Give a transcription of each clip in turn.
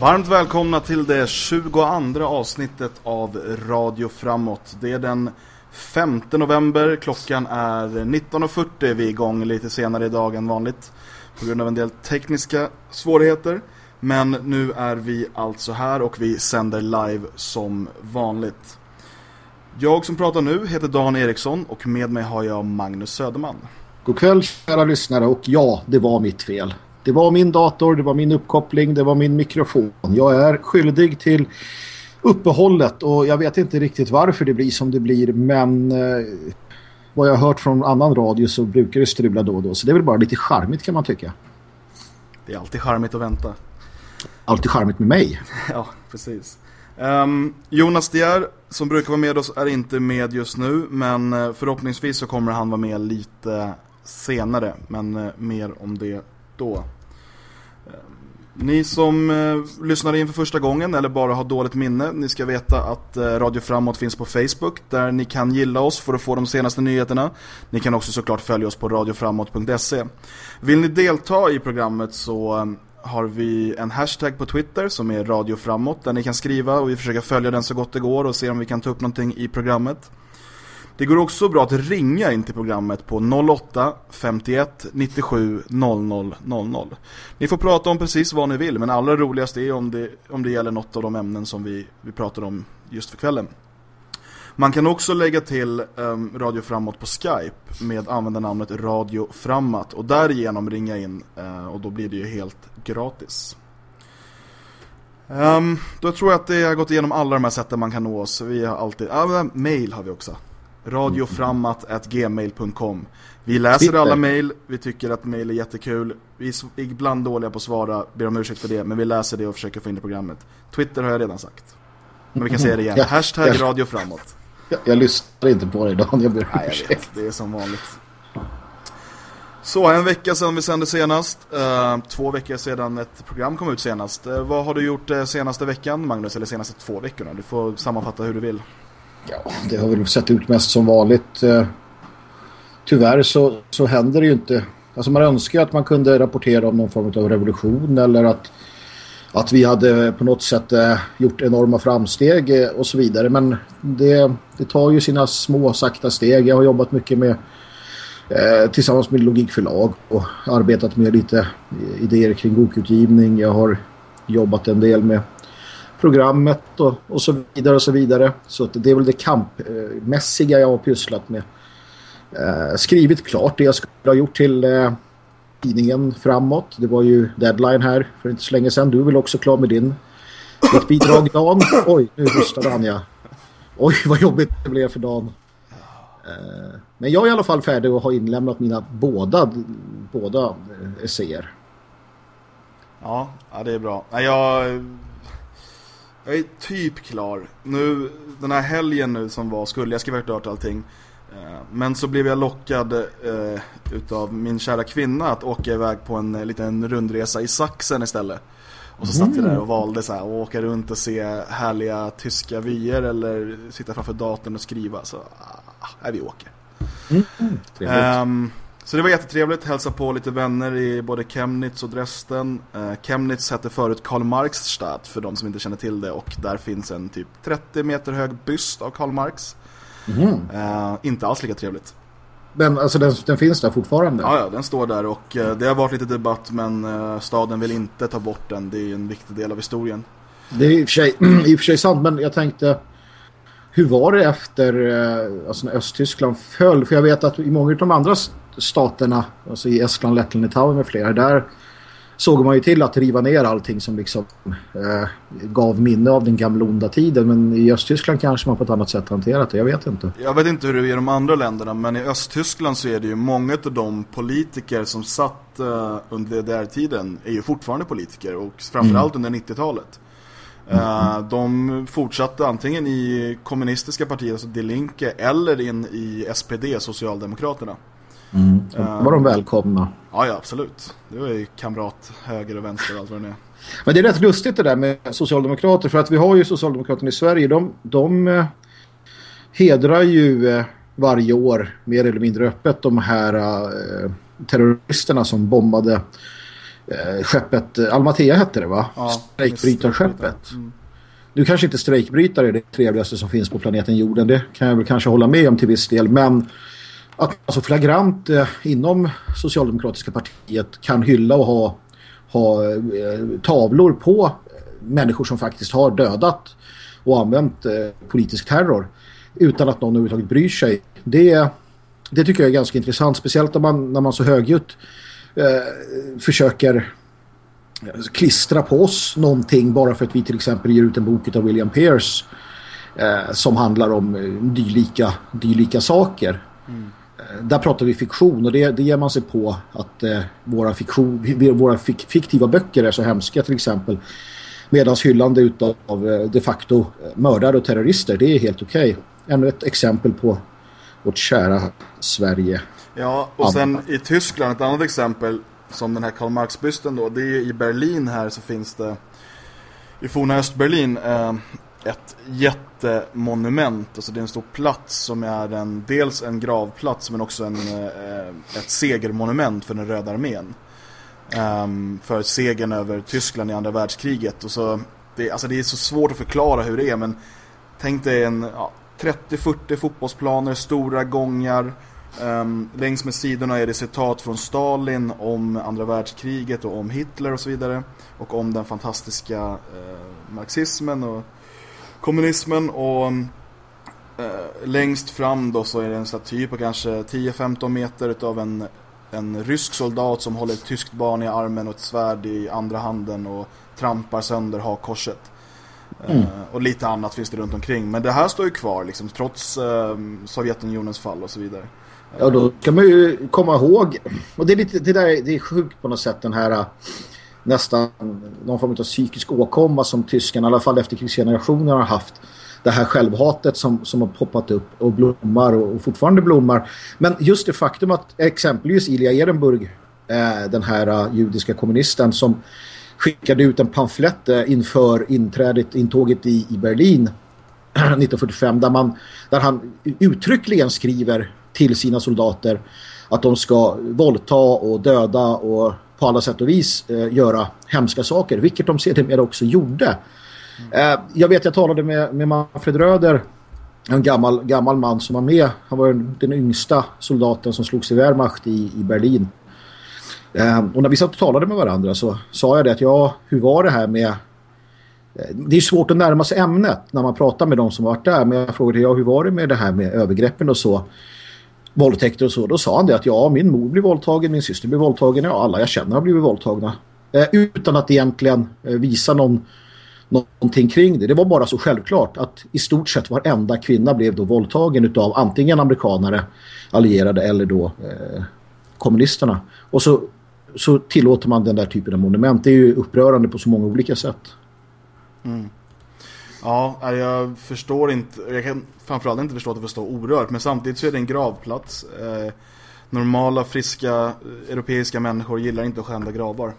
Varmt välkomna till det 22 avsnittet av Radio Framåt. Det är den 5 november, klockan är 19.40, vi är igång lite senare idag än vanligt på grund av en del tekniska svårigheter. Men nu är vi alltså här och vi sänder live som vanligt. Jag som pratar nu heter Dan Eriksson och med mig har jag Magnus Söderman. God kväll kära lyssnare och ja, det var mitt fel. Det var min dator, det var min uppkoppling, det var min mikrofon. Jag är skyldig till uppehållet och jag vet inte riktigt varför det blir som det blir men eh, vad jag har hört från annan radio så brukar det strula då och då så det är väl bara lite charmigt kan man tycka. Det är alltid charmigt att vänta. Alltid charmigt med mig. ja, precis. Um, Jonas Dier som brukar vara med oss är inte med just nu men eh, förhoppningsvis så kommer han vara med lite senare men uh, mer om det då. Ehm, ni som eh, lyssnar in för första gången eller bara har dåligt minne, ni ska veta att eh, Radio Framåt finns på Facebook där ni kan gilla oss för att få de senaste nyheterna. Ni kan också såklart följa oss på radioframåt.se. Vill ni delta i programmet så eh, har vi en hashtag på Twitter som är Radio Framåt där ni kan skriva och vi försöker följa den så gott det går och se om vi kan ta upp någonting i programmet. Det går också bra att ringa in till programmet på 08 51 97 00 00. Ni får prata om precis vad ni vill men allra roligast är om det, om det gäller något av de ämnen som vi, vi pratar om just för kvällen. Man kan också lägga till um, Radio Framåt på Skype med användarnamnet Radio Framåt och därigenom ringa in uh, och då blir det ju helt gratis. Um, då tror jag att det har gått igenom alla de här sätten man kan nå oss. Vi har alltid, uh, mail har vi också radioframmat.gmail.com Vi läser alla mejl, vi tycker att mejl är jättekul. Vi är ibland dåliga på att svara, ber om ursäkt för det, men vi läser det och försöker få in i programmet. Twitter har jag redan sagt. Men vi kan säga det igen. Ja, Hashtag ja. radioframåt. Jag, jag lyssnar inte på dig Dan, jag ber Nej, jag vet, det är som vanligt. Så, en vecka sedan vi sände senast. Uh, två veckor sedan ett program kom ut senast. Uh, vad har du gjort uh, senaste veckan, Magnus? Eller senaste två veckorna? Du får sammanfatta hur du vill. Ja, det har väl sett ut mest som vanligt. Eh, tyvärr så, så händer det ju inte. Alltså man önskar att man kunde rapportera om någon form av revolution eller att, att vi hade på något sätt eh, gjort enorma framsteg eh, och så vidare. Men det, det tar ju sina små sakta steg. Jag har jobbat mycket med tillsammans med Logikförlag och arbetat med lite idéer kring bokutgivning. Jag har jobbat en del med programmet och, och så vidare och så vidare. Så det är väl det kampmässiga jag har pysslat med. Eh, skrivit klart det jag skulle ha gjort till eh, tidningen framåt. Det var ju deadline här för inte så länge sedan. Du är väl också klar med din ditt bidrag Dan. Oj, nu hostade han ja. Oj, vad jobbigt det blev för Dan. Eh, men jag är i alla fall färdig och har inlämnat mina båda, båda eh, essäer. Ja, ja, det är bra. Jag jag är typ klar. Nu, den här helgen nu som var skulle jag skriva klart allting. Eh, men så blev jag lockad eh, utav min kära kvinna att åka iväg på en eh, liten rundresa i Saxen istället. Och så mm. satt jag där och valde så här, att åka runt och se härliga tyska vyer eller sitta framför datorn och skriva. Så, ah, vi åker. Mm. Um, så det var jättetrevligt, hälsa på lite vänner i både Chemnitz och Dresden. Eh, Chemnitz hette förut Karl Marx stad för de som inte känner till det och där finns en typ 30 meter hög byst av Karl Marx. Mm. Eh, inte alls lika trevligt. Men alltså den, den, finns där fortfarande? Ja, ja, den står där och eh, det har varit lite debatt men eh, staden vill inte ta bort den. Det är en viktig del av historien. Det är i och för sig, i och för sig sant men jag tänkte hur var det efter eh, alltså när Östtyskland föll? För jag vet att i många av de andra staterna, alltså i Estland, Lettland, Litauen med flera, där såg man ju till att riva ner allting som liksom eh, gav minne av den gamla onda tiden. Men i Östtyskland kanske man på ett annat sätt hanterat det, jag vet inte. Jag vet inte hur det är i de andra länderna, men i Östtyskland så är det ju många av de politiker som satt eh, under DDR-tiden är ju fortfarande politiker och framförallt mm. under 90-talet. Mm. De fortsatte antingen i kommunistiska partier, alltså Die Linke, eller in i SPD, Socialdemokraterna. Mm. Uh, var de välkomna? Ja, ja, absolut. Det var ju kamrat höger och vänster allt vad det är. Men det är rätt lustigt det där med Socialdemokrater, för att vi har ju Socialdemokraterna i Sverige, de, de eh, hedrar ju eh, varje år mer eller mindre öppet de här eh, terroristerna som bombade eh, skeppet eh, Almatea hette det va? Ja, Strejkbrytarskeppet. Mm. Nu kanske inte strejkbrytare är det trevligaste som finns på planeten jorden. Det kan jag väl kanske hålla med om till viss del. Men att man så flagrant eh, inom Socialdemokratiska partiet kan hylla och ha, ha eh, tavlor på människor som faktiskt har dödat och använt eh, politisk terror utan att någon överhuvudtaget bryr sig. Det, det tycker jag är ganska intressant. Speciellt när man, när man så högljutt eh, försöker eh, klistra på oss någonting bara för att vi till exempel ger ut en bok av William Pierce eh, som handlar om eh, dylika, dylika saker. Mm. Eh, där pratar vi fiktion och det, det ger man sig på att eh, våra, fiktion, våra fik, fiktiva böcker är så hemska till exempel. Medan hyllande utav eh, de facto mördare och terrorister, det är helt okej. Okay. Ännu ett exempel på vårt kära Sverige. Ja, och sen i Tyskland, ett annat exempel som den här Karl Marx-bysten då, det är i Berlin här så finns det i forna Östberlin eh, ett jättemonument. Alltså det är en stor plats som är en, dels en gravplats men också en, eh, ett segermonument för den röda armén. Um, för segern över Tyskland i andra världskriget. Och så, det, alltså det är så svårt att förklara hur det är men tänk dig en ja, 30-40 fotbollsplaner, stora gångar. Um, längs med sidorna är det citat från Stalin om andra världskriget och om Hitler och så vidare. Och om den fantastiska eh, marxismen och kommunismen. Och uh, längst fram då så är det en staty på kanske 10-15 meter utav en, en rysk soldat som håller ett tyskt barn i armen och ett svärd i andra handen och trampar sönder hakkorset. Mm. Uh, och lite annat finns det runt omkring. Men det här står ju kvar liksom, trots uh, Sovjetunionens fall och så vidare. Ja, då kan man ju komma ihåg. Och det är, lite, det där, det är sjukt på något sätt den här nästan någon form av psykisk åkomma som tyskarna, i alla fall efter krigsgenerationer har haft. Det här självhatet som, som har poppat upp och blommar och, och fortfarande blommar. Men just det faktum att exempelvis Ilja Ehrenburg, eh, den här uh, judiska kommunisten som skickade ut en pamflett eh, inför inträdet, intåget i, i Berlin 1945 där, man, där han uttryckligen skriver till sina soldater att de ska våldta och döda och på alla sätt och vis eh, göra hemska saker, vilket de sedermera också gjorde. Mm. Eh, jag vet, jag talade med, med Manfred Röder, en gammal, gammal man som var med. Han var den yngsta soldaten som slogs i Wehrmacht i, i Berlin. Eh, och när vi satt och talade med varandra så sa jag det att ja, hur var det här med eh, det är svårt att närma sig ämnet när man pratar med de som varit där. Men jag frågade, ja, hur var det med det här med övergreppen och så? Våldtäkter och så. Då sa han det att ja, min mor blir våldtagen, min syster blir våldtagen, ja, alla jag känner har blivit våldtagna. Eh, utan att egentligen eh, visa någon, någonting kring det. Det var bara så självklart att i stort sett varenda kvinna blev då våldtagen av antingen amerikanare, allierade eller då eh, kommunisterna. Och så, så tillåter man den där typen av monument. Det är ju upprörande på så många olika sätt. Mm. Ja, jag förstår inte, jag kan framförallt inte förstå att det får stå orört, men samtidigt så är det en gravplats. Eh, normala, friska, eh, europeiska människor gillar inte att skända gravar.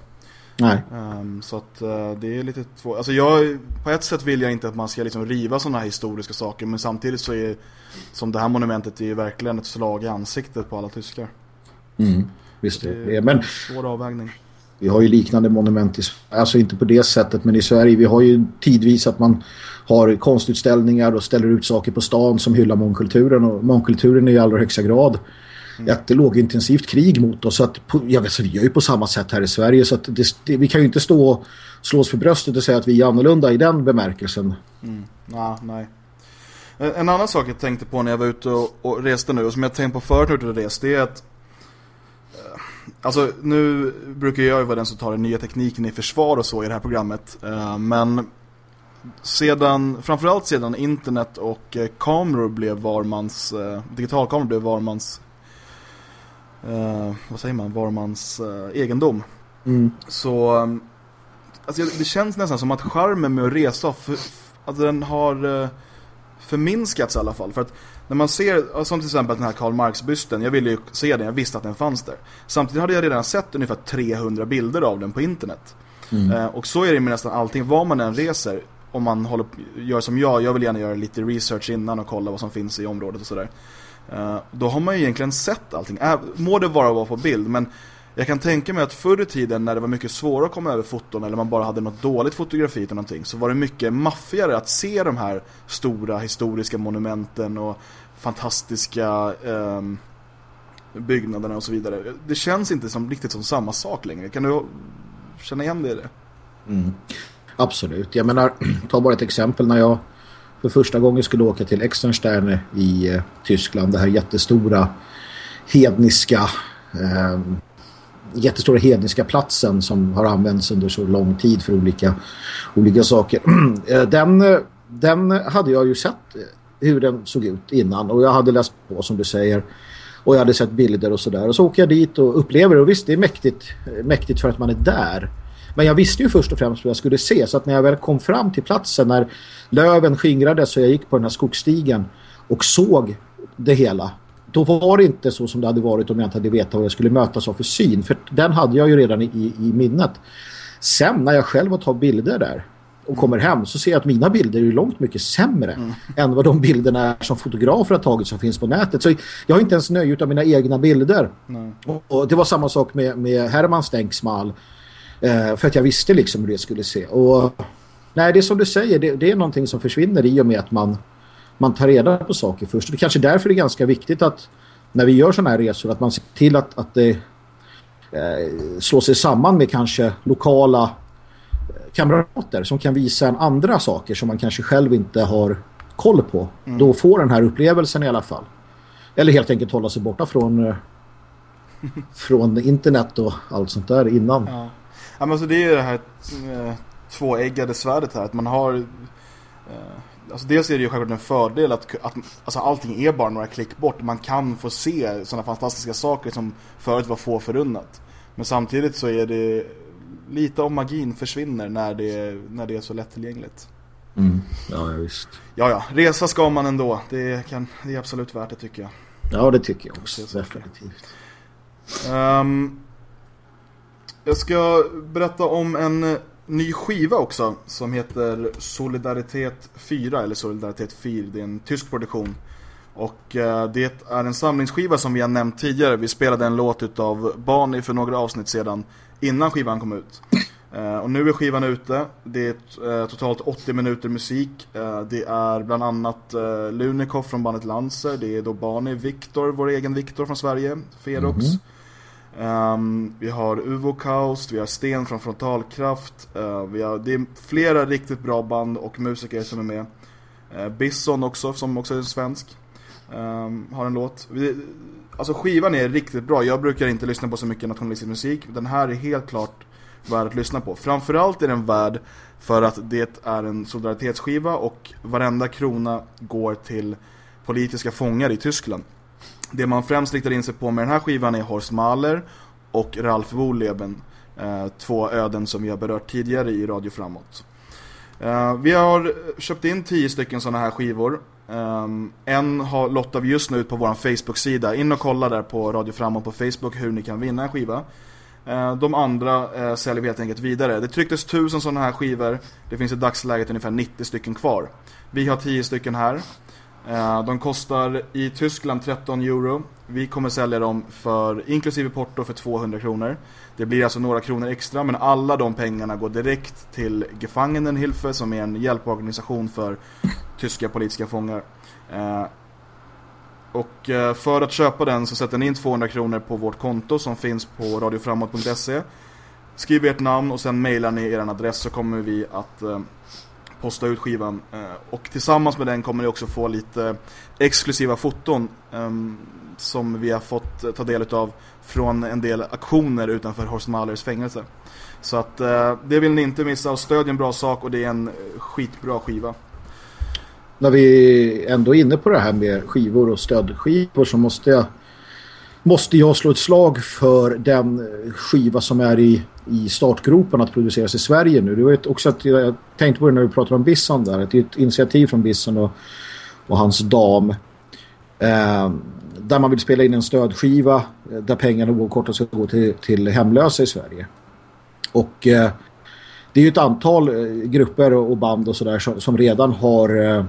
Nej. Um, så att uh, det är lite två. Alltså jag, på ett sätt vill jag inte att man ska liksom riva sådana här historiska saker, men samtidigt så är som det här monumentet är verkligen ett slag i ansiktet på alla tyskar. Mm, visst det är men svår avvägning. Vi har ju liknande monument i alltså inte på det sättet men i Sverige vi har ju tidvis att man har konstutställningar och ställer ut saker på stan som hyllar mångkulturen och mångkulturen är i allra högsta grad mm. ett lågintensivt krig mot oss så att på, jag vet, så vi gör ju på samma sätt här i Sverige så att det, det, vi kan ju inte stå och slå oss för bröstet och säga att vi är annorlunda i den bemärkelsen. Mm. Ja, nej. En annan sak jag tänkte på när jag var ute och, och reste nu och som jag tänkte på förut när jag reste det är att Alltså nu brukar jag ju vara den som tar den nya tekniken i försvar och så i det här programmet. Uh, men sedan, framförallt sedan internet och uh, kameror blev varmans, uh, digitalkameror blev varmans, vad säger man, varmans egendom. Mm. Så, alltså det känns nästan som att skärmen med att resa, för, att den har förminskats i alla fall. För att när man ser, som till exempel den här Karl Marx-bysten, jag ville ju se den, jag visste att den fanns där. Samtidigt hade jag redan sett ungefär 300 bilder av den på internet. Mm. Eh, och så är det med nästan allting, var man än reser, om man håller, gör som jag, jag vill gärna göra lite research innan och kolla vad som finns i området och sådär. Eh, då har man ju egentligen sett allting, äh, må det vara vara på bild, men jag kan tänka mig att förr i tiden när det var mycket svårare att komma över foton eller man bara hade något dåligt fotografi eller någonting så var det mycket maffigare att se de här stora historiska monumenten och fantastiska eh, byggnaderna och så vidare. Det känns inte som, riktigt som samma sak längre. Kan du känna igen det i det? Mm. Absolut. Jag menar, ta bara ett exempel när jag för första gången skulle åka till Externsterne i eh, Tyskland. Det här jättestora hedniska eh, jättestora hedniska platsen som har använts under så lång tid för olika, olika saker. Eh, den, eh, den hade jag ju sett eh, hur den såg ut innan. Och jag hade läst på som du säger. Och jag hade sett bilder och sådär. Och så åker jag dit och upplever det. Och visst det är mäktigt, mäktigt för att man är där. Men jag visste ju först och främst vad jag skulle se. Så att när jag väl kom fram till platsen när löven skingrades så jag gick på den här skogsstigen och såg det hela då var det inte så som det hade varit om jag inte hade vetat vad jag skulle mötas av för syn. För den hade jag ju redan i, i minnet. Sen när jag själv har tagit bilder där och kommer hem så ser jag att mina bilder är långt mycket sämre mm. än vad de bilderna är som fotografer har tagit som finns på nätet. Så jag har inte ens nöjt av mina egna bilder. Och, och, det var samma sak med, med Herman Stänksmal. Eh, för att jag visste liksom hur det skulle se. Och nej, det är som du säger, det, det är någonting som försvinner i och med att man man tar reda på saker först. Det kanske därför det är ganska viktigt att när vi gör sådana här resor att man ser till att, att det eh, slår sig samman med kanske lokala eh, kamrater som kan visa en andra saker som man kanske själv inte har koll på. Mm. Då får den här upplevelsen i alla fall. Eller helt enkelt hålla sig borta från eh, från internet och allt sånt där innan. Ja, ja men alltså det är det här eh, tvåäggade svärdet här. Att man har Alltså dels är det ju självklart en fördel att, att alltså allting är bara några klick bort. Man kan få se sådana fantastiska saker som förut var få förunnat. Men samtidigt så är det lite av magin försvinner när det, när det är så lättillgängligt. Mm. Ja, visst. Ja, ja. Resa ska man ändå. Det, kan, det är absolut värt det tycker jag. Ja, det tycker jag också. Definitivt. Um, jag ska berätta om en ny skiva också som heter Solidaritet 4 eller Solidaritet 4. Det är en tysk produktion. Och eh, det är en samlingsskiva som vi har nämnt tidigare. Vi spelade en låt av Barney för några avsnitt sedan innan skivan kom ut. Eh, och nu är skivan ute. Det är eh, totalt 80 minuter musik. Eh, det är bland annat eh, Lunikov från bandet Lancer. Det är då Barney, Viktor, vår egen Viktor från Sverige, Ferox. Mm -hmm. Um, vi har Uvokaust, vi har Sten från Frontalkraft. Uh, vi har, det är flera riktigt bra band och musiker som är med. Uh, Bisson också, som också är svensk. Um, har en låt. Vi, alltså skivan är riktigt bra. Jag brukar inte lyssna på så mycket nationalistisk musik. Den här är helt klart värd att lyssna på. Framförallt är den värd för att det är en solidaritetsskiva och varenda krona går till politiska fångar i Tyskland. Det man främst riktar in sig på med den här skivan är Horst Mahler och Ralf Wohleben. Eh, två öden som vi har berört tidigare i Radio Framåt. Eh, vi har köpt in tio stycken sådana här skivor. Eh, en har lottar vi just nu ut på vår Facebook-sida. In och kolla där på Radio Framåt på Facebook hur ni kan vinna en skiva. De andra säljer vi helt enkelt vidare. Det trycktes tusen sådana här skivor. Det finns i dagsläget ungefär 90 stycken kvar. Vi har tio stycken här. Eh, de kostar i Tyskland 13 euro. Vi kommer sälja dem för inklusive porto för 200 kronor. Det blir alltså några kronor extra men alla de pengarna går direkt till Gefangenenhilfe som är en hjälporganisation för tyska politiska fångar. Eh, och eh, för att köpa den så sätter ni in 200 kronor på vårt konto som finns på radioframåt.se. Skriv ert namn och sen mejlar ni er adress så kommer vi att posta ut skivan. Eh, och tillsammans med den kommer ni också få lite exklusiva foton ehm, som vi har fått eh, ta del av från en del aktioner utanför Horst Mahlers fängelse. Så att eh, det vill ni inte missa och stödja en bra sak och det är en skitbra skiva. När vi ändå är inne på det här med skivor och stödskivor så måste jag måste jag slå ett slag för den eh, skiva som är i, i startgropen att produceras i Sverige nu. Det var också att jag tänkte på det när vi pratade om Bisson där. Det är ett initiativ från Bisson och, och hans dam. Eh, där man vill spela in en stödskiva eh, där pengarna oavkortat ska gå till, till hemlösa i Sverige. Och eh, det är ju ett antal eh, grupper och band och sådär som, som redan har eh,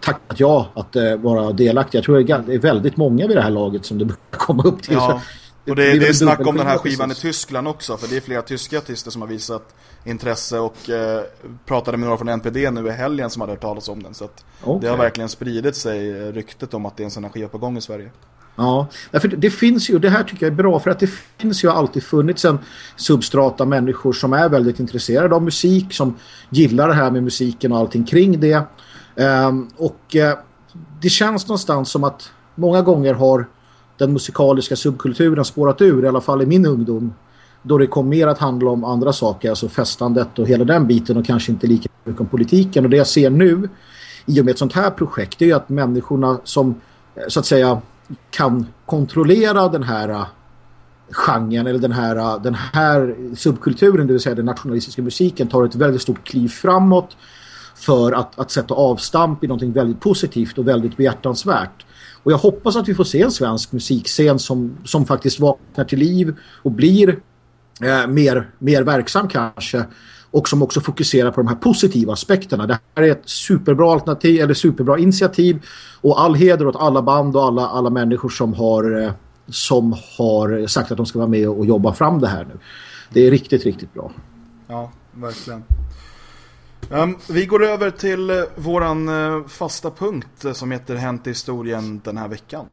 tackat ja att eh, vara delaktig. Jag tror det är väldigt många vid det här laget som det börjar komma upp till. Ja. Och det, det, det är snack om den här skivan precis. i Tyskland också, för det är flera tyska artister som har visat intresse och eh, pratade med några från NPD nu i helgen som hade hört talas om den. Så okay. det har verkligen spridit sig eh, ryktet om att det är en sån här skiva på gång i Sverige. Ja, för det finns ju, det här tycker jag är bra för att det finns ju alltid funnits en substrata människor som är väldigt intresserade av musik, som gillar det här med musiken och allting kring det. Ehm, och eh, det känns någonstans som att många gånger har den musikaliska subkulturen spårat ur, i alla fall i min ungdom, då det kom mer att handla om andra saker, alltså festandet och hela den biten och kanske inte lika mycket om politiken. Och det jag ser nu i och med ett sånt här projekt är ju att människorna som eh, så att säga kan kontrollera den här eh, genren eller den här, den här subkulturen, det vill säga den nationalistiska musiken tar ett väldigt stort kliv framåt för att, att sätta avstamp i någonting väldigt positivt och väldigt behjärtansvärt. Och jag hoppas att vi får se en svensk musikscen som, som faktiskt vaknar till liv och blir eh, mer, mer verksam kanske och som också fokuserar på de här positiva aspekterna. Det här är ett superbra alternativ eller superbra initiativ och all heder åt alla band och alla, alla människor som har, eh, som har sagt att de ska vara med och jobba fram det här nu. Det är riktigt, riktigt bra. Ja, verkligen. Um, vi går över till eh, våran uh, fasta punkt uh, som heter Hänt i historien den här veckan.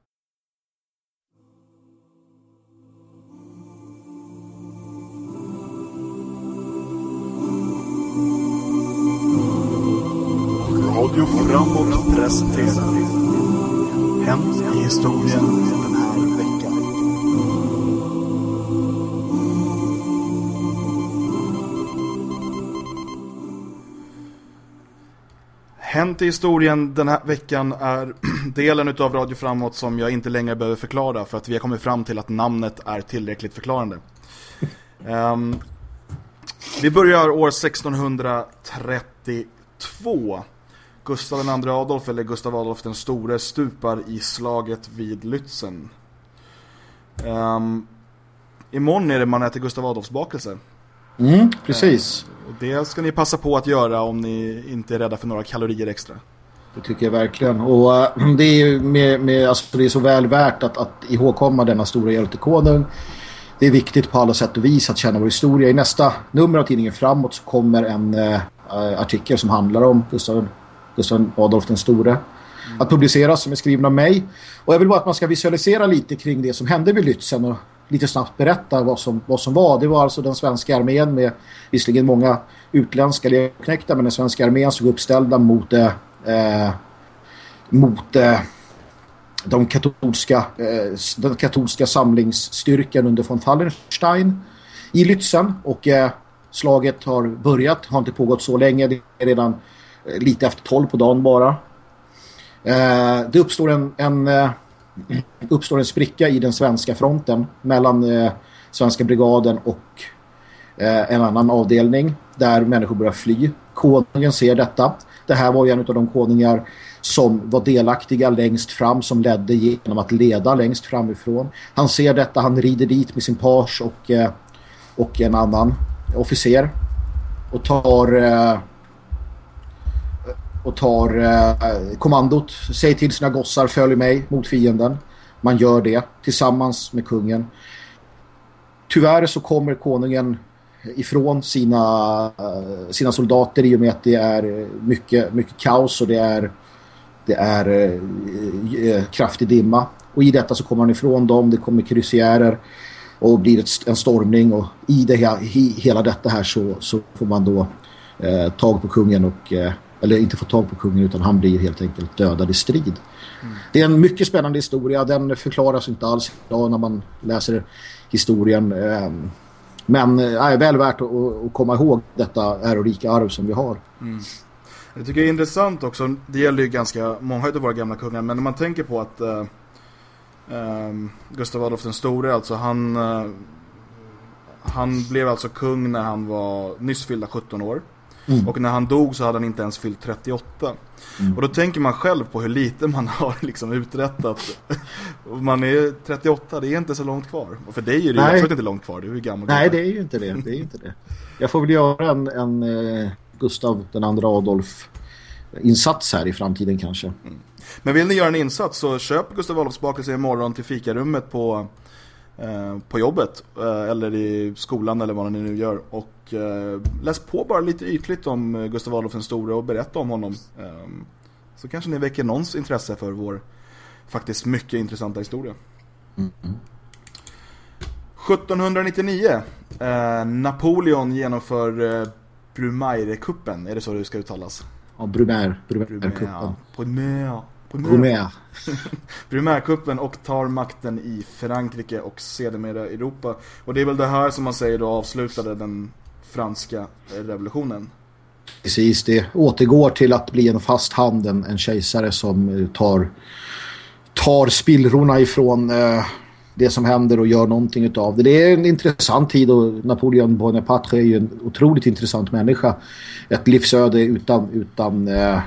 Radio Framåt presenterar Hänt i historien Hänt i historien den här veckan är delen av Radio Framåt som jag inte längre behöver förklara för att vi har kommit fram till att namnet är tillräckligt förklarande. Um, vi börjar år 1632 Gustav II Adolf eller Gustav Adolf den store stupar i slaget vid Lützen. Um, imorgon är det man äter Gustav Adolfs bakelse. Mm, precis. Uh, och det ska ni passa på att göra om ni inte är rädda för några kalorier extra. Det tycker jag verkligen. Och uh, det är med, med, alltså, det är så väl värt att, att ihågkomma denna stora hjältekonung. Det är viktigt på alla sätt och vis att känna vår historia. I nästa nummer av tidningen Framåt så kommer en uh, artikel som handlar om Gustav Gustav Adolf den store mm. att publiceras som är skriven av mig. Och jag vill bara att man ska visualisera lite kring det som hände vid Lützen och lite snabbt berätta vad som, vad som var. Det var alltså den svenska armén med visserligen många utländska leknäckta men den svenska armén såg uppställda mot, eh, eh, mot eh, de katolska, eh, den katolska samlingsstyrkan under von Fallenstein i Lützen och eh, slaget har börjat, har inte pågått så länge, det är redan Eh, lite efter 12 på dagen bara. Eh, det uppstår en, en eh, uppstår en spricka i den svenska fronten mellan eh, svenska brigaden och eh, en annan avdelning där människor börjar fly. Konungen ser detta. Det här var ju en av de konungar som var delaktiga längst fram som ledde genom att leda längst framifrån. Han ser detta, han rider dit med sin page och, eh, och en annan officer och tar och tar eh, kommandot. Säg till sina gossar, följ mig mot fienden. Man gör det tillsammans med kungen. Tyvärr så kommer konungen ifrån sina, eh, sina soldater i och med att det är mycket, mycket kaos och det är, det är eh, eh kraftig dimma. Och i detta så kommer han ifrån dem, det kommer kryssiärer och blir ett, en stormning och i, det, i hela detta här så, så får man då eh, tag på kungen och eh, eller inte få tag på kungen utan han blir helt enkelt dödad i strid. Mm. Det är en mycket spännande historia. Den förklaras inte alls idag när man läser historien. Eh, men eh, är väl värt att, komma ihåg detta ärorika arv som vi har. Mm. Jag tycker det är intressant också. Det gäller ju ganska många av våra gamla kungar. Men när man tänker på att äh, äh, Gustav Adolf den store, alltså han, äh, han blev alltså kung när han var nyss fyllda 17 år. Mm. Och när han dog så hade han inte ens fyllt 38. Mm. Och då tänker man själv på hur lite man har liksom uträttat. man är 38, det är inte så långt kvar. Och för dig är det absolut inte långt kvar, du är gammal. Nej, det är ju inte det. det, är inte det. Jag får väl göra en, en eh, Gustav den andra Adolf insats här i framtiden kanske. Mm. Men vill ni göra en insats så köp Gustav Adolfs bakelse imorgon till fikarummet på eh, på jobbet eh, eller i skolan eller vad ni nu gör och eh, läs på bara lite ytligt om Gustav Adolf den store och berätta om honom. Ehm, så kanske ni väcker någons intresse för vår faktiskt mycket intressanta historia. Mm. 1799 eh, Napoleon genomför eh, Brumaire-kuppen, är det så det ska uttalas? Ja, Brumaire, Brumaire-kuppen. Brumaire. Brumaire. Brumaire-kuppen och tar makten i Frankrike och sedermera Europa. Och det är väl det här som man säger då avslutade den franska revolutionen. Precis, det återgår till att bli en fast hand, en, en kejsare som eh, tar, tar spillrorna ifrån eh, det som händer och gör någonting av det. Det är en intressant tid och Napoleon Bonaparte är ju en otroligt intressant människa. Ett livsöde utan, utan eh,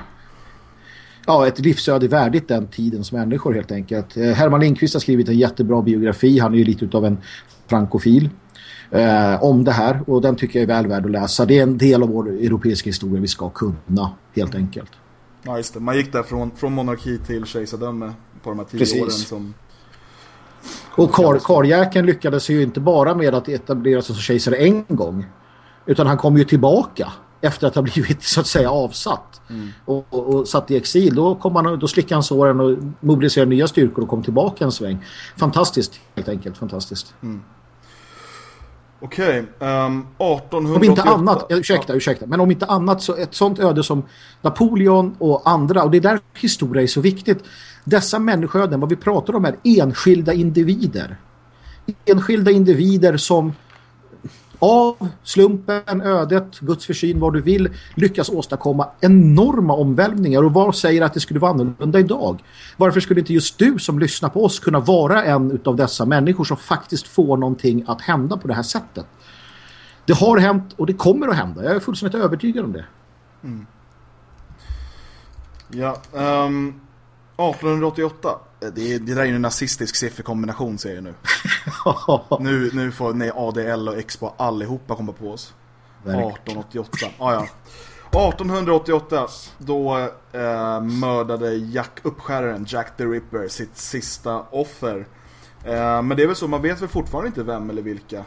ja, ett livsöde värdigt den tidens människor helt enkelt. Eh, Herman Lindqvist har skrivit en jättebra biografi. Han är ju lite av en frankofil eh, om det här och den tycker jag är väl värd att läsa. Det är en del av vår europeiska historia vi ska kunna helt enkelt. Ja just det, man gick där från, från monarki till kejsardöme på de här tio Precis. åren som och Kar Karjäken lyckades ju inte bara med att etablera sig som kejsare en gång. Utan han kom ju tillbaka efter att ha blivit så att säga avsatt. Mm. Och, och, och, satt i exil. Då, kom han, då slickade han såren och mobiliserade nya styrkor och kom tillbaka en sväng. Fantastiskt, helt enkelt. Fantastiskt. Mm. Okej, okay, um, 1888. Om inte annat, ursäkta, ursäkta, men om inte annat så ett sånt öde som Napoleon och andra, och det är där historia är så viktigt. Dessa människoöden, vad vi pratar om är enskilda individer. Enskilda individer som av slumpen, ödet, Guds försyn, vad du vill, lyckas åstadkomma enorma omvälvningar. Och vad säger att det skulle vara annorlunda idag? Varför skulle inte just du som lyssnar på oss kunna vara en av dessa människor som faktiskt får någonting att hända på det här sättet? Det har hänt och det kommer att hända. Jag är fullständigt övertygad om det. Mm. Ja, ehm, um, 1888. Det, är, det där är ju en nazistisk sifferkombination ser jag nu. nu. Nu får ni ADL och Expo allihopa komma på oss. Verkligen. 1888. Ah, ja. 1888 då eh, mördade Jack uppskäraren Jack the Ripper sitt sista offer. Eh, men det är väl så, man vet väl fortfarande inte vem eller vilka.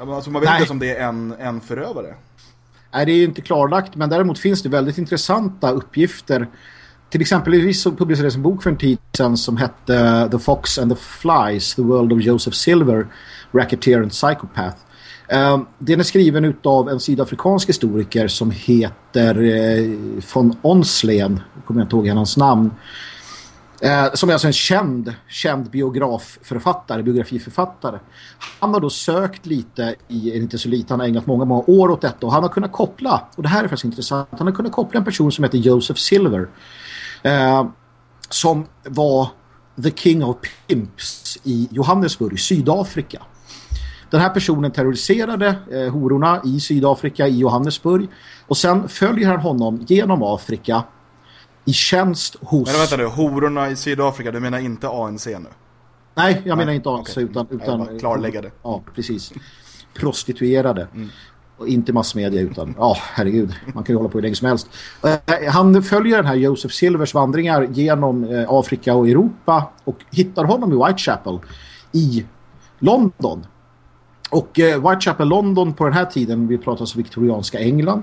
Alltså man vet Nej. inte om det är en, en förövare. Nej, det är inte klarlagt, men däremot finns det väldigt intressanta uppgifter till exempel så publicerades en bok för en tid sedan som hette eh, The Fox and the Flies, The World of Joseph Silver, Racketeer and Psychopath. Ehm, den är skriven av en sydafrikansk historiker som heter eh, von Onslen, kommer jag inte ihåg hans namn. Ehm, som är alltså en känd, känd biografförfattare, biografiförfattare. Han har då sökt lite i, inte så lite, han har ägnat många, många år åt detta och han har kunnat koppla, och det här är faktiskt intressant, han har kunnat koppla en person som heter Joseph Silver eh, som var the king of pimps i Johannesburg, Sydafrika. Den här personen terroriserade eh, hororna i Sydafrika, i Johannesburg. Och sen följer han honom genom Afrika i tjänst hos... Men vänta nu, hororna i Sydafrika, du menar inte ANC nu? Nej, jag menar inte ANC okay. utan... utan klarlägga det. Ja, precis. Prostituerade. Mm. Inte massmedia utan, ja herregud, man kan ju hålla på hur länge som helst. Eh, han följer den här Joseph Silvers vandringar genom eh, Afrika och Europa och hittar honom i Whitechapel i London. Och eh, Whitechapel, London på den här tiden, vi pratar om viktorianska England,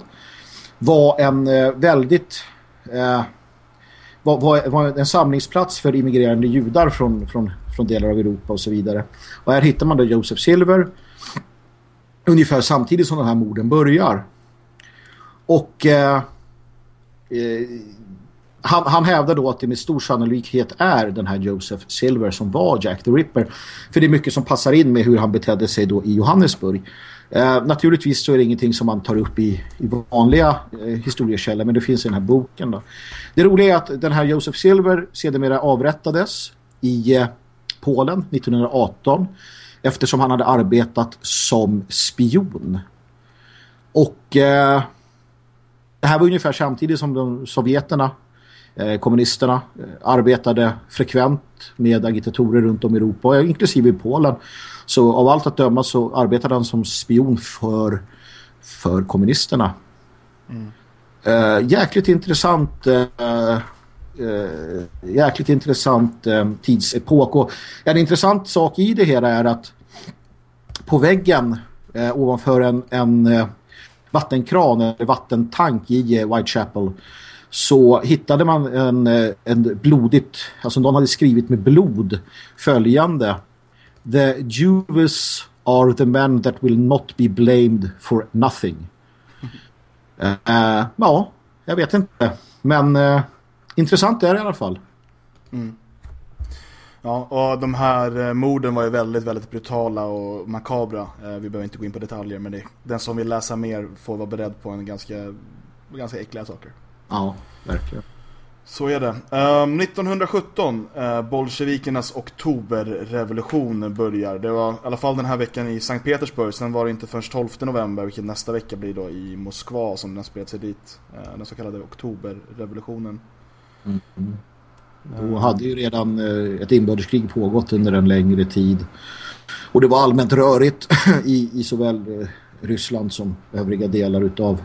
var en eh, väldigt... Eh, var, var, var, en samlingsplats för immigrerande judar från, från, från delar av Europa och så vidare. Och här hittar man då Joseph Silver ungefär samtidigt som de här morden börjar. Och eh, eh, han, han hävdar då att det med stor sannolikhet är den här Joseph Silver som var Jack the Ripper. För det är mycket som passar in med hur han betedde sig då i Johannesburg. Eh, naturligtvis så är det ingenting som man tar upp i, i vanliga eh, historiekällor men det finns i den här boken. Då. Det roliga är att den här Joseph Silver sedermera avrättades i eh, Polen 1918 eftersom han hade arbetat som spion. Och eh, det här var ungefär samtidigt som de sovjeterna, eh, kommunisterna, eh, arbetade frekvent med agitatorer runt om i Europa, inklusive i Polen. Så av allt att döma så arbetade han som spion för, för kommunisterna. Mm. Eh, jäkligt intressant eh, jäkligt intressant eh, tidsepok och en intressant sak i det hela är att på väggen eh, ovanför en, en eh, vattenkran eller vattentank i eh, Whitechapel så hittade man en, eh, en blodigt, alltså någon hade skrivit med blod följande The Jews are the men that will not be blamed for nothing. Uh, ja, jag vet inte. Men uh, intressant är det i alla fall. Mm. Ja, och de här eh, morden var ju väldigt, väldigt brutala och makabra. Eh, vi behöver inte gå in på detaljer, men det, den som vill läsa mer får vara beredd på en ganska, ganska äckliga saker. Ja, verkligen. Så är det. Um, 1917, uh, bolsjevikernas oktoberrevolution börjar. Det var i alla fall den här veckan i Sankt Petersburg. Sen var det inte förrän 12 november, vilket nästa vecka blir då i Moskva som den spred sig dit. Den så kallade oktoberrevolutionen. Mm. Då hade ju redan uh, ett inbördeskrig pågått under en längre tid. Och det var allmänt rörigt i, i såväl Ryssland som övriga delar utav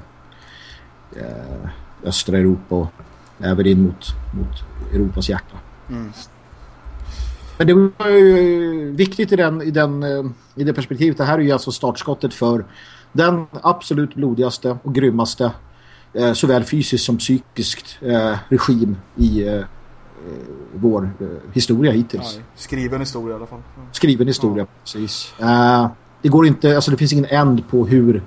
östra Europa och även in mot, mot Europas hjärta. Mm. Men det var ju viktigt i, den, i, den, eh, i det perspektivet. Det här är ju alltså startskottet för den absolut blodigaste och grymmaste eh, såväl fysiskt som psykiskt eh, regim i eh, eh vår eh, historia hittills. Ja, skriven historia i alla fall. Ja. Skriven historia, ja. precis. det går inte, alltså det finns ingen änd på hur,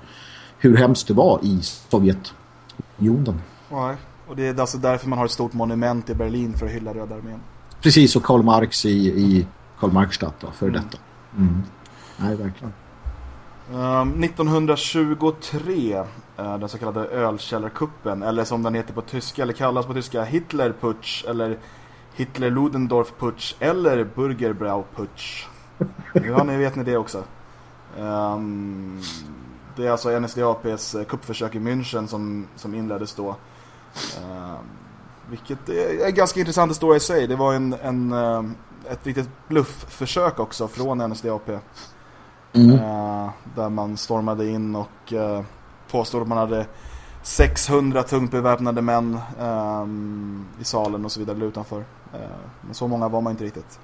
hur hemskt det var i Sovjetunionen. Nej. Och det är alltså därför man har ett stort monument i Berlin för att hylla Röda armén. Precis, och Karl Marx i, i Karl Marxstadt för mm. detta. Mm. Nej, verkligen. Um, 1923, uh, den så kallade ölkällarkuppen, eller som den heter på tyska, eller kallas på tyska, Hitlerputsch, eller Hitler-Ludendorff-putsch, eller Burgerbrau-putsch. Ja, vet ni det också. Um, det är alltså NSDAPs eh, kuppförsök i München som, som inleddes då. Uh, vilket är en ganska intressant historia i sig. Det var en, en, uh, ett litet bluffförsök också från NSDAP. Mm. Uh, där man stormade in och uh, påstod att man hade 600 tungt beväpnade män um, i salen och så vidare utanför. men så många var man inte riktigt.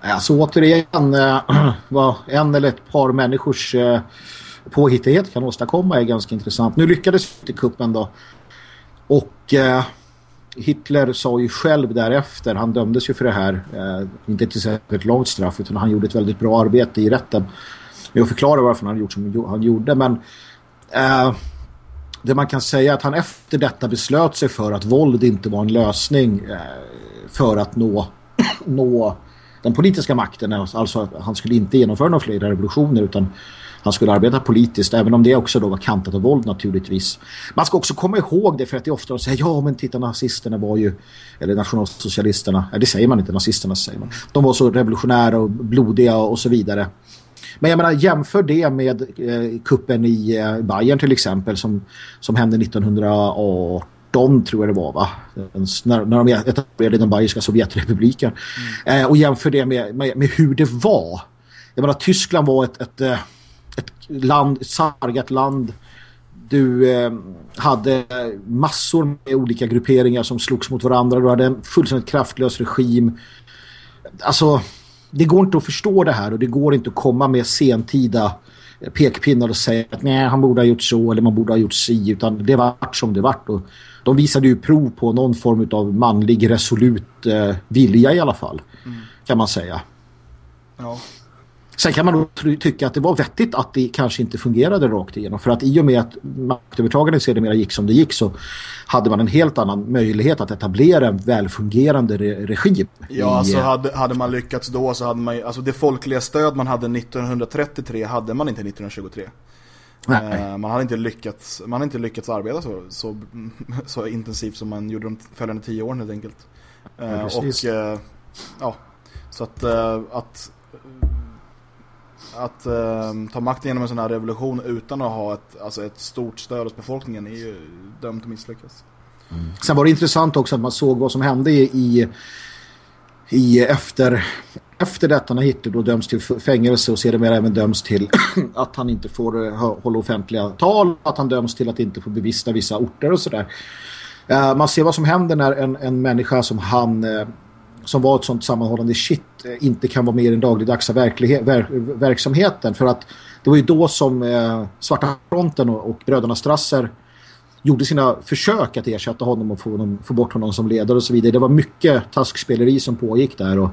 Alltså återigen, vad en eller ett par människors påhittighet kan åstadkomma är ganska intressant. Nu lyckades inte kuppen då och eh, Hitler sa ju själv därefter, han dömdes ju för det här, eh, inte till ett långt straff utan han gjorde ett väldigt bra arbete i rätten. Jag förklarar varför han gjort som han gjorde, men eh, det man kan säga är att han efter detta beslöt sig för att våld inte var en lösning eh, för att nå, nå den politiska makten. Alltså att han skulle inte genomföra några fler revolutioner utan han skulle arbeta politiskt, även om det också då var kantat av våld naturligtvis. Man ska också komma ihåg det för att det är ofta de säger ja men titta nazisterna var ju, eller nationalsocialisterna, det säger man inte, nazisterna säger man. De var så revolutionära och blodiga och så vidare. Men jag menar, jämför det med eh, kuppen i eh, Bayern till exempel som, som hände 1918 tror jag det var va? När, när de etablerade den bayerska Sovjetrepubliken. Mm. Eh, och jämför det med, med, med, hur det var. Jag menar, Tyskland var ett, ett, eh, ett land, ett sargat land. Du eh, hade massor med olika grupperingar som slogs mot varandra. Du hade en fullständigt kraftlös regim. Alltså, det går inte att förstå det här och det går inte att komma med sentida pekpinnar och säga att nej, han borde ha gjort så eller man borde ha gjort si utan det var som det vart och de visade ju prov på någon form av manlig resolut eh, vilja i alla fall mm. kan man säga. Ja. Sen kan man då tycka att det var vettigt att det kanske inte fungerade rakt igenom. För att i och med att maktövertagandet sedermera gick som det gick så hade man en helt annan möjlighet att etablera en välfungerande re regim. Ja, i, alltså hade, hade man lyckats då så hade man alltså det folkliga stöd man hade 1933 hade man inte 1923. Nej. Man hade inte lyckats, man hade inte lyckats arbeta så, så, så intensivt som man gjorde de följande tio åren helt enkelt. Ja, och ja, så att, att att eh, ta makten genom en sån här revolution utan att ha ett, alltså ett stort stöd hos befolkningen är ju dömt att misslyckas. Mm. Sen var det intressant också att man såg vad som hände i, i efter, efter detta när Hitler då döms till fängelse och sedermera även döms till att han inte får eh, hålla offentliga tal, att han döms till att inte få bevista vissa orter och sådär. Eh, man ser vad som händer när en, en människa som han eh, som var ett sånt sammanhållande shit eh, inte kan vara med i den dagligdagsa ver verksamheten. För att det var ju då som eh, Svarta fronten och, och Bröderna Strasser gjorde sina försök att ersätta honom och få, honom, få bort honom som ledare och så vidare. Det var mycket taskspeleri som pågick där och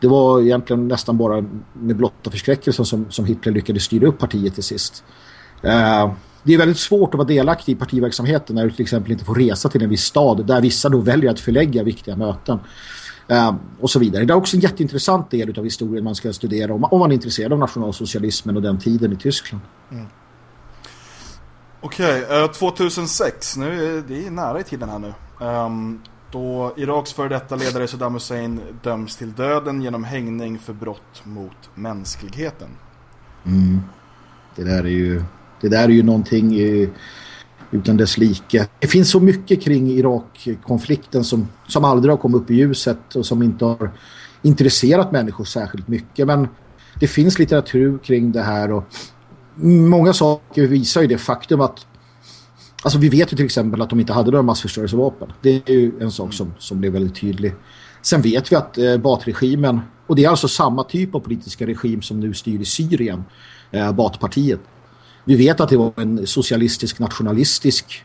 det var egentligen nästan bara med blotta förskräckelsen som, som Hitler lyckades styra upp partiet till sist. Eh, det är väldigt svårt att vara delaktig i partiverksamheten när du till exempel inte får resa till en viss stad där vissa då väljer att förlägga viktiga möten. Uh, och så vidare. Det är också en jätteintressant del av historien man ska studera om, om man är intresserad av nationalsocialismen och den tiden i Tyskland. Mm. Okej, okay, uh, 2006, nu är det är nära i tiden här nu. Um, då Iraks före detta ledare Saddam Hussein döms till döden genom hängning för brott mot mänskligheten. Mm. Det där är ju det där är ju någonting eh, utan dess like. Det finns så mycket kring Irak-konflikten som, som aldrig har kommit upp i ljuset och som inte har intresserat människor särskilt mycket. Men det finns litteratur kring det här och många saker visar ju det faktum att Alltså vi vet ju till exempel att de inte hade några massförstörelsevapen. Det är ju en sak som, som blev väldigt tydlig. Sen vet vi att eh, Batregimen, och det är alltså samma typ av politiska regim som nu styr i Syrien, eh, Batpartiet. Vi vet att det var en socialistisk, nationalistisk,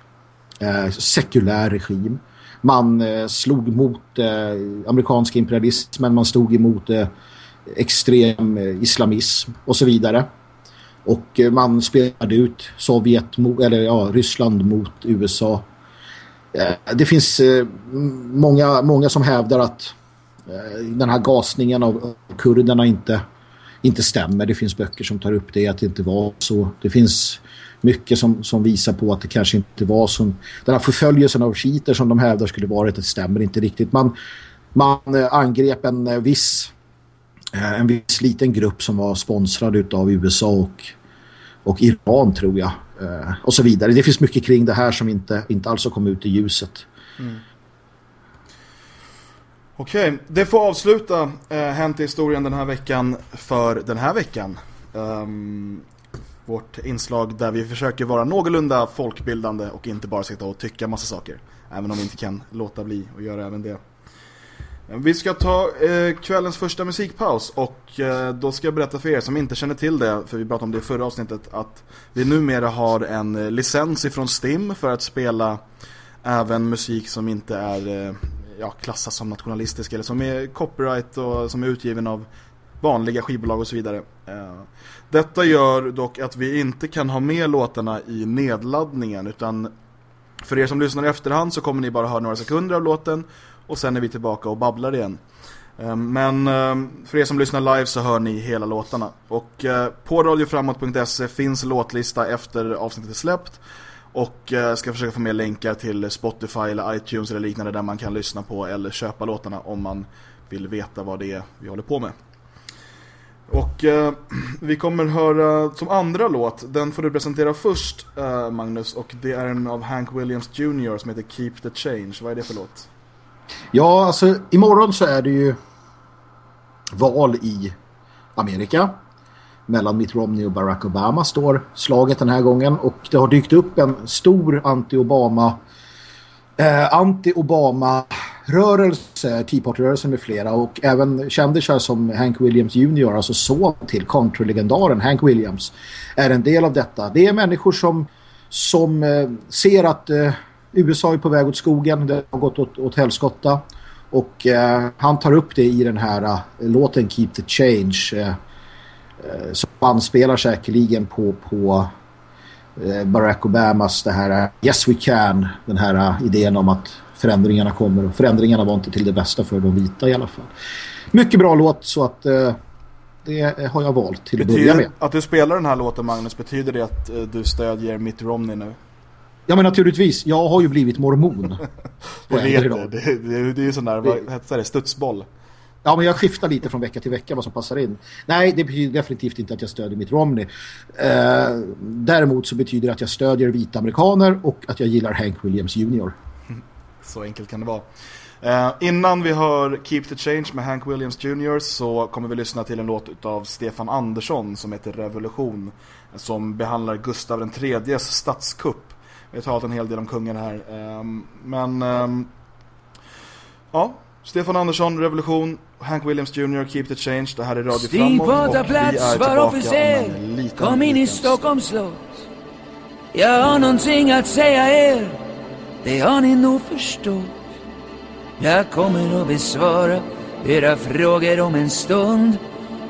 eh, sekulär regim. Man eh, slog mot eh, amerikansk imperialismen, man stod emot eh, extrem eh, islamism och så vidare. Och eh, man spelade ut Sovjet eller ja, Ryssland mot USA. Eh, det finns eh, många, många som hävdar att eh, den här gasningen av kurderna inte, inte stämmer. Det finns böcker som tar upp det, att det inte var så. Det finns mycket som, som visar på att det kanske inte var som den här förföljelsen av skiter som de hävdar skulle varit, det stämmer inte riktigt. Man, man eh, angrep en eh, viss eh, en viss liten grupp som var sponsrad av USA och, och Iran tror jag. Och så vidare. Det finns mycket kring det här som inte, inte alls har kommit ut i ljuset. Mm. Okej, det får avsluta eh, Hänt i historien den här veckan för den här veckan. Um, vårt inslag där vi försöker vara någorlunda folkbildande och inte bara sitta och tycka massa saker. Även om vi inte kan låta bli och göra även det. Ehm, vi ska ta eh, kvällens första musikpaus och eh, då ska jag berätta för er som inte känner till det, för vi pratade om det i förra avsnittet, att vi numera har en eh, licens ifrån Stim för att spela även musik som inte är eh, ja, klassas som nationalistisk eller som är copyright och som är utgiven av vanliga skivbolag och så vidare. Eh, detta gör dock att vi inte kan ha med låtarna i nedladdningen utan för er som lyssnar i efterhand så kommer ni bara höra några sekunder av låten och sen är vi tillbaka och babblar igen. Eh, men eh, för er som lyssnar live så hör ni hela låtarna. Och på radioframåt.se finns låtlista efter avsnittet är släppt. Och eh, ska försöka få med länkar till Spotify eller iTunes eller liknande där man kan lyssna på eller köpa låtarna om man vill veta vad det är vi håller på med. Och eh, vi kommer höra som andra låt, den får du presentera först eh, Magnus och det är en av Hank Williams Jr. som heter Keep the Change. Vad är det för låt? Ja, alltså imorgon så är det ju val i Amerika. Mellan Mitt Romney och Barack Obama står slaget den här gången. Och det har dykt upp en stor anti-Obama eh, anti-Obama-rörelse, Tea Party-rörelsen med flera. Och även kändisar som Hank Williams Jr., alltså son till countrylegendaren Hank Williams, är en del av detta. Det är människor som, som eh, ser att... Eh, USA är på väg åt skogen, det har gått åt, åt helskotta. Och eh, han tar upp det i den här eh, låten Keep the Change. Eh, Eh, eh, som anspelar säkerligen på, på eh, Barack Obamas det här Yes we can. Den här idén om att förändringarna kommer. Och förändringarna var inte till det bästa för de vita i alla fall. Mycket bra låt så att det har jag valt till betyder, att börja med. Att du spelar den här låten Magnus, betyder det att du stödjer Mitt Romney nu? Ja men naturligtvis, jag har ju blivit mormon. det vet det, det, det är ju sån där, vad heter det, studsboll. Ja, men jag skiftar lite från vecka till vecka vad som passar in. Nej, det betyder definitivt inte att jag stödjer Mitt Romney. Eh, däremot så betyder det att jag stödjer vita amerikaner och att jag gillar Hank Williams Jr. Så enkelt kan det vara. Eh, innan vi hör Keep the Change med Hank Williams Jr. så kommer vi lyssna till en låt av Stefan Andersson som heter Revolution. Som behandlar Gustav IIIs statskupp vi har talat en hel del om kungen här. Eh, men eh, ja, Stefan Andersson, Revolution, Hank Williams Jr, Keep the Change. Det här är Radio Framåt och vi är tillbaka officer. om en liten Kom in i Stockholms slott. Jag har någonting att säga er. Det har ni nog förstått. Jag kommer att besvara era frågor om en stund.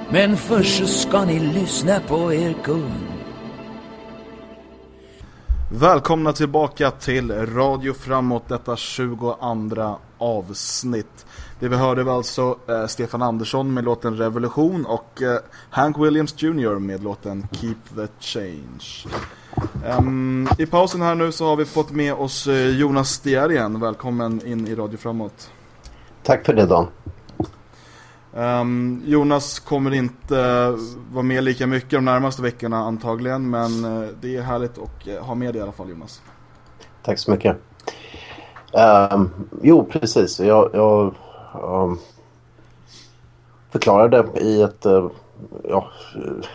Men först så ska ni lyssna på er kund. Välkomna tillbaka till Radio Framåt, detta 22 avsnitt. Det vi hörde var alltså eh, Stefan Andersson med låten Revolution och eh, Hank Williams Jr med låten Keep the Change. Um, I pausen här nu så har vi fått med oss eh, Jonas Stier igen. Välkommen in i Radio Framåt. Tack för det Dan. Um, Jonas kommer inte vara med lika mycket de närmaste veckorna antagligen men uh, det är härligt att ha med dig i alla fall Jonas. Tack så mycket. Um, jo, precis. Jag, jag um, förklarade i ett uh, ja, eh,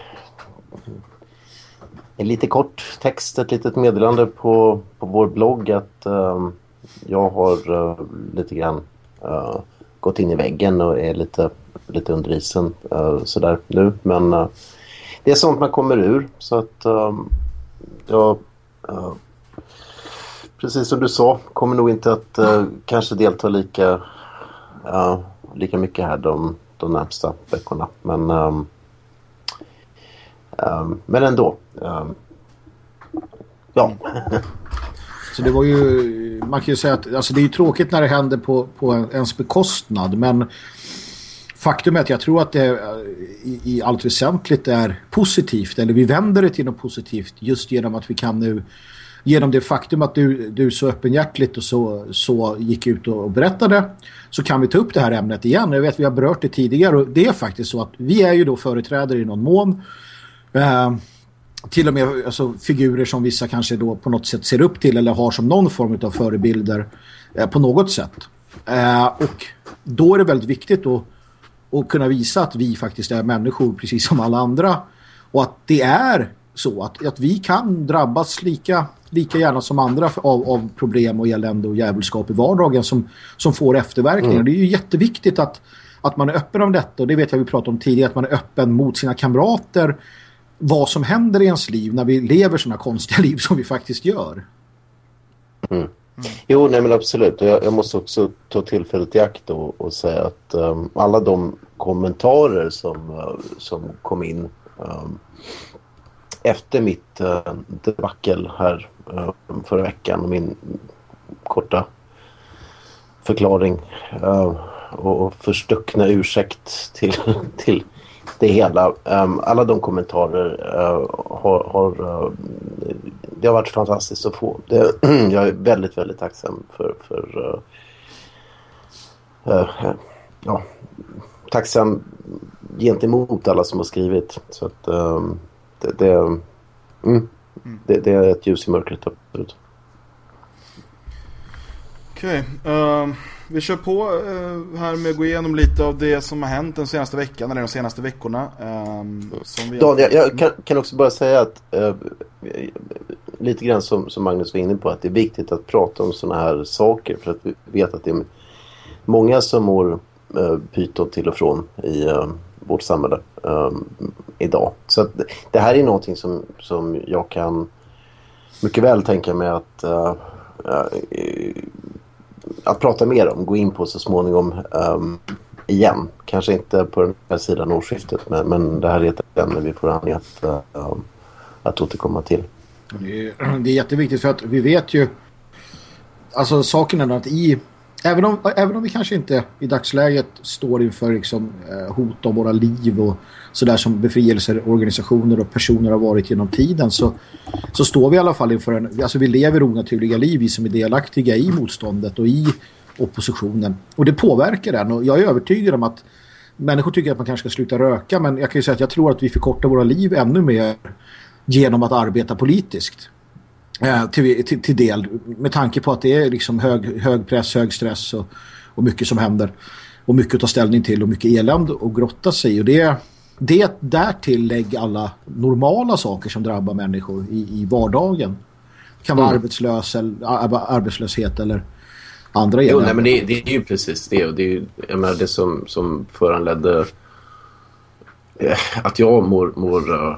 en lite kort text, ett litet meddelande på, på vår blogg att ehm, jag har eh, lite grann gått in i väggen och är lite lite under isen uh, sådär nu. Men uh, det är sånt man kommer ur. Så att ehm, um, jag, uh, precis som du sa, kommer nog inte att kanske delta lika, lika mycket här de, de närmsta veckorna. Men, um, um, men ändå. Ehm, ja. Så det var ju, man kan ju säga att alltså det är ju tråkigt när det händer på, på ens bekostnad men faktum är att jag tror att det eh, i, i allt väsentligt är positivt eller vi vänder det till något positivt just genom att vi kan nu genom det faktum att du, du så öppenhjärtligt och så, så gick ut och berättade så kan vi ta upp det här ämnet igen. Jag vet att vi har berört det tidigare och det är faktiskt så att vi är ju då företrädare i någon mån eh, till och med alltså, figurer som vissa kanske då på något sätt ser upp till eller har som någon form av förebilder eh, på något sätt. Eh, och då är det väldigt viktigt att och kunna visa att vi faktiskt är människor precis som alla andra och att det är så att, att vi kan drabbas lika, lika gärna som andra av, av problem och elände och jävelskap i vardagen som, som får efterverkningar. Mm. Det är ju jätteviktigt att, att man är öppen om detta och det vet jag vi pratade om tidigare att man är öppen mot sina kamrater vad som händer i ens liv när vi lever sådana konstiga liv som vi faktiskt gör. Mm. Mm. Jo, nej men absolut. Jag, jag, måste också ta tillfället i akt och, och säga att um, alla de kommentarer som, uh, som kom in um, efter mitt uh, debacle här Eh, förra veckan och min korta förklaring eh, och, förstuckna ursäkt till, till det hela. Eh, alla de kommentarer har, har det har varit fantastiskt att få. Det, jag är väldigt, väldigt tacksam för, för ja, tacksam gentemot alla som har skrivit. Så att det, det, mm, mm. det, det, är ett ljus i mörkret absolut. Okej. Okay. Uh... Vi kör på eh, här med att gå igenom lite av det som har hänt den senaste veckan eller de senaste veckorna. Um, vi Dan, jag, jag kan, kan, också bara säga att uh, lite grann som, som Magnus var inne på att det är viktigt att prata om sådana här saker för att vi vet att det är många som mår uh, pyton till och från i uh, vårt samhälle um, idag. Så att, det här är någonting som, som jag kan mycket väl tänka mig att uh, att prata mer om, gå in på så småningom um, igen. Kanske inte på den här sidan årsskiftet men, men det här är ett ämne vi får anledning att, uh, att återkomma till. Det är, det är jätteviktigt för att vi vet ju alltså saken är att i även om, även om vi kanske inte i dagsläget står inför liksom, eh, hot om våra liv och sådär som befrielseorganisationer och personer har varit genom tiden så, så står vi i alla fall inför en, alltså vi lever onaturliga liv vi som är delaktiga i motståndet och i oppositionen. Och det påverkar den och jag är övertygad om att människor tycker att man kanske ska sluta röka men jag kan ju säga att jag tror att vi förkortar våra liv ännu mer genom att arbeta politiskt till, till, till, del med tanke på att det är liksom hög, hög press, hög stress och, och mycket som händer och mycket att ta ställning till och mycket elände och grotta sig och det det därtill lägg alla normala saker som drabbar människor i, i vardagen. Det kan vara mm. arbetslös eller, arbetslöshet eller andra Jo, nej, men det, det, är ju precis det. Och det är ju, jag menar, det som, som föranledde eh, att jag mår, mår uh,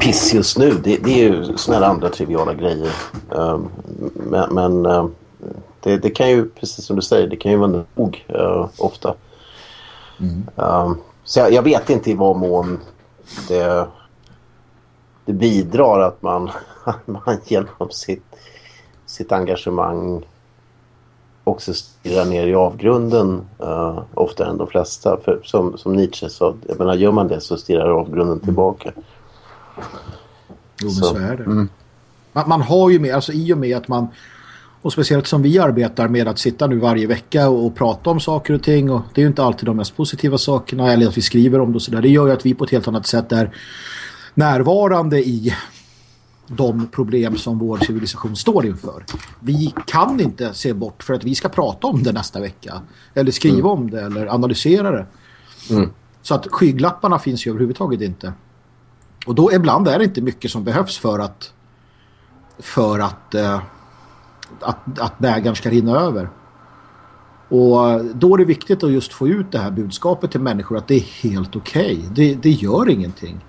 piss just nu. Det, det är ju här andra triviala grejer. Uh, men, men det, det, kan ju, precis som du säger, det kan ju vara nog ofta. Mm. så jag, jag, vet inte i vad mån det, det bidrar att man, man genom sitt, sitt engagemang också stirrar ner i avgrunden uh, oftare än de flesta. För som, som Nietzsche sa, jag menar, gör man det så stirrar avgrunden mm. tillbaka. Jo, men så, så är det. Mm. Man, man, har ju med, alltså i och med att man och speciellt som vi arbetar med att sitta nu varje vecka och, och, prata om saker och ting och det är ju inte alltid de mest positiva sakerna eller att vi skriver om det och sådär. Det gör ju att vi på ett helt annat sätt är närvarande i de problem som vår civilisation står inför. Vi kan inte se bort för att vi ska prata om det nästa vecka. Eller skriva mm. om det eller analysera det. Mm. Så att skygglapparna finns ju överhuvudtaget inte. Och då ibland är det inte mycket som behövs för att för att eh, att, att bägaren ska rinna över. Och då är det viktigt att just få ut det här budskapet till människor att det är helt okej. Okay. Det, det gör ingenting.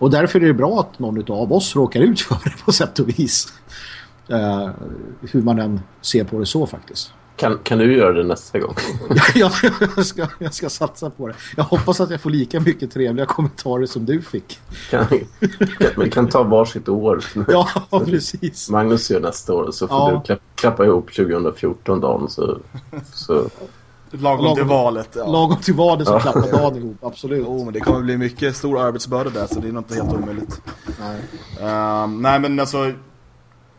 Och därför är det bra att någon av oss råkar ut för det på sätt och vis. Uh, hur man än ser på det så faktiskt. Kan, kan du göra det nästa gång? ja, jag, ska, jag ska satsa på det. Jag hoppas att jag får lika mycket trevliga kommentarer som du fick. Kan, kan, vi kan ta varsitt år. ja, precis. Magnus gör nästa år så får ja. du klappa, klappa ihop 2014 dagen så, så Lagom, lagom till valet. Ja. Lagom till valet så klappar dagen ihop, absolut. Oh, men det kommer bli mycket stor arbetsbörda där så det är nog inte helt omöjligt. Nej. Uh, nej men alltså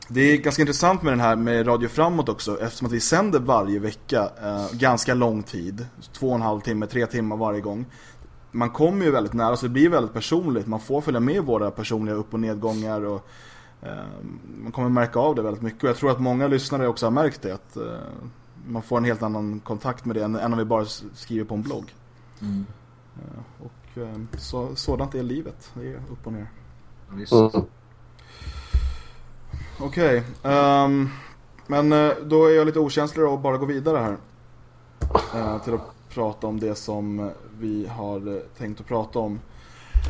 det är ganska intressant med den här med Radio Framåt också eftersom att vi sänder varje vecka uh, ganska lång tid. Två och en halv timme, tre timmar varje gång. Man kommer ju väldigt nära så det blir väldigt personligt. Man får följa med våra personliga upp- och nedgångar och uh, man kommer märka av det väldigt mycket. Och jag tror att många lyssnare också har märkt det att eh, man får en helt annan kontakt med det än, än om vi bara skriver på en blogg. Mm. Uh, och uh, så, sådant är livet. Det är upp och ner. Mm. Okej. Okay, um, ehm, men uh, då är jag lite okänslig och bara gå vidare här. till att prata om det som vi har tänkt att prata om.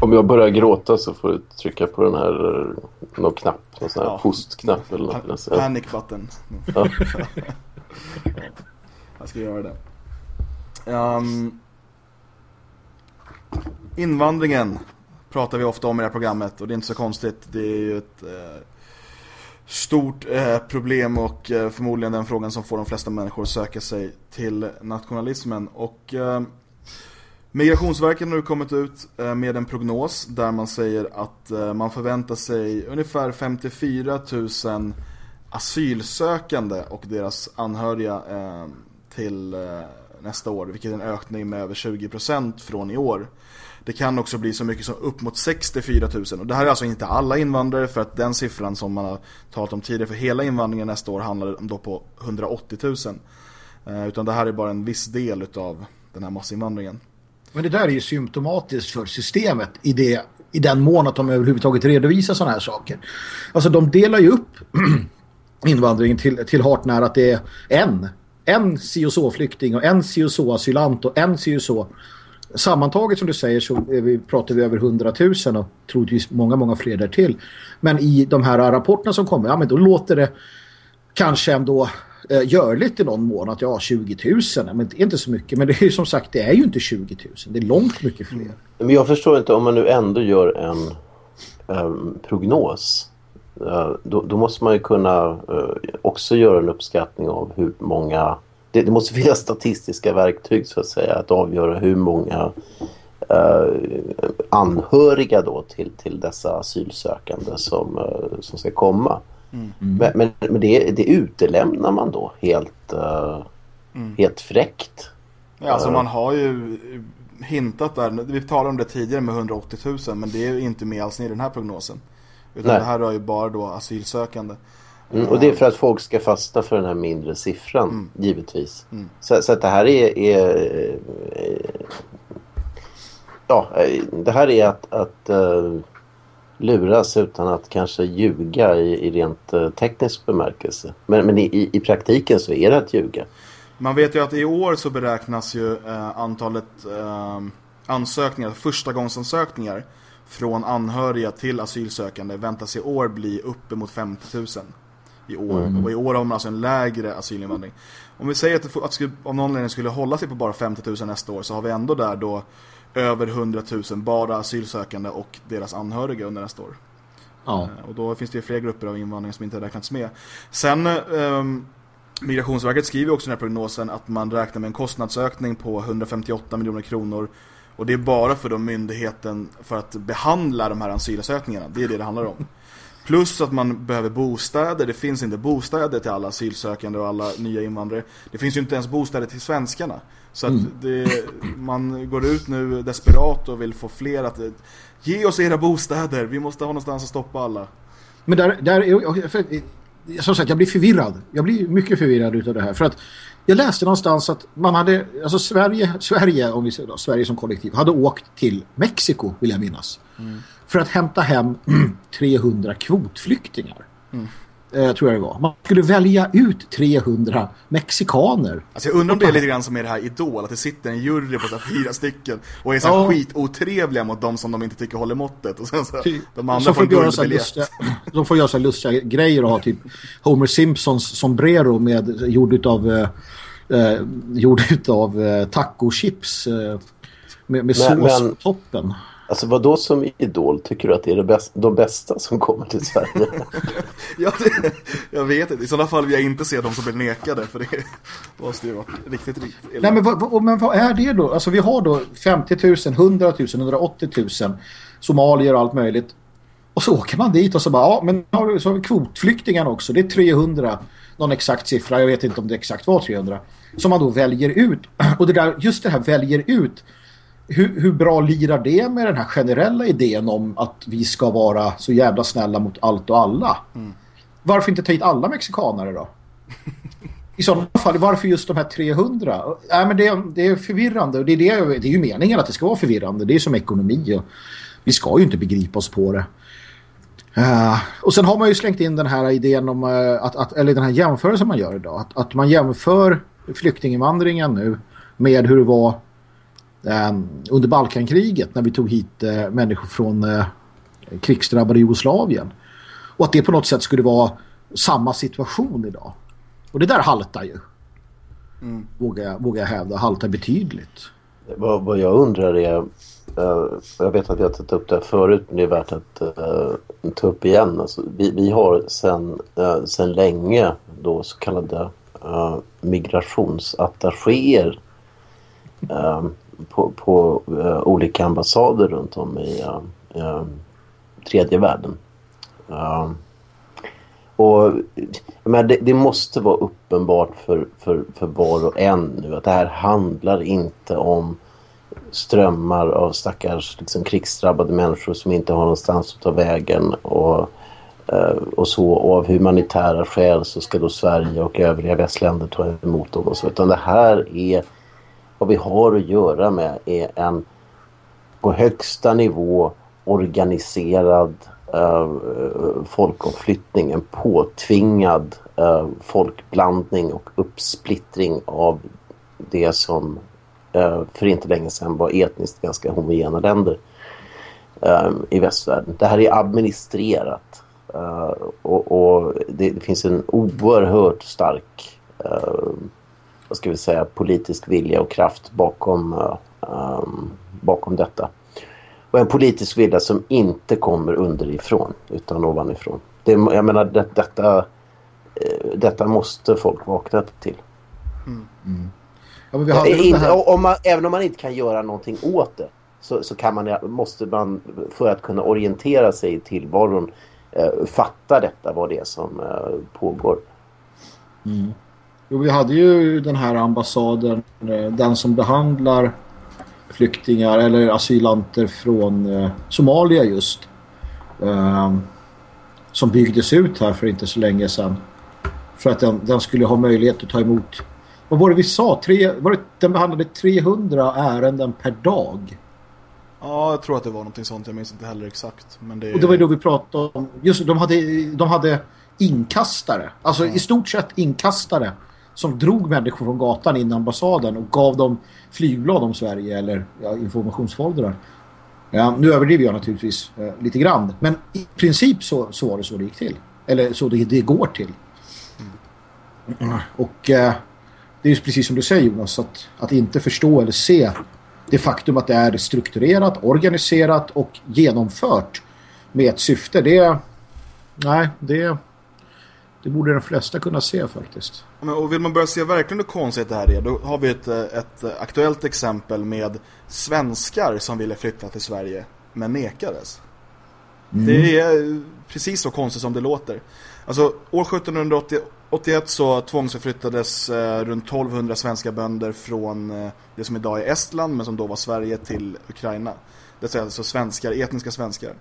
Om jag börjar gråta så får du trycka på den här någon knapp, någon sån här ja. hostknapp eller något. Panic button. Ja. Jag ska göra det. Um, invandringen pratar vi ofta om i det här programmet och det är inte så konstigt. Det är ju ett eh, stort eh, problem och eh, förmodligen den frågan som får de flesta människor att söka sig till nationalismen. Och eh, Migrationsverket har nu kommit ut eh, med en prognos där man säger att eh, man förväntar sig ungefär 54 000 asylsökande och deras anhöriga eh, till eh, nästa år, vilket är en ökning med över 20% från i år. Det kan också bli så mycket som upp mot 64 000 och det här är alltså inte alla invandrare för att den siffran som man har talat om tidigare för hela invandringen nästa år handlar då på 180 000. Eh, utan det här är bara en viss del av den här massinvandringen. Men det där är ju symptomatiskt för systemet i, det, i den mån att de överhuvudtaget redovisar sådana här saker. Alltså de delar ju upp invandringen till, till hart när att det är en. En si och så flykting och en si och så asylant och en si och så. Sammantaget som du säger så vi, pratar vi över 100 000 och troligtvis många, många fler där till. Men i de här rapporterna som kommer, ja men då låter det kanske ändå eh, görligt i någon mån att ja, 20 000, men det är inte så mycket. Men det är ju som sagt, det är ju inte 20 000. Det är långt mycket fler. Mm. Men jag förstår inte om man nu ändå gör en um, prognos då, då, måste man ju kunna uh, också göra en uppskattning av hur många... Det, det, måste finnas statistiska verktyg så att säga att avgöra hur många uh, anhöriga då till, till dessa asylsökande som, som ska komma. Mm. Men, men, men det, det utelämnar man då helt, mm. helt fräckt. Ja, alltså man har ju hintat där, vi talade om det tidigare med 180 000 men det är inte med alls i den här prognosen. Utan Nej. det här rör ju bara då asylsökande. Mm, och det är för att folk ska fasta för den här mindre siffran, mm. givetvis. Mm. Så, så, att det här är, är, ja, det här är att, att uh, luras utan att kanske ljuga i, i rent uh, teknisk bemärkelse. Men, men i, i, praktiken så är det att ljuga. Man vet ju att i år så beräknas ju uh, antalet ansökningar, första gångsansökningar från anhöriga till asylsökande väntas i år bli uppemot 50 000 i år. Mm. Och i år har man alltså en lägre asylinvandring. Om vi säger att det att skulle, av någon anledning skulle hålla sig på bara 50 000 nästa år så har vi ändå där då över 100 000 bara asylsökande och deras anhöriga under nästa år. Ja. Eh, och då finns det ju fler grupper av invandring som inte räknats med. Sen eh, Migrationsverket skriver också i den här prognosen att man räknar med en kostnadsökning på 158 miljoner kronor och det är bara för de myndigheten för att behandla de här asylansökningarna. Det är det det handlar om. Plus att man behöver bostäder. Det finns inte bostäder till alla asylsökande och alla nya invandrare. Det finns ju inte ens bostäder till svenskarna. Så att mm. det, man går ut nu desperat och vill få fler att ge oss era bostäder. Vi måste ha någonstans att stoppa alla. Men där, där som sagt, jag blir förvirrad. Jag blir mycket förvirrad utav det här. För att jag läste någonstans att man hade, alltså Sverige, Sverige om vi säger då, Sverige som kollektiv, hade åkt till Mexiko, vill jag minnas. Mm. För att hämta hem 300 kvotflyktingar. Mm eh, tror jag det var. Man skulle välja ut 300 mexikaner. Alltså jag undrar om det är lite grann som är det här Idol, att det sitter en jury på så fyra stycken och är så ja. skitotrevliga mot de som de inte tycker håller måttet. Och sen så, Ty, de andra får, göra så lustiga, De får göra så lustiga grejer och ha typ Homer Simpsons sombrero med, gjord av eh, eh, gjord utav eh, taco-chips eh, med, med men, sås på toppen. Alltså vad då som idol tycker du att det är det bästa, de bästa som kommer till Sverige? ja, det, jag vet inte. I sådana fall vill jag inte se de som blir nekade för det måste ju vara riktigt, riktigt illa. Nej, men vad, men vad är det då? Alltså vi har då 50 000, 100 000, 180 000 somalier och allt möjligt. Och så åker man dit och så bara, ja men så har vi kvotflyktingarna också. Det är 300, någon exakt siffra, jag vet inte om det exakt var 300. Som man då väljer ut. Och det där, just det här väljer ut hur, hur bra lirar det med den här generella idén om att vi ska vara så jävla snälla mot allt och alla? Mm. Varför inte ta hit alla mexikanare då? I sådana fall, varför just de här 300? Nej, men det, det är förvirrande och det är, det, det är ju meningen att det ska vara förvirrande. Det är som ekonomi och vi ska ju inte begripa oss på det. Uh, och sen har man ju slängt in den här idén om uh, att, att, eller den här jämförelsen man gör idag. Att, att man jämför flyktinginvandringen nu med hur det var under Balkankriget när vi tog hit eh, människor från eh, krigsdrabbade Jugoslavien. Och att det på något sätt skulle vara samma situation idag. Och det där haltar ju. Mm. Vågar, jag, vågar jag hävda. Haltar betydligt. Vad, vad jag undrar är... Uh, jag vet att vi har tagit upp det förut men det är värt att uh, ta upp igen. Alltså, vi, vi har sedan uh, sen länge då så kallade uh, migrationsattachéer um, på, på uh, olika ambassader runt om i uh, tredje världen. och men det, det, måste vara uppenbart för, för, för var och en nu att det här handlar inte om strömmar av stackars liksom, krigsdrabbade människor som inte har någonstans att ta vägen och, och så och av humanitära skäl så ska då Sverige och övriga västländer ta emot dem och så utan det här är vad vi har att göra med är en på högsta nivå organiserad eh, folkomflyttning, en påtvingad eh, folkblandning och uppsplittring av det som eh, för inte länge sedan var etniskt ganska homogena länder eh, i västvärlden. Det här är administrerat eh, och, och det, det, finns en oerhört stark eh, vad ska vi säga, politisk vilja och kraft bakom, um, bakom detta. Och en politisk vilja som inte kommer underifrån utan ovanifrån. Det, jag menar, det, detta, eh, detta måste folk vakna till. Mm. Mm. Ja, inte, om man, även om man inte kan göra någonting åt det så, så kan man, måste man för att kunna orientera sig i tillvaron eh, fatta detta, vad det är som eh, pågår. Mm. Jo, vi hade ju den här ambassaden, eh, den som behandlar flyktingar eller asylanter från eh, Somalia just. Eh, som byggdes ut här för inte så länge sedan. För att den, den skulle ha möjlighet att ta emot vad var det vi sa? Tre, var det, den behandlade 300 ärenden per dag. Ja, jag tror att det var någonting sånt. Jag minns inte heller exakt. Men det... Och det var då vi pratade om... Just de hade, de hade inkastare. Alltså Ja. i stort sett inkastare som drog människor från gatan in i ambassaden och gav dem flygblad om Sverige eller ja, informationsfoldrar. Ja, nu överdriver jag naturligtvis eh, lite grann. Men i princip så, så var det så det gick till. Eller så det, det går till. Och eh, det är ju precis som du säger Jonas, att, att inte förstå eller se det faktum att det är strukturerat, organiserat och genomfört med ett syfte. Det, nej, det, det borde de flesta kunna se faktiskt. Men, och vill man börja se verkligen hur konstigt det här är, då har vi ett, ett aktuellt exempel med svenskar som ville flytta till Sverige, men nekades. Det är precis så konstigt som det låter. Alltså, år 1781 så tvångsförflyttades eh, runt 1200 svenska bönder från eh, det som idag är Estland, men som då var Sverige, till Ukraina. Det är alltså svenskar, etniska svenskar.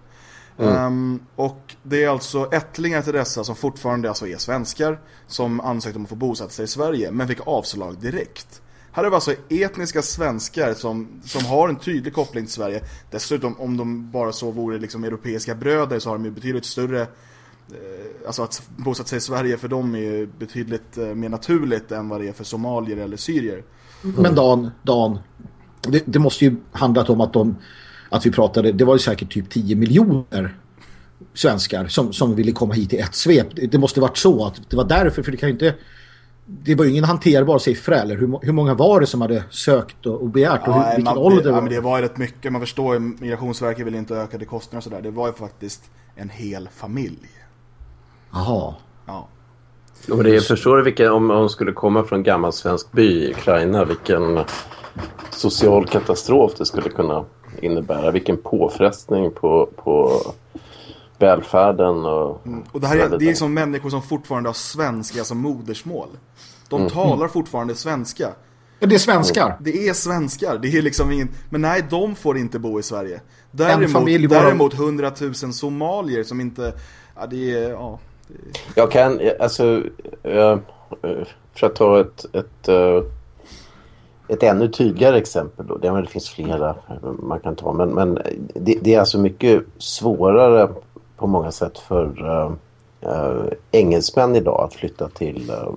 Ehm, och det är alltså ättlingar till dessa som fortfarande alltså är svenskar som ansökte om att få bosätta sig i Sverige men fick avslag direkt. Här har vi alltså etniska svenskar som, som har en tydlig koppling till Sverige. Dessutom om de bara så vore liksom europeiska bröder så har de ju betydligt större eh, Alltså att bosätta sig i Sverige för dem är ju betydligt eh, mer naturligt än vad det är för somalier eller syrier. Men Dan, Dan det, det måste ju handlat om att de att vi pratade, det var ju säkert typ 10 miljoner svenskar som, som ville komma hit i ett svep. Det, det måste varit så att det var därför, för det kan ju inte det var ju ingen hanterbar siffra eller hur, hur många var det som hade sökt och, och begärt och hur, vilken man, ålder det, ja, var men det var ju rätt mycket, man förstår ju Migrationsverket vill inte öka det kostnader och sådär. Det var ju faktiskt en hel familj. Jaha. Ja. Ja, Men det är, förstår du vilken, om hon skulle komma från en gammal svensk by i Ukraina, vilken social katastrof det skulle kunna innebära. Vilken påfrestning på, på välfärden och... Och det här är, det är liksom människor som fortfarande har svenska som modersmål. De talar fortfarande svenska. Ja, det är svenskar. Det är svenskar, det är liksom ingen... Men nej, de får inte bo i Sverige. Däremot, familj varav- däremot 100 000 somalier som inte... Ja, det är... Ja, Jag kan, alltså, för att ta ett, ett, eh, ett ännu tydligare exempel då. Det, finns flera man kan ta. Men, men det, det är alltså mycket svårare på många sätt för eh, engelsmän idag att flytta till eh,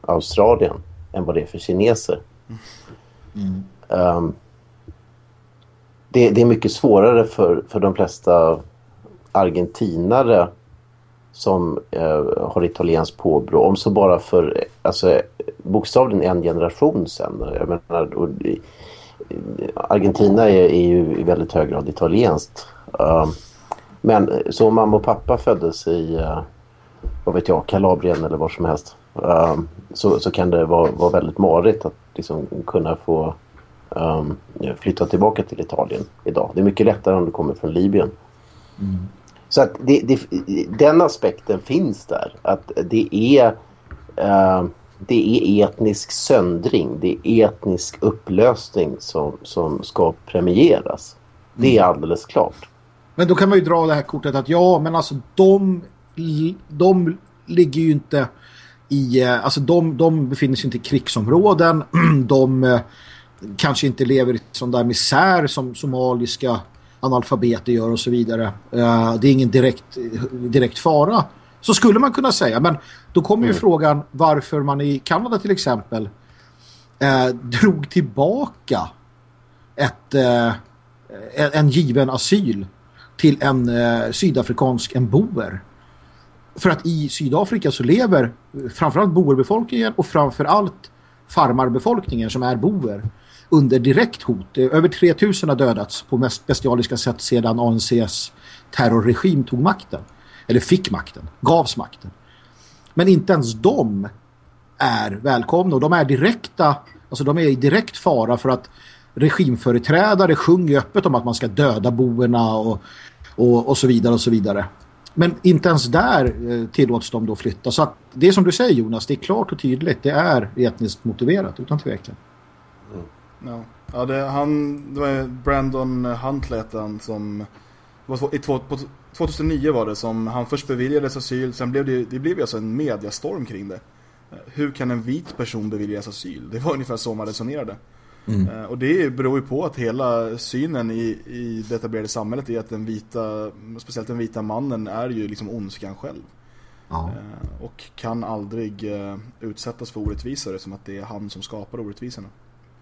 Australien än vad det är för kineser. Ehm, det, det är mycket svårare för, för de flesta argentinare som eh, har italienskt påbrå. Om så bara för alltså, bokstavligen en generation sen. Jag menar, och, Argentina är, är ju i väldigt hög grad italienskt. Um, men så mamma och pappa föddes i, uh, vad vet jag, Kalabrien eller var som helst. Um, så, så kan det vara, vara väldigt marigt att liksom kunna få um, flytta tillbaka till Italien idag. Det är mycket lättare om du kommer från Libyen. Så att det, det, den aspekten finns där. Att det är, det är etnisk söndring, det är etnisk upplösning som, som ska premieras. Det är alldeles klart. Men då kan man ju dra det här kortet att ja, men alltså de, de ligger ju inte i, eh, alltså de, de befinner sig inte i krigsområden. De eh, kanske inte lever i sån där misär som somaliska analfabeter gör och så vidare. Eh, Det är ingen direkt, direkt fara. Så skulle man kunna säga. Men då kommer ju frågan varför man i Kanada till exempel eh, drog tillbaka ett, eh, en, en given asyl till en eh, sydafrikansk en boer. För att i Sydafrika så lever framförallt boerbefolkningen och framförallt farmarbefolkningen som är boer under direkt hot. Eh, Över 3000 har dödats på mest bestialiska sätt sedan ANCs terrorregim tog makten. Eller fick makten, gavs makten. Men inte ens de är välkomna och de är direkta, alltså de är i direkt fara för att regimföreträdare sjunger öppet om att man ska döda boerna och, och, och så vidare och så vidare. Men inte ens där eh, tillåts de då flytta. Så att det är som du säger Jonas, det är klart och tydligt. Det är etniskt motiverat utan tvekan. Ja, ja det, han, det var Brandon Huntley han som var i två, på 2009 var det som han först beviljades asyl, sen blev det, det blev alltså en mediastorm kring det. Hur kan en vit person beviljas asyl? Det var ungefär så man resonerade. Mm. Eh, och det beror ju på att hela synen i, i det etablerade samhället är att den vita, speciellt den vita mannen är ju liksom ondskan själv. Ja. Eh, och kan aldrig eh, utsättas för orättvisor som att det är han som skapar orättvisorna.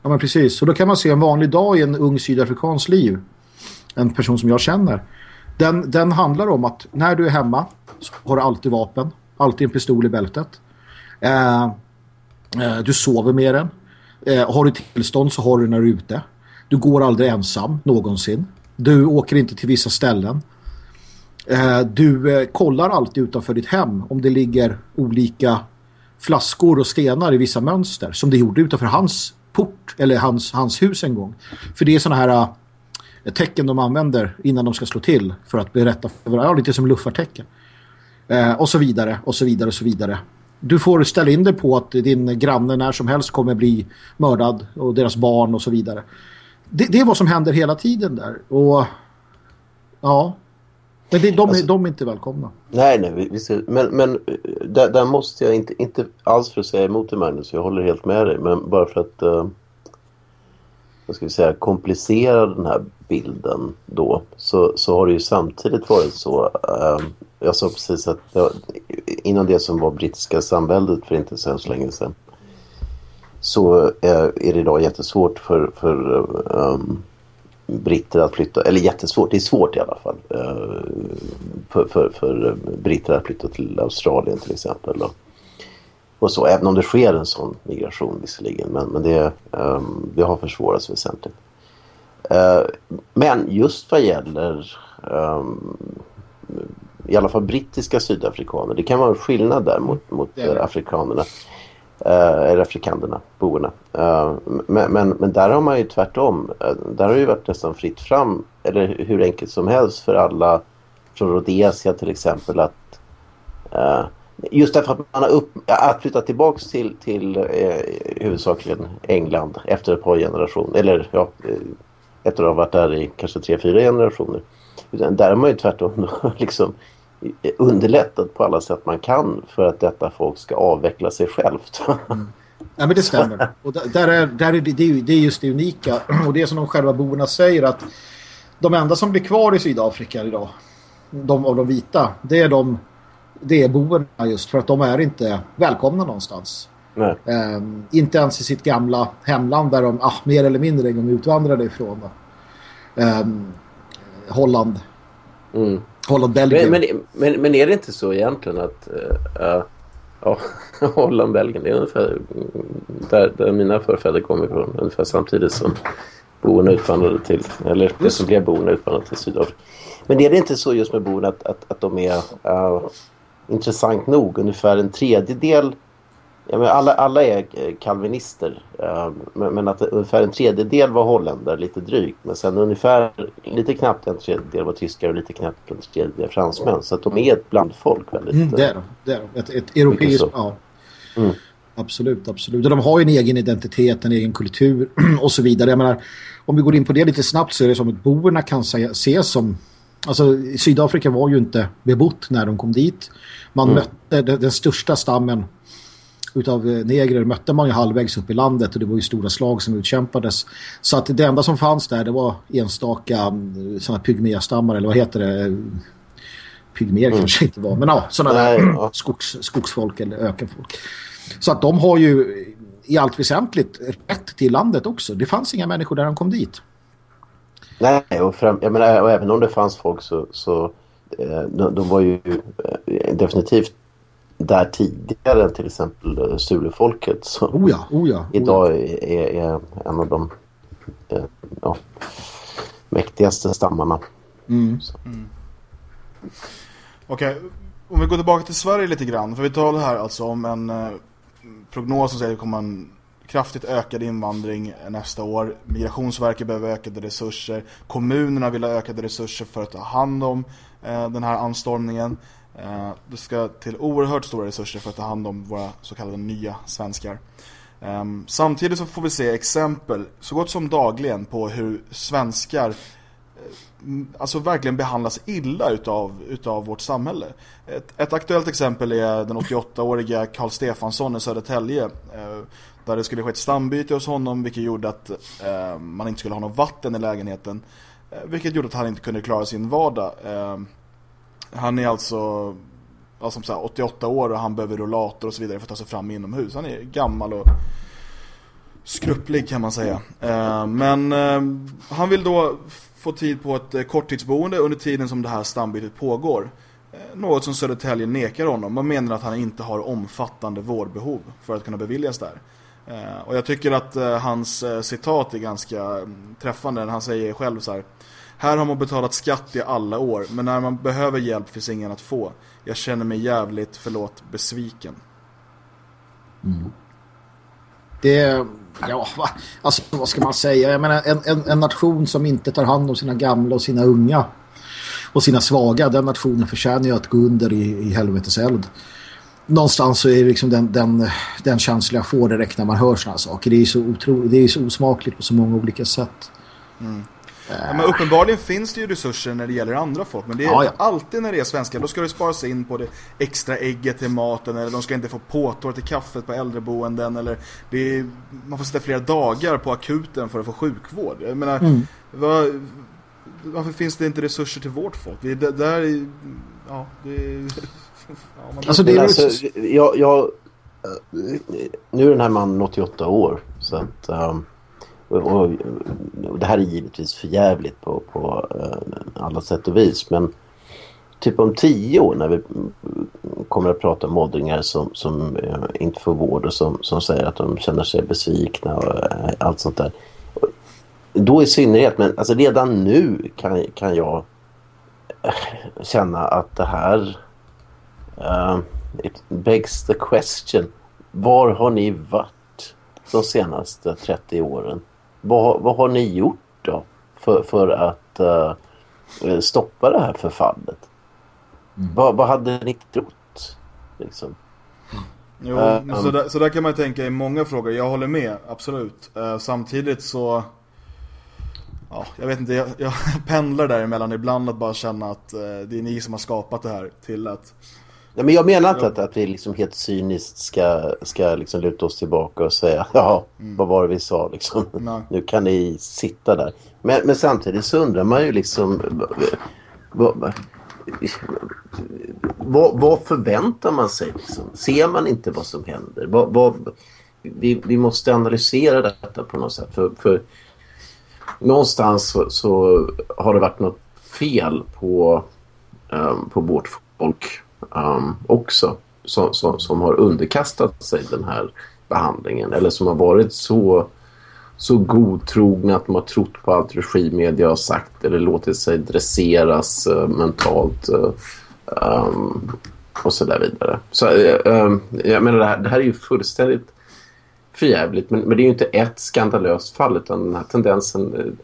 Ja men precis, och då kan man se en vanlig dag i en ung sydafrikans liv. En person som jag känner. Den, den handlar om att när du är hemma så har du alltid vapen. Alltid en pistol i bältet. Eh, eh, du sover med den. Eh, har du tillstånd så har du när du är ute. Du går aldrig ensam någonsin. Du åker inte till vissa ställen. Eh, du eh, kollar alltid utanför ditt hem om det ligger olika flaskor och stenar i vissa mönster som det gjorde utanför hans port eller hans, hans hus en gång. För det är sådana här eh, tecken de använder innan de ska slå till för att berätta för varandra. Ja, lite som luffartecken. Uh, och så vidare, och så vidare, och så vidare. Du får ställa in dig på att din granne när som helst kommer bli mördad och deras barn och så vidare. Det, det är vad som händer hela tiden där. Och ja, men det, de, alltså, de är inte välkomna. Nej, nej. Vi, ser, men men eh, där, där, måste jag inte, inte alls för att säga emot dig Magnus, jag håller helt med dig. Men bara för att uh, vad ska vi säga, komplicera den här bilden då så, så har det ju samtidigt varit så eh, jag sa precis att det, innan det som var brittiska samväldet för inte så länge sedan så eh, är det idag jättesvårt för, för um, britter att flytta, eller jättesvårt, det är svårt i alla fall uh, för, för, för britter att flytta till Australien till exempel. Då. och så, även om det sker en sån migration visserligen, men, men det, um, det har försvårats väsentligt. Uh, men just vad gäller um, i alla fall brittiska sydafrikaner, det kan vara en skillnad där mot, mot uh, afrikanerna. Eh, eller afrikanerna, boerna. Eh, men, men, men, där har man ju tvärtom. Eh, där har det ju varit nästan fritt fram, eller hur enkelt som helst för alla från Rhodesia till exempel att Just därför att man har upp, att flytta tillbaka till, till eh, huvudsakligen England efter ett par generationer. Eller ja, efter att ha varit där i kanske tre, fyra generationer. Där har man ju tvärtom liksom underlättat på alla sätt man kan för att detta folk ska avveckla sig självt. Mm. Ja, men det stämmer. Och där är, där är det, det är just det unika. Och det är som de själva boerna säger att de enda som blir kvar i Sydafrika idag, de av de vita, det är de det är boerna just för att de är inte välkomna någonstans. Um, inte ens i sitt gamla hemland där de ah, mer eller mindre en gång utvandrade ifrån. Um, Holland. Mm. Holland, Belgien. Men, men, men, men, är det inte så egentligen att uh, ja, Holland, Belgien, det är ungefär där, där mina förfäder kom ifrån. Ungefär samtidigt som boerna utvandrade till, eller det som blev boerna utvandrade till Sydafrika. Men är det inte så just med boerna att, att, att de är uh, intressant nog ungefär en tredjedel Ja, men alla, alla är eh, kalvinister. Uh, men, men, att ungefär en tredjedel var holländare, lite drygt. Men sen ungefär lite knappt en tredjedel var tyskar och lite knappt en tredjedel fransmän. Så att de är ett blandfolk väldigt. Mm, det är de. Det är de. Ett, ett europeiskt... Ja. Mm. Absolut, absolut. Och de har ju en egen identitet, en egen kultur och så vidare. Jag menar, om vi går in på det lite snabbt så är det som att boerna kan ses som... Alltså Sydafrika var ju inte bebott när de kom dit. Man mm. mötte den, den största stammen utav eh, negrer mötte man ju halvvägs upp i landet och det var ju stora slag som utkämpades. Så att det enda som fanns där det var enstaka mm, sådana pygmeastammar eller vad heter det? Pygmer mm. kanske inte var, men ja, sådana där skogs, skogsfolk eller ökenfolk. Så att de har ju i allt väsentligt rätt till landet också. Det fanns inga människor där de kom dit. Nej, och, fram, jag menar, och även om det fanns folk så, så eh, de, de var ju eh, definitivt där tidigare till exempel Stulefolket som oh ja, oh ja, oh idag är, är, en av de eh, ja, mäktigaste stammarna. Mm. Mm. Okej, okay. om vi går tillbaka till Sverige lite grann. För vi talar här alltså om en eh, prognos som säger att det kommer en kraftigt ökad invandring nästa år. Migrationsverket behöver ökade resurser. Kommunerna vill ha ökade resurser för att ta hand om eh, Eh, den här anstormningen. Eh, det ska till oerhört stora resurser för att ta hand om våra så kallade nya svenskar. Ehm, samtidigt så får vi se exempel så gott som dagligen på hur svenskar eh, alltså verkligen behandlas illa utav, utav vårt samhälle. Ett, ett aktuellt exempel är den 88-åriga Karl Stefansson i Södertälje. Där det skulle ske ett stambyte hos honom vilket gjorde att man inte skulle ha något vatten i lägenheten. Vilket gjorde att han inte kunde klara sin vardag. Ehm, han är alltså alltså som 88 år och han behöver rollator och så vidare för att ta sig fram inomhus. Han är gammal och skrupplig kan man säga. Eh, men eh, han vill då få tid på ett eh, korttidsboende under tiden som det här stambytet pågår. Eh, något som Södertälje nekar honom. Man menar att han inte har omfattande vårdbehov för att kunna beviljas där. Eh, och jag tycker att eh, hans citat är ganska mm, träffande. Han säger själv så här. Här har man betalat skatt i alla år, men när man behöver hjälp finns ingen att få. Jag känner mig jävligt, förlåt, besviken. Mm. Det, ja, alltså vad ska man säga? Jag menar, en, en, en, nation som inte tar hand om sina gamla och sina unga och sina svaga, den nationen förtjänar ju att gå under i, i helvetes eld. Någonstans så är det liksom den, den, den känsla jag får direkt när man hör sådana saker. Det är så otroligt, det är så osmakligt på så många olika sätt. Mm. Ja, men uppenbarligen finns det ju resurser när det gäller andra folk. Men det är ja, ja. alltid när det är svenskar. Då ska det sparas in på det extra ägget till maten. Eller de ska inte få påtår till kaffet på äldreboenden. Eller det är, man får sitta flera dagar på akuten för att få sjukvård. Jag menar, mm. vad, varför finns det inte resurser till vårt folk? Det, det där är, ja, det är, ja, man, alltså, det är alltså, jag, jag, nu är den här mannen 88 år. Så att... Um och, och, det här är givetvis förjävligt på, på eh, alla sätt och vis. Men typ om tio år när vi kommer att prata om åldringar som, som eh, inte får vård och som, som säger att de känner sig besvikna och eh, allt sånt där. Då i synnerhet, men alltså redan nu kan, kan jag känna att det här it begs the question. Var har ni varit de senaste 30 åren? Vad, vad har ni gjort då för, för att uh, stoppa det här förfallet? Mm. Vad, vad hade ni trott? Liksom? Jo, uh, så, där, så där kan man tänka i många frågor. Jag håller med, absolut. Uh, samtidigt så... Ja, jag vet inte, jag, jag pendlar däremellan ibland att bara känna att det är ni som har skapat det här till att Ja, men jag menar inte att, att vi liksom helt cyniskt ska, ska liksom luta oss tillbaka och säga ja, mm. vad var det vi sa liksom. Nu kan ni sitta där. Men, men samtidigt så undrar man ju liksom vad, vad, vad förväntar man sig? Liksom? Ser man inte vad som händer? Vad, vad, vi, vi måste analysera detta på något sätt. För, för någonstans så, så har det varit något fel på, um, på vårt folk um, också som, som, som, har underkastat sig den här behandlingen eller som har varit så, så godtrogna att de har trott på allt regimmedia har sagt eller låtit sig dresseras uh, mentalt uh, um, och så där vidare. Så, uh, jag menar, det här, det här är ju fullständigt förjävligt men, men det är ju inte ett skandalöst fall utan den här tendensen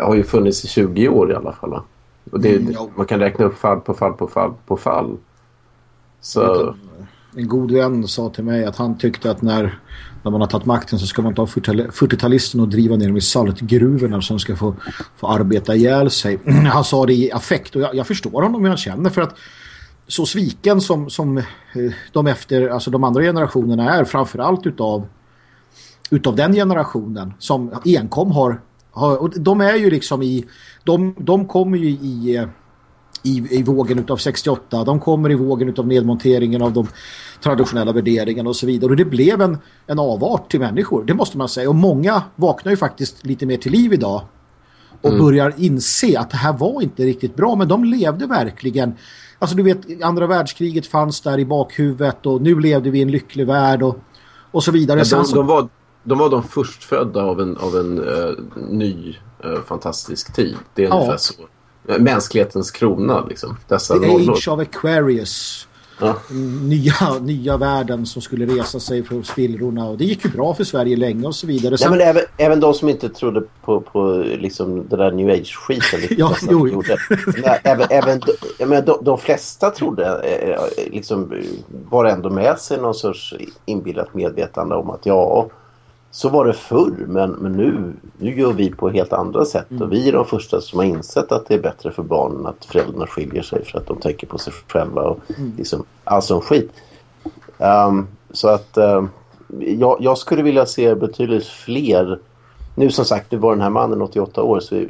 har ju funnits i 20 år i alla fall. va? Och det, mm, man kan räkna upp fall på fall på fall på fall. Så... En god vän sa till mig att han tyckte att när, när man har tagit makten så ska man ta 40-talisten och driva ner dem i saltgruvorna så de ska få, få arbeta ihjäl sig. Han sa det i affekt och jag, jag förstår honom hur han känner för att så sviken som, som eh, de efter, alltså de andra generationerna är framförallt utav utav den generationen som enkom har och de är ju liksom i de, de kommer ju i, i, i vågen utav 68. De kommer i vågen utav nedmonteringen av de traditionella värderingarna och så vidare. Och det blev en, en avart till människor, det måste man säga. Och många vaknar ju faktiskt lite mer till liv idag och mm. börjar inse att det här var inte riktigt bra. Men de levde verkligen... Alltså du vet, andra världskriget fanns där i bakhuvudet och nu levde vi i en lycklig värld och, och så vidare. Ja, de, de, var, de var de förstfödda av en, av en uh, ny uh, fantastisk tid. Det är ja. ungefär så. Mänsklighetens krona liksom. Dessa The nollor. Age of Aquarius. Ja. Nya, nya världen som skulle resa sig från spillrorna och det gick ju bra för Sverige länge och så vidare. Så... Ja, men även, även de som inte trodde på, på liksom det där New Age-skiten ja, jo. Gjorde. även, även jag menar, de, de flesta trodde eh, liksom var ändå med sig någon sorts inbillat medvetande om att ja, så var det förr men, men nu, nu gör vi på helt andra sätt mm. och vi är de första som har insett att det är bättre för barnen att föräldrarna skiljer sig för att de tänker på sig själva och mm. liksom all sån skit. Um, så att um, jag, jag skulle vilja se betydligt fler nu som sagt, det var den här mannen 88 år så vi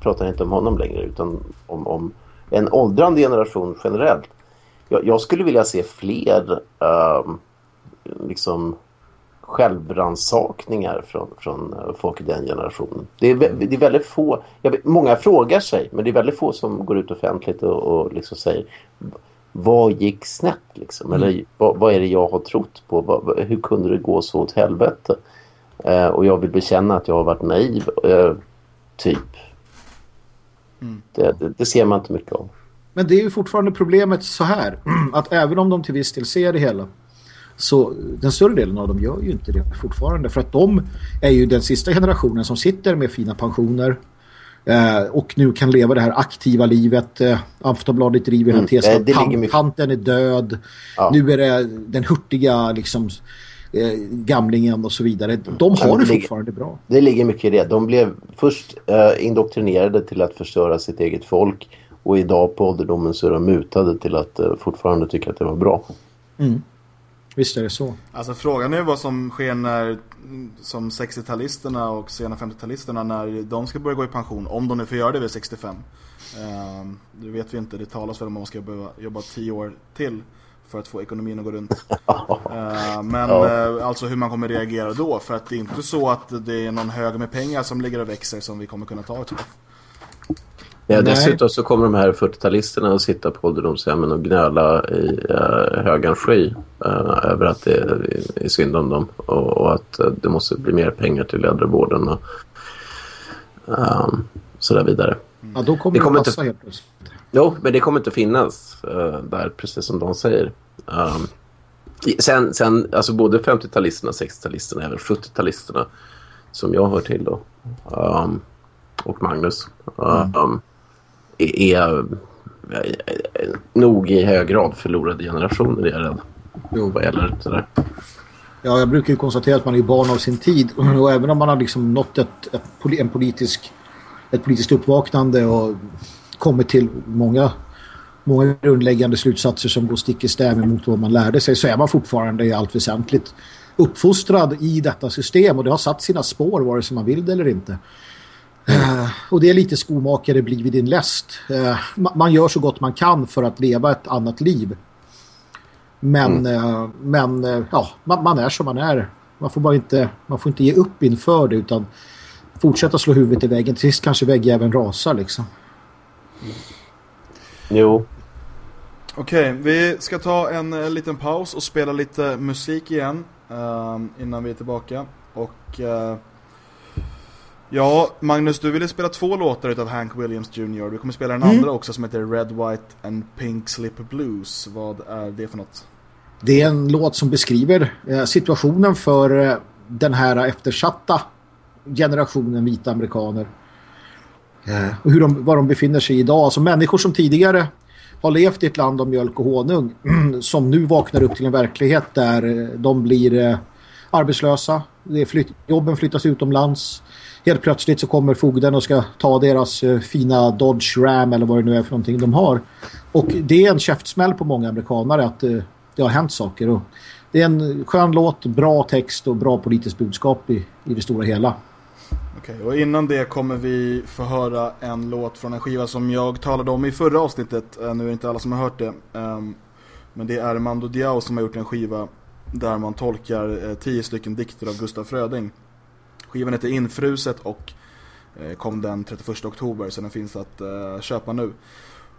pratar inte om honom längre utan om, om en åldrande generation generellt. Jag, jag skulle vilja se fler uh, liksom självransakningar från, från uh, folk i den generationen. Det är, det är väldigt få, vet, många frågar sig men det är väldigt få som går ut offentligt och, och liksom säger vad gick snett liksom? Mm. Eller vad, vad, är det jag har trott på? Vad, hur kunde det gå så åt helvete? Eh, och jag vill bekänna att jag har varit naiv. Eh, typ. Mm. Det, det, det, ser man inte mycket av. Men det är ju fortfarande problemet så här. Att även om de till viss del ser det hela. Så den större delen av dem gör ju inte det fortfarande. För att de är ju den sista generationen som sitter med fina pensioner. Eh, och nu kan leva det här aktiva livet. Eh, Aftonbladet driver mm. tesen att tant, tanten är död. Ja. Nu är det den hurtiga liksom eh, gamlingen och så vidare. De har det, det fortfarande bra. Det ligger mycket i det. De blev först eh, indoktrinerade till att förstöra sitt eget folk och idag på ålderdomen så är de mutade till att eh, fortfarande tycka att det var bra. Mm. Visst är det så. Alltså frågan är vad som sker när som 60-talisterna och sena 50-talisterna när de ska börja gå i pension, om de nu får göra det vid 65. Uh, det vet vi inte, det talas väl om att man ska behöva jobba 10 år till för att få ekonomin att gå runt. uh, men uh, alltså hur man kommer reagera då. För att det är inte så att det är någon hög med pengar som ligger och växer som vi kommer kunna ta ett Ja, dessutom så kommer de här 40-talisterna att sitta på ålderdomshemmen och gnöla i uh, högan sky uh, över att det är, är synd om dem och, och att uh, det måste bli mer pengar till äldrevården och um, så där vidare. Ja, då kommer det, kommer passa inte... helt plötsligt. Jo, men det kommer inte finnas uh, där, precis som de säger. Um, sen, sen, alltså både 50-talisterna, 60-talisterna, även 70-talisterna som jag hör till då. Um, och Magnus. Mm. Um, är, nog i hög grad förlorade generationer, är jag rädd. Jo. Vad gäller det där. Ja, jag brukar ju konstatera att man är barn av sin tid. Och även om man har liksom nått ett, ett, en politisk, ett politiskt uppvaknande och kommit till många, många grundläggande slutsatser som går stick i stäv mot vad man lärde sig så är man fortfarande i allt väsentligt uppfostrad i detta system och det har satt sina spår vare sig man vill det eller inte. Uh, och det är lite skomakare blir vid din läst. Uh, man gör så gott man kan för att leva ett annat liv. Men, mm. uh, men ja, man, man, är som man är. Man får bara inte, man får inte ge upp inför det utan fortsätta slå huvudet i väggen. Till sist kanske väggjäveln rasar liksom. Jo. Okej, okay, vi ska ta en, en, liten paus och spela lite musik igen innan vi är tillbaka. Och Ja, Magnus, du ville spela två låtar av Hank Williams Jr. Du kommer spela den mm. andra också som heter Red, White and Pink Slip Blues. Vad är det för något? Det är en låt som beskriver eh, situationen för eh, den här eftersatta generationen vita amerikaner. Eh, och hur de, var de befinner sig idag. Alltså människor som tidigare har levt i ett land av mjölk och honung som nu vaknar upp till en verklighet där de blir arbetslösa. Det flytt, jobben flyttas utomlands helt plötsligt så kommer fogden och ska ta deras eh, fina Dodge Ram eller vad det nu är för någonting de har. Och det är en käftsmäll på många amerikanare att eh, det har hänt saker. Och det är en skön låt, bra text och bra politiskt budskap i, i det stora hela. Okej, och innan det kommer vi få höra en låt från en skiva som jag talade om i förra avsnittet. Eh, nu är det inte alla som har hört det. Um, men det är Mando Diao som har gjort en skiva där man tolkar eh, tio stycken dikter av Gustaf Fröding. Skivan heter Infruset och eh, kom den 31 oktober så den finns att eh, köpa nu.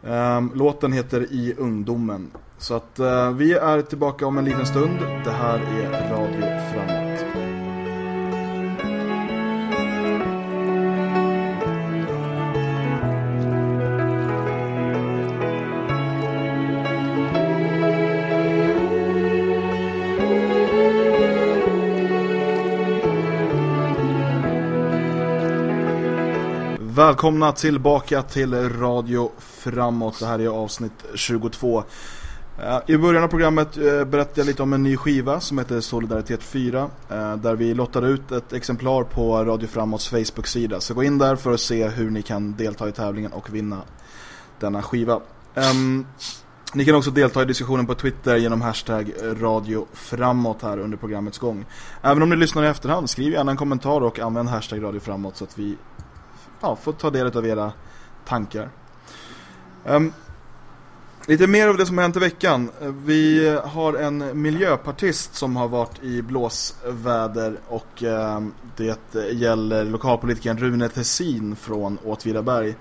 Ehm, låten heter I ungdomen. Så att eh, vi är tillbaka om en liten stund. Det här är Radio Fram. Välkomna tillbaka till Radio Framåt. Det här är avsnitt 22. Eh, I början av programmet eh, berättade jag lite om en ny skiva som heter Solidaritet 4 eh, där vi lottar ut ett exemplar på Radio Framåts Facebook-sida. Så gå in där för att se hur ni kan delta i tävlingen och vinna denna skiva. Ehm, ni kan också delta i diskussionen på Twitter genom hashtag radio framåt här under programmets gång. Även om ni lyssnar i efterhand, skriv gärna en kommentar och använd hashtag radio framåt så att vi ja, få ta del av era tankar. Um, lite mer av det som har hänt i veckan. Eh, vi har en miljöpartist som har varit i blåsväder och um, det gäller lokalpolitikern Rune Tessin från Åtvidaberg.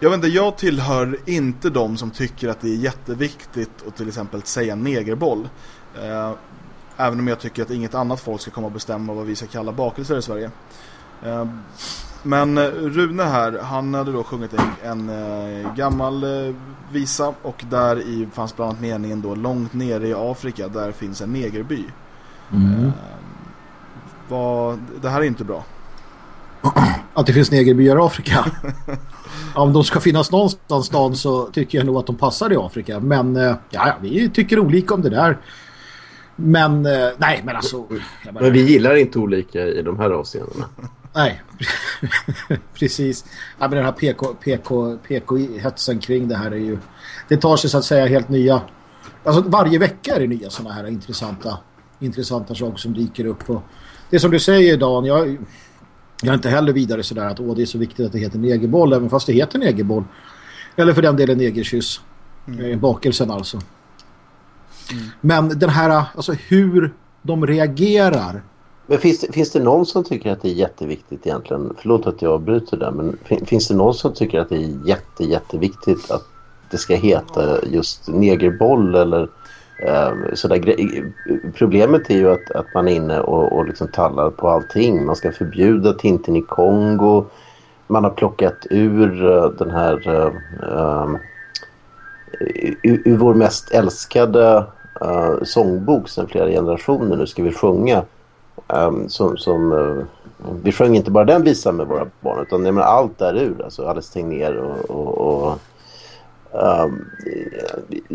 Jag vet inte, jag tillhör inte de som tycker att det är jätteviktigt att till exempel säga negerboll. Eh, även om jag tycker att inget annat folk ska komma och bestämma vad vi ska kalla bakelser i Sverige. Eh, men Rune här, han hade då sjungit en, en eh, gammal eh, visa och där i fanns bland annat meningen då långt nere i Afrika, där finns en negerby. Mm. Eh, vad, det här är inte bra. Att det finns negerbyar i Afrika. Om de ska finnas någonstans stan så tycker jag nog att de passar i Afrika. Men eh, ja, vi tycker olika om det där. Men eh, nej, men alltså... Bara... Men vi gillar inte olika i de här avseendena. Nej, precis. Ja, men den här PK, PK, PK-hetsen kring det här är ju... Det tar sig så att säga helt nya... Alltså varje vecka är det nya sådana här intressanta, intressanta saker som dyker upp. Och det som du säger Dan, jag jag är inte heller vidare sådär att åh, det är så viktigt att det heter negerboll, även fast det heter negerboll. Eller för den delen negerkyss. Mm. Eh, bakelsen alltså. Mm. Men den här, alltså hur de reagerar. Men finns det, finns det någon som tycker att det är jätteviktigt egentligen? Förlåt att jag bryter där, men finns det någon som tycker att det är jätte, jätteviktigt att det ska heta just negerboll eller eh, sådär problemet är ju att, att man är inne och, och liksom tallar på allting. Man ska förbjuda Tintin i Kongo. Man har plockat ur uh, den här... Ehm, eh, uh, ur, ur, vår mest älskade uh, sångbok sedan flera generationer. Nu ska vi sjunga. Um, som, som uh, vi sjöng inte bara den visan med våra barn utan nej, men allt där ur. Alltså Alice Tegnér och, och, och Um,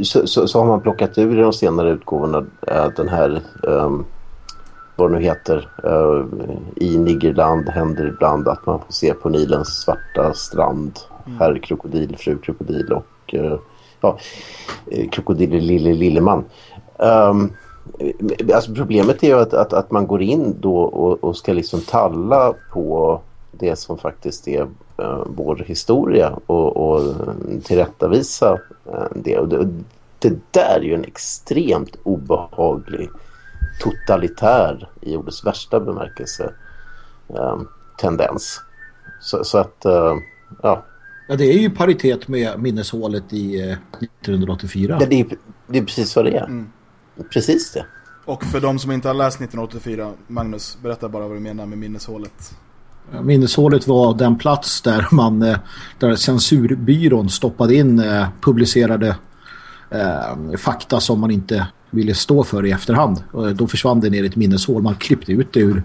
så, så, så, har man plockat ur i de senare utgåvorna uh, den här um, vad det nu heter uh, i Nigerland händer ibland att man får se på Nilens svarta strand mm. herr krokodil, fru krokodil och ja, krokodil lille lilleman um, alltså problemet är ju att, att, att man går in då och, och ska liksom talla på det som faktiskt är uh, vår historia och, och tillrättavisa uh, det. Och det. Det där är ju en extremt obehaglig totalitär i ordets värsta bemärkelse uh, tendens. Så, så att, ja. Ja, det är ju paritet med minneshålet i 1984. Ja, det, är, det är precis vad det är. Mm. Precis det. Och för de som inte har läst 1984, Magnus, berätta bara vad du menar med minneshålet. Minneshålet var den plats där man eh, där censurbyrån stoppade in eh, publicerade eh, fakta som man inte ville stå för i efterhand. Och då försvann det ner i ett minneshål. Man klippte ut det ur,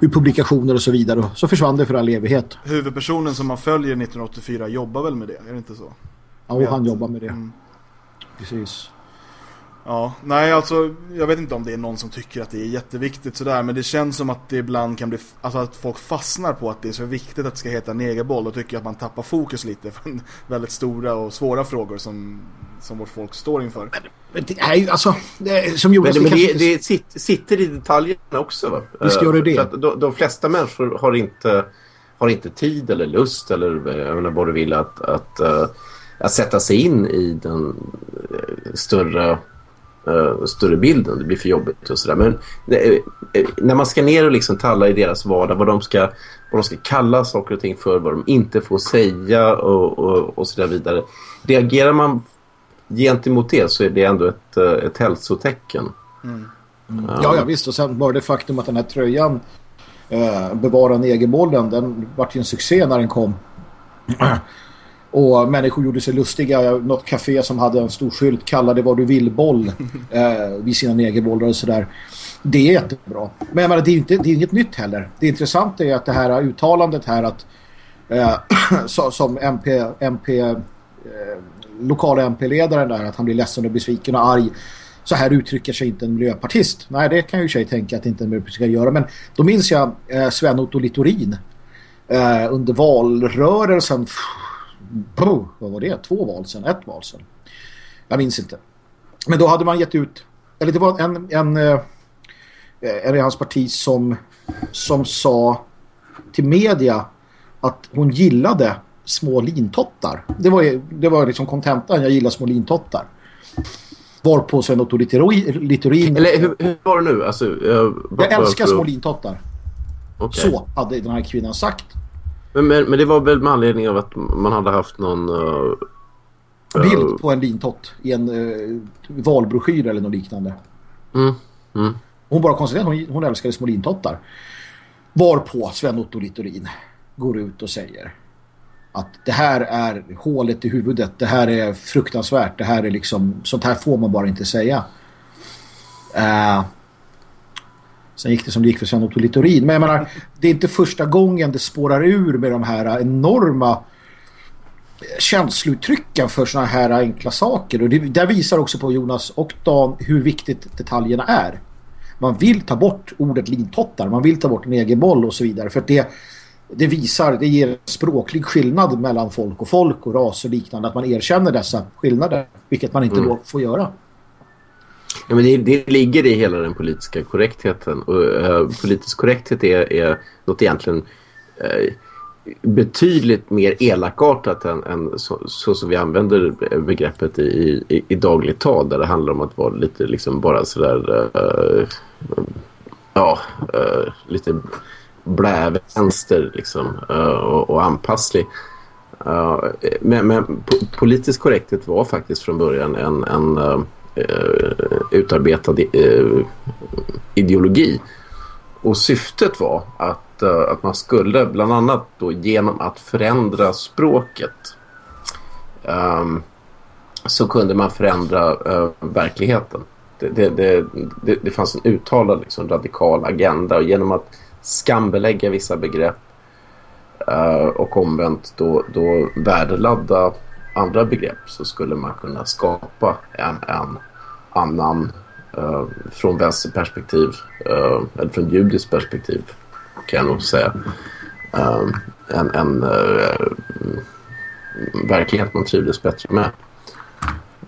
ur publikationer och så vidare. Och så försvann det för all evighet. Huvudpersonen som man följer 1984 jobbar väl med det? Är det inte så? Ja, han jobbar med det. Mm. Precis. Ja, nej alltså jag vet inte om det är någon som tycker att det är jätteviktigt sådär men det känns som att det ibland kan bli alltså att folk fastnar på att det är så viktigt att det ska heta negerboll och tycker att man tappar fokus lite från väldigt stora och svåra frågor som, som vårt folk står inför. Men, men det är ju alltså det, som Jonas Men, men det, det sitter, sitter i detaljerna också va? Visst gör det det. För de, de, flesta människor har inte, har inte tid eller lust eller jag menar, vad du vill att, att, att, att sätta sig in i den större uh, större bilden. Det blir för jobbigt och sådär. Men uh, när man ska ner och liksom talla i deras vardag vad de ska, vad de ska kalla saker och ting för, vad de inte får säga och, och, och så vidare. Reagerar man gentemot det så är det ändå ett, uh, ett hälsotecken. Mm. Mm. Ja, ja, visst. Och sen var det faktum att den här tröjan eh, Bevara negerbollen, den var ju en succé när den kom. Och människor gjorde sig lustiga. Något café som hade en stor skylt kallade vad du vill boll eh, vid sina negerbollar och sådär. Det är jättebra. Men jag menar, det är inte, det är inget nytt heller. Det intressanta är att det här uttalandet här att eh, som MP, MP eh, lokala MP-ledaren där att han blir ledsen och besviken och arg så här uttrycker sig inte en miljöpartist. Nej, det kan ju sig tänka att inte en miljöpartist ska göra. Men då minns jag eh, Sven Otto Littorin eh, under valrörelsen vad var det? Två val sen, ett val sen. Jag minns inte. Men då hade man gett ut, eller det var en, en, eh, en i hans parti som, som sa till media att hon gillade små lintottar. Det var, det var liksom kontentan, jag gillar små lintottar. Varpå Sven Otto Littorin... Eller hur, hur, var det nu? Alltså, jag, jag älskar små lintottar. Okay. Så hade den här kvinnan sagt. Men, men, men, det var väl med anledning av att man hade haft någon... Uh, Bild på en lintott i en uh, valbroschyr eller något liknande. Mm, mm. Hon bara konstaterade att hon, hon älskade små lintottar. Varpå Sven Otto Littorin går ut och säger att det här är hålet i huvudet, det här är fruktansvärt, det här är liksom, sånt här får man bara inte säga. Uh, sen gick det som det gick för Sven Otto Littorin. Men jag menar, det är inte första gången det spårar ur med de här enorma känslouttrycken för såna här enkla saker. Och det där visar också på Jonas och Dan hur viktigt detaljerna är. Man vill ta bort ordet lintottar, man vill ta bort en egen boll och så vidare. För det det visar, det ger språklig skillnad mellan folk och folk och ras och liknande att man erkänner dessa skillnader, vilket man inte mm. då får göra. Ja, men det, det, ligger i hela den politiska korrektheten och uh, politisk korrekthet är, är något egentligen uh, betydligt mer elakartat än, än så, så, som vi använder begreppet i, i, i dagligt tal där det handlar om att vara lite liksom bara sådär uh, ja, lite blävänster liksom, uh, och, och, anpasslig. Uh, men, men politisk korrekthet var faktiskt från början en, en uh, Eh, utarbetad eh, ideologi. Och syftet var att, eh, att man skulle bland annat då genom att förändra språket um, så kunde man förändra verkligheten. Det, det, det, det, fanns en uttalad liksom, radikal agenda och genom att skambelägga vissa begrepp uh, och omvänt då, då värdeladda andra begrepp så skulle man kunna skapa en, en annan eh, från vänsterperspektiv eh, eller från judiskt perspektiv kan jag nog säga eh, en, en eh, verklighet man trivdes bättre med.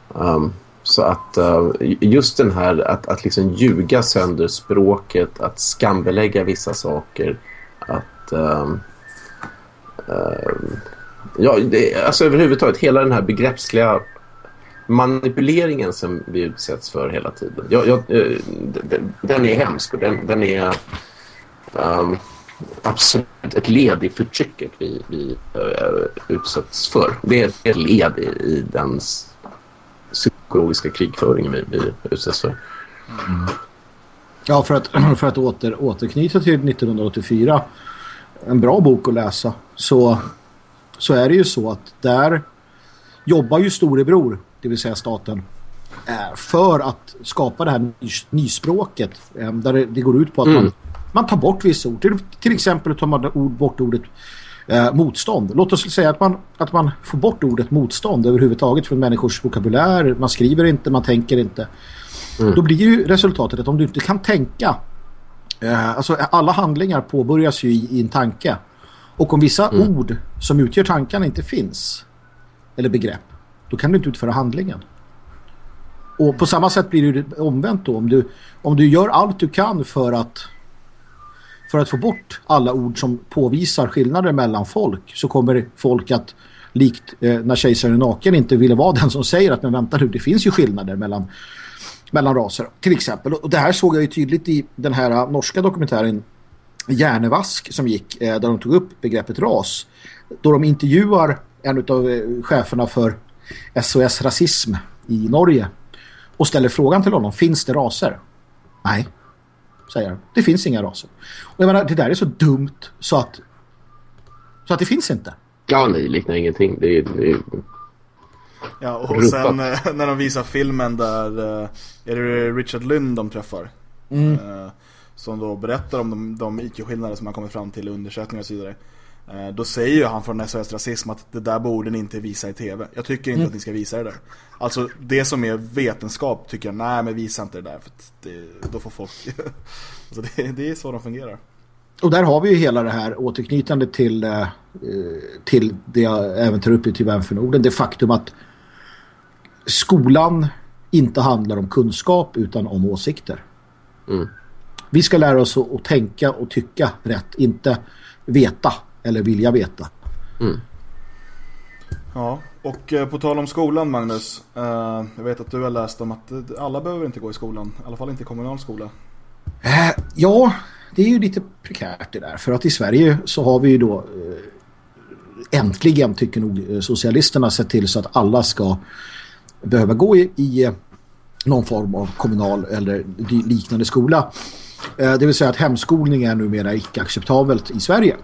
Um, så att uh, just den här att, att liksom ljuga sönder språket, att skambelägga vissa saker, att uh, uh, ja, det, alltså överhuvudtaget hela den här begreppsliga manipuleringen som vi utsätts för hela tiden. Jag, jag, eh, den, den är hemsk och den, den är um, absolut ett led i förtrycket vi, vi eh, utsätts för. Det är ett led i, i den psykologiska krigföringen vi, vi utsätts för. Mm. Ja, för att, för att åter, återknyta till 1984 en bra bok att läsa så, så är det ju så att där jobbar ju storebror, det vill säga staten eh, för att skapa det här nyspråket eh, där det, det går ut på att mm. man, man tar bort vissa ord. Till, till exempel tar man bort ordet eh, motstånd. Låt oss säga att man, att man får bort ordet motstånd överhuvudtaget från människors vokabulär. Man skriver inte, man tänker inte. Mm. Då blir ju resultatet att om du inte kan tänka eh, alltså alla handlingar påbörjas ju i, i en tanke. Och om vissa mm. ord som utgör tankarna inte finns eller begrepp, då kan du inte utföra handlingen. Och på samma sätt blir det omvänt då. Om du, om du gör allt du kan för att för att få bort alla ord som påvisar skillnader mellan folk så kommer folk att likt eh, när kejsaren är naken inte ville vara den som säger att men vänta nu, det finns ju skillnader mellan, mellan raser till exempel. Och det här såg jag ju tydligt i den här eh, norska dokumentären Järnevask som gick eh, där de tog upp begreppet ras. Då de intervjuar en av eh, cheferna för SOS Rasism i Norge och ställer frågan till honom, finns det raser? Nej, säger han. Det finns inga raser. Och jag menar, det där är så dumt så att så att det finns inte. Ja, nej, liknar ingenting. Det är, det är... Ja, och sen eh, när de visar filmen där är det Richard Lynn de träffar. Mm. Som då berättar om de, de IQ-skillnader som har kommit fram till i undersökningar och så vidare. Eh, då säger ju han från SOS Rasism att det där borde ni inte visa i tv. Jag tycker inte mm. att ni ska visa det där. Alltså det som är vetenskap tycker jag, nej men visa inte det där. För det, då får folk... alltså det, det, är så de fungerar. Och där har vi ju hela det här återknytande till, eh, till det jag även tar upp i Till vän för Norden. Det faktum att skolan inte handlar om kunskap utan om åsikter. Mm. Vi ska lära oss att, att tänka och tycka rätt, inte veta eller vilja veta. Mm. Ja, och eh, på tal om skolan Magnus. Eh, jag vet att du har läst om att eh, alla behöver inte gå i skolan. I alla fall inte i kommunal skola. Eh, ja, det är ju lite prekärt det där. För att i Sverige så har vi ju då eh, äntligen tycker nog eh, socialisterna sett till så att alla ska behöva gå i, i någon form av kommunal eller liknande skola. Eh, det vill säga att hemskolning är numera icke acceptabelt i Sverige.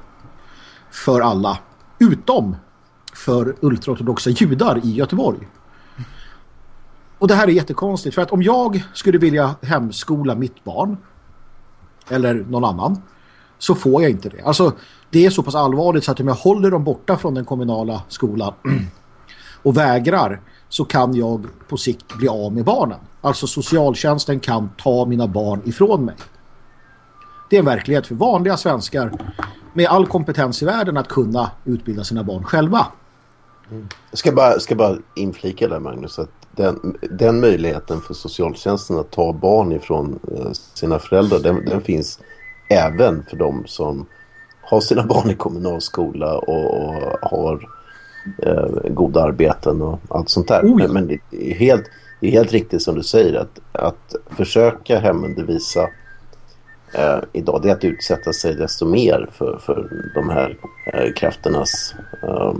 För alla, utom för ultraortodoxa judar i Göteborg. Och det här är jättekonstigt för att om jag skulle vilja hemskola mitt barn eller någon annan så får jag inte det. Alltså det är så pass allvarligt så att om jag håller dem borta från den kommunala skolan och vägrar så kan jag på sikt bli av med barnen. Alltså socialtjänsten kan ta mina barn ifrån mig. Det är en verklighet för vanliga svenskar med all kompetens i världen att kunna utbilda sina barn själva. Jag ska bara, ska bara inflika där Magnus att den, den möjligheten för socialtjänsten att ta barn ifrån eh, sina föräldrar den, den finns även för de som har sina barn i kommunalskola och, och har eh, goda arbeten och allt sånt där. Oh ja. Men, det, är helt, det är helt riktigt som du säger att, att försöka hemundervisa eh, idag det är att utsätta sig desto mer för, för de här eh, krafternas eh,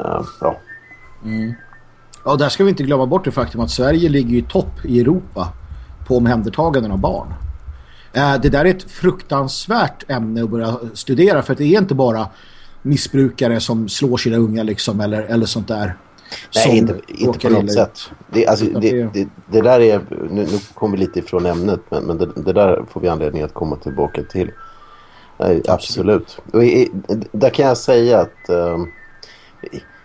eh, ja, mm. Ja, där ska vi inte glömma bort det faktum att Sverige ligger i topp i Europa på omhändertaganden av barn. Eh, Det där är ett fruktansvärt ämne att börja studera för att det är inte bara missbrukare som slår sina unga liksom eller, eller sånt där. Nej, inte, inte på något sätt. Det, alltså, det, det- det, där är, nu, nu kommer vi lite ifrån ämnet, men, men det, där får vi anledning att komma tillbaka till. Nej, absolut. Och i, där kan jag säga att eh,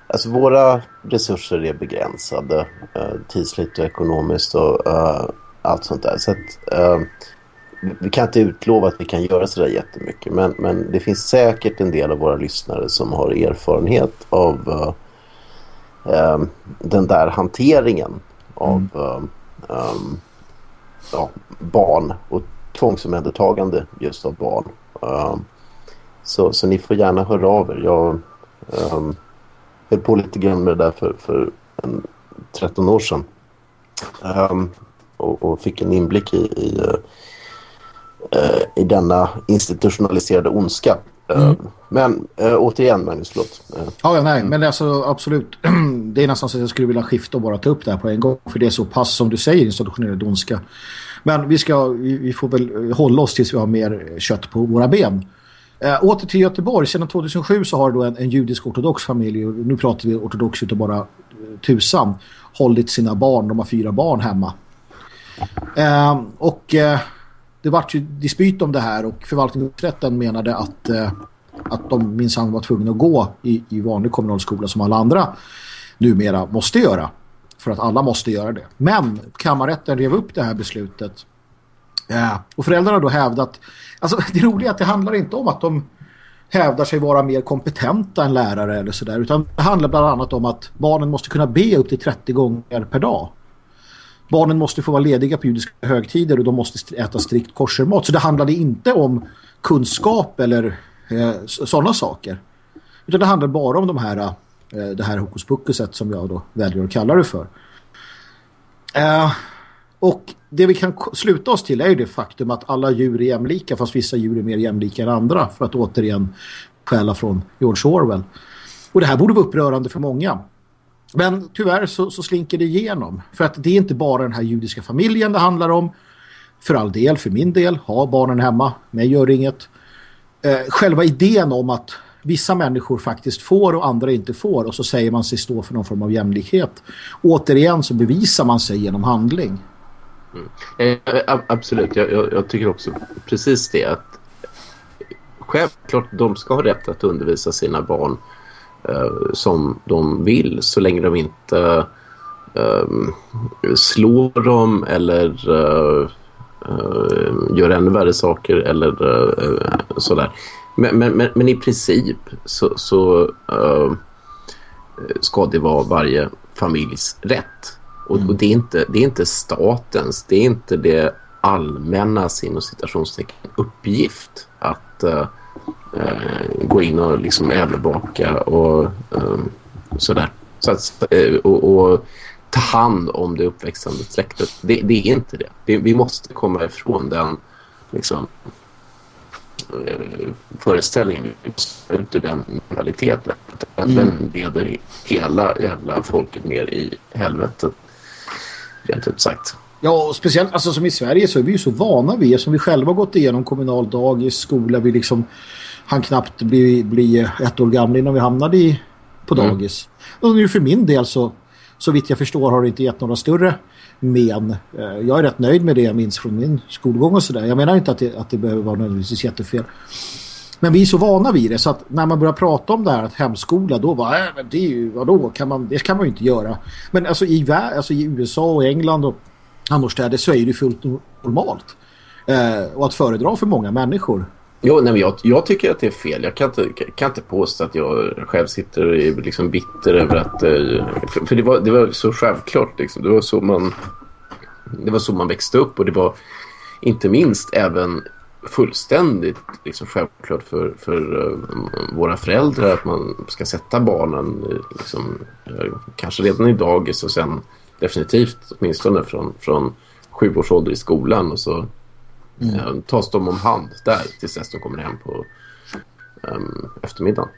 alltså våra resurser är begränsade, eh, tidsligt och ekonomiskt och eh, allt sånt där. Så att, eh, vi kan inte utlova att vi kan göra så där jättemycket, men, men det finns säkert en del av våra lyssnare som har erfarenhet av eh, den där hanteringen av eh, eh, ja, barn och tvångsomhändertagande just av barn. Eh, så, så ni får gärna höra av er. Jag eh, höll på lite grann med det där för, för en 13 år sedan. Eh, och, och fick en inblick i, i, eh, i denna institutionaliserade ondska. Eh, Men äh, återigen Magnus, förlåt. Eh, Ja, ja, nej, men alltså absolut. Det är nästan så att jag skulle vilja skifta och bara ta upp det här på en gång. För det är så pass som du säger, institutionerad ondska. Men vi, ska, vi, vi får väl hålla oss tills vi har mer kött på våra ben. Äh, åter till Göteborg. Sedan 2007 så har då en, en judisk ortodox familj, och nu pratar vi ortodox utav bara tusan, hållit sina barn, de har fyra barn hemma. Eh, och det vart ju dispyt om det här och förvaltningsrätten menade att, eh, att de minsann var tvungna att gå i, i vanlig kommunalskola som alla andra numera måste göra. För att alla måste göra det. Men kammarrätten rev upp det här beslutet. Eh, och föräldrarna då hävdat... Alltså det roliga är att det handlar inte om att de hävdar sig vara mer kompetenta än lärare eller sådär. Utan det handlar bland annat om att barnen måste kunna be upp till 30 gånger per dag. Barnen måste få vara lediga på judiska högtider och de måste äta strikt koshermat. Så det handlade inte om kunskap eller eh, sådana saker. Utan det handlar bara om de här, eh, det här hokus pokuset som jag då väljer att kalla det för. Eh, och det vi kan sluta oss till är ju det faktum att alla djur är jämlika fast vissa djur är mer jämlika än andra för att återigen skälla från George Orwell. Och det här borde vara upprörande för många. Men tyvärr så, så slinker det igenom. För att det är inte bara den här judiska familjen det handlar om. För all del, för min del, ha barnen hemma, mig gör inget. Eh, själva idén om att vissa människor faktiskt får och andra inte får och så säger man sig stå för någon form av jämlikhet. Återigen så bevisar man sig genom handling. Mm. Eh, eh absolut, jag, jag, jag tycker också precis det. att Självklart de ska ha rätt att undervisa sina barn eh, Eh, som de vill så länge de inte eh, slår dem eller eh, eh, gör ännu värre saker eller eh, sådär. Men, men, men, men i princip så, så eh, ska det vara varje familjs rätt. Och, och, det, är inte, det är inte statens, det är inte det allmännas inom citationstecken uppgift att eh, uh, gå in och liksom överbaka och uh, sådär. Så att, och, och, ta hand om det uppväxande släktet. Det, det är inte det. Vi, vi, måste komma ifrån den liksom, föreställningen. Vi måste ut ur den mentaliteten. Mm. Den leder hela jävla folket ner i helvetet. Rent ut sagt. Ja, och speciellt alltså, som i Sverige så är vi ju så vana vid som vi själva har gått igenom kommunal dagis, skola. Vi liksom han knappt bli, bli ett år gamla innan vi hamnade i, på mm. dagis. Mm. Och nu för min del så, så vitt jag förstår har det inte gett några större men. Eh, jag är rätt nöjd med det jag minns från min skolgång och sådär. Jag menar inte att det, att det behöver vara nödvändigtvis jättefel. Men vi är så vana vid det så att när man börjar prata om det här att hemskola då var äh, men det är ju vadå kan man det kan man ju inte göra. Men alltså i alltså i USA och England och annorstädes så är det fullt normalt. Eh, och att föredra för många människor. Jo, nej, men jag, jag, tycker att det är fel. Jag kan inte, kan inte påstå att jag själv sitter och är liksom bitter över att... Eh, för, för det, var, det var så självklart. Liksom. Det, var så man, det var så man växte upp och det var inte minst även fullständigt liksom självklart för, för uh, våra föräldrar att man ska sätta barnen liksom, uh, kanske redan i dagis och sen definitivt åtminstone från, från sju års ålder i skolan och så mm. uh, tas de om hand där tills dess de kommer hem på um, eftermiddagen.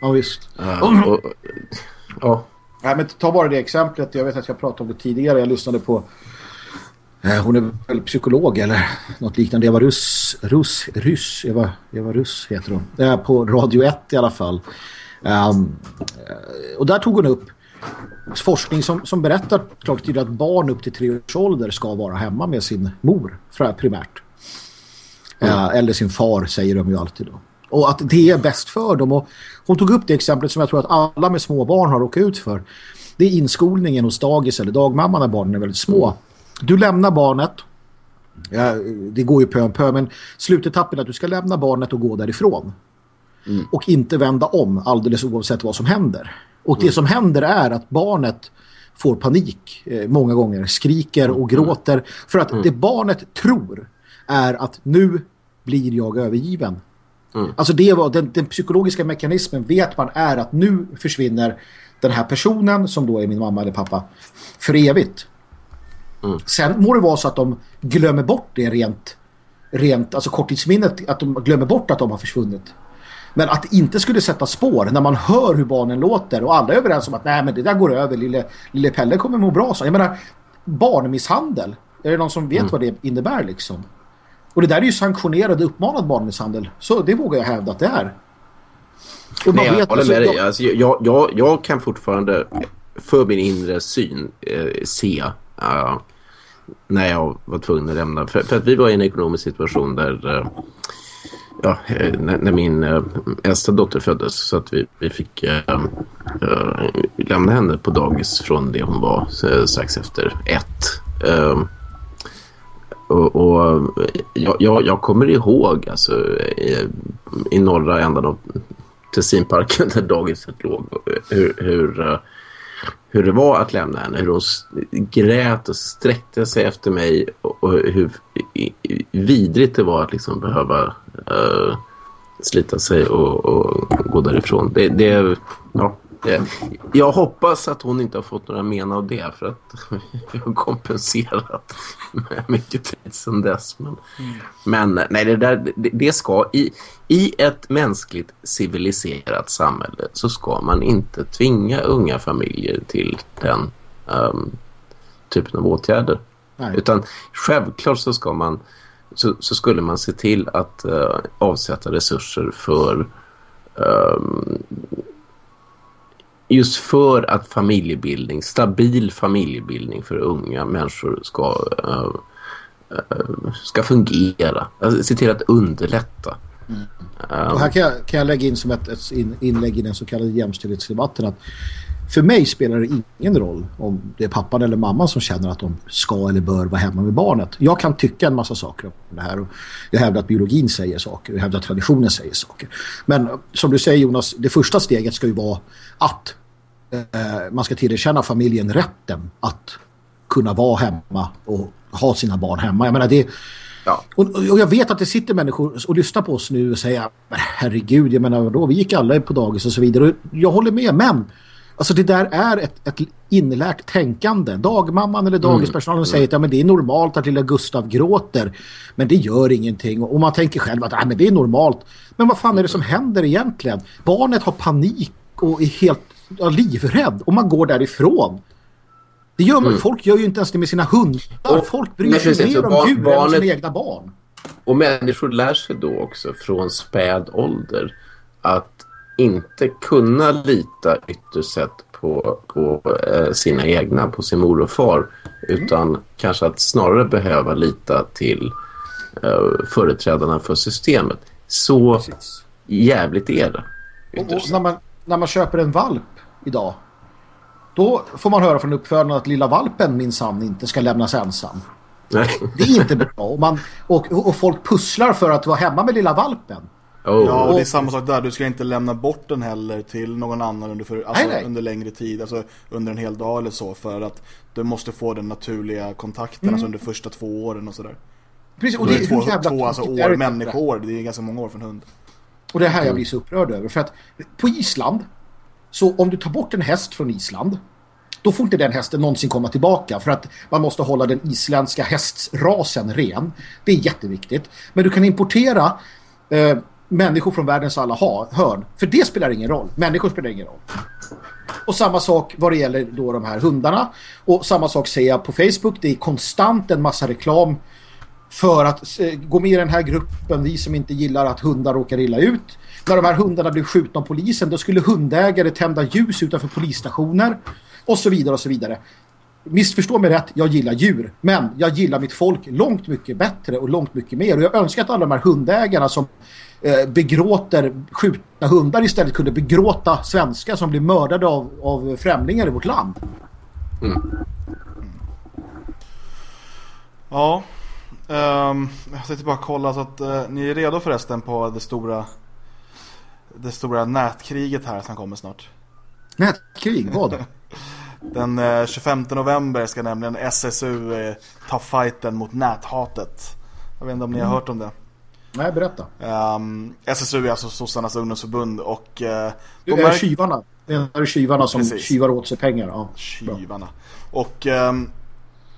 Ja visst. Och, och, ja. Nej, men ta bara det exemplet. Jag vet att jag pratade om det tidigare. Jag lyssnade på Eh, hon är väl psykolog eller något liknande. Eva Russ, Russ, Ryss, Eva, Eva Russ heter hon. Det är på Radio 1 i alla fall. Um, och där tog hon upp forskning som, som berättar klart tydligt att barn upp till tre års ålder ska vara hemma med sin mor primärt. Mm. Uh, eller sin far säger de ju alltid då. Och att det är bäst för dem. Och hon tog upp det exemplet som jag tror att alla med små barn har råkat ut för. Det är inskolningen hos dagis eller dagmamma när barnen är väldigt små. Du lämnar barnet. Ja, det går ju pö om pö, men slutetappen är att du ska lämna barnet och gå därifrån. Mm. Och inte vända om alldeles oavsett vad som händer. Och mm. det som händer är att barnet får panik eh, många gånger, skriker och mm. gråter. För att mm. det barnet tror är att nu blir jag övergiven. Mm. Alltså det var den, den, psykologiska mekanismen vet man är att nu försvinner den här personen som då är min mamma eller pappa för evigt. Mm. Sen må det vara så att de glömmer bort det rent, rent alltså korttidsminnet, att de glömmer bort att de har försvunnit. Men att det inte skulle sätta spår när man hör hur barnen låter och alla är överens om att nej men det där går över, lille, lille Pelle kommer må bra. Så. Jag menar, barnmisshandel, är det någon som vet mm. vad det innebär liksom? Och det där är ju sanktionerad uppmanad barnmisshandel. Så det vågar jag hävda att det är. Och Nej, jag vet, håller alltså, med dig. Alltså, jag, jag, jag kan fortfarande för min inre syn eh, se uh, när jag var tvungen att lämna. För, för, att vi var i en ekonomisk situation där uh, ja, eh, när, när, min eh, äldsta dotter föddes så att vi, vi fick uh, lämna henne på dagis från det hon var strax efter ett. Ehm, och, och jag, jag, jag, kommer ihåg alltså, i, i norra ändan av Tessinparken där dagiset låg hur, hur hur det var att lämna henne. Hur hon grät och sträckte sig efter mig och hur vidrigt det var att liksom behöva uh, slita sig och, och, gå därifrån. Det, det, ja, jag hoppas att hon inte har fått några men av det för att jag har kompenserat med mycket tid sedan dess. Men, mm. men nej, det, där, det, det, ska i, i ett mänskligt civiliserat samhälle så ska man inte tvinga unga familjer till den um, typen av åtgärder. Nej. Utan självklart så ska man så, så skulle man se till att uh, avsätta resurser för um, just för att familjebildning, stabil familjebildning för unga människor ska, uh, uh, ska fungera. Alltså, se till att underlätta. Mm. Um, här kan jag, kan jag lägga in som ett, ett inlägg i den så kallade jämställdhetsdebatten att för mig spelar det ingen roll om det är pappan eller mamman som känner att de ska eller bör vara hemma med barnet. Jag kan tycka en massa saker om det här och jag hävdar att biologin säger saker jag hävdar att traditionen säger saker. Men som du säger Jonas, det första steget ska ju vara att eh, man ska tillerkänna familjen rätten att kunna vara hemma och ha sina barn hemma. Jag menar det Ja. Och, och, jag vet att det sitter människor och lyssnar på oss nu och säger herregud, jag menar då, vi gick alla på dagis och så vidare. Och jag håller med, men alltså det där är ett, ett inlärt tänkande. Dagmamman eller dagispersonalen mm. säger att ja, men det är normalt att lilla Gustav gråter, men det gör ingenting. Och man tänker själv att ja, men det är normalt. Men vad fan är det som händer egentligen? Barnet har panik och är helt ja, livrädd och man går därifrån. Det gör man. Mm. Folk gör ju inte ens det med sina hundar. Och, Folk bryr sig mer om barn, djur barnet, än om sina egna barn. Och människor lär sig då också från späd ålder att inte kunna lita ytterst sett på, på eh, sina egna, på sin mor och far. Utan mm. kanske att snarare behöva lita till eh, företrädarna för systemet. Så Precis. jävligt är det. Och, och när, man, när man köper en valp idag då får man höra från uppfödarna att lilla valpen minsann inte ska lämnas ensam. Nej. Det är inte bra. Och, man, och, och folk pusslar för att vara hemma med lilla valpen. Oh. Ja, och det är samma sak där. Du ska inte lämna bort den heller till någon annan under, för, alltså, nej, nej. under längre tid. Alltså under en hel dag eller så. För att du måste få den naturliga kontakten mm. alltså under första två åren och sådär. Precis, och det är två, jävla två alltså, år, människoår. Det är ganska många år för en hund. Och det är här jag mm. blir så upprörd över. För att på Island så om du tar bort en häst från Island då får inte den hästen någonsin komma tillbaka för att man måste hålla den isländska hästsrasen ren. Det är jätteviktigt. Men du kan importera eh, människor från världens alla hörn. För det spelar ingen roll. Människor spelar ingen roll. Och samma sak vad det gäller då de här hundarna. Och samma sak säger jag på Facebook. Det är konstant en massa reklam för att eh, gå med i den här gruppen, vi som inte gillar att hundar råkar illa ut. När de här hundarna blev skjutna av polisen, då skulle hundägare tända ljus utanför polisstationer och så vidare och så vidare. Missförstå mig rätt, jag gillar djur. Men jag gillar mitt folk långt mycket bättre och långt mycket mer. Och jag önskar att alla de här hundägarna som eh, begråter skjutna hundar istället kunde begråta svenskar som blir mördade av, av främlingar i vårt land. Mm. Ja, um, jag tänkte bara kolla så att uh, ni är redo förresten på det stora det stora nätkriget här som kommer snart. Nätkrig, vad? Den 25 eh, november ska nämligen SSU eh, ta fighten mot näthatet. Jag vet inte om ni har mm. hört om det. Nej, berätta. Um, SSU är alltså Sossarnas ungdomsförbund och... Uh, det är märk... tjuvarna. Det är tjuvarna som Precis. tjuvar åt sig pengar. Ja, tjuvarna. Och um,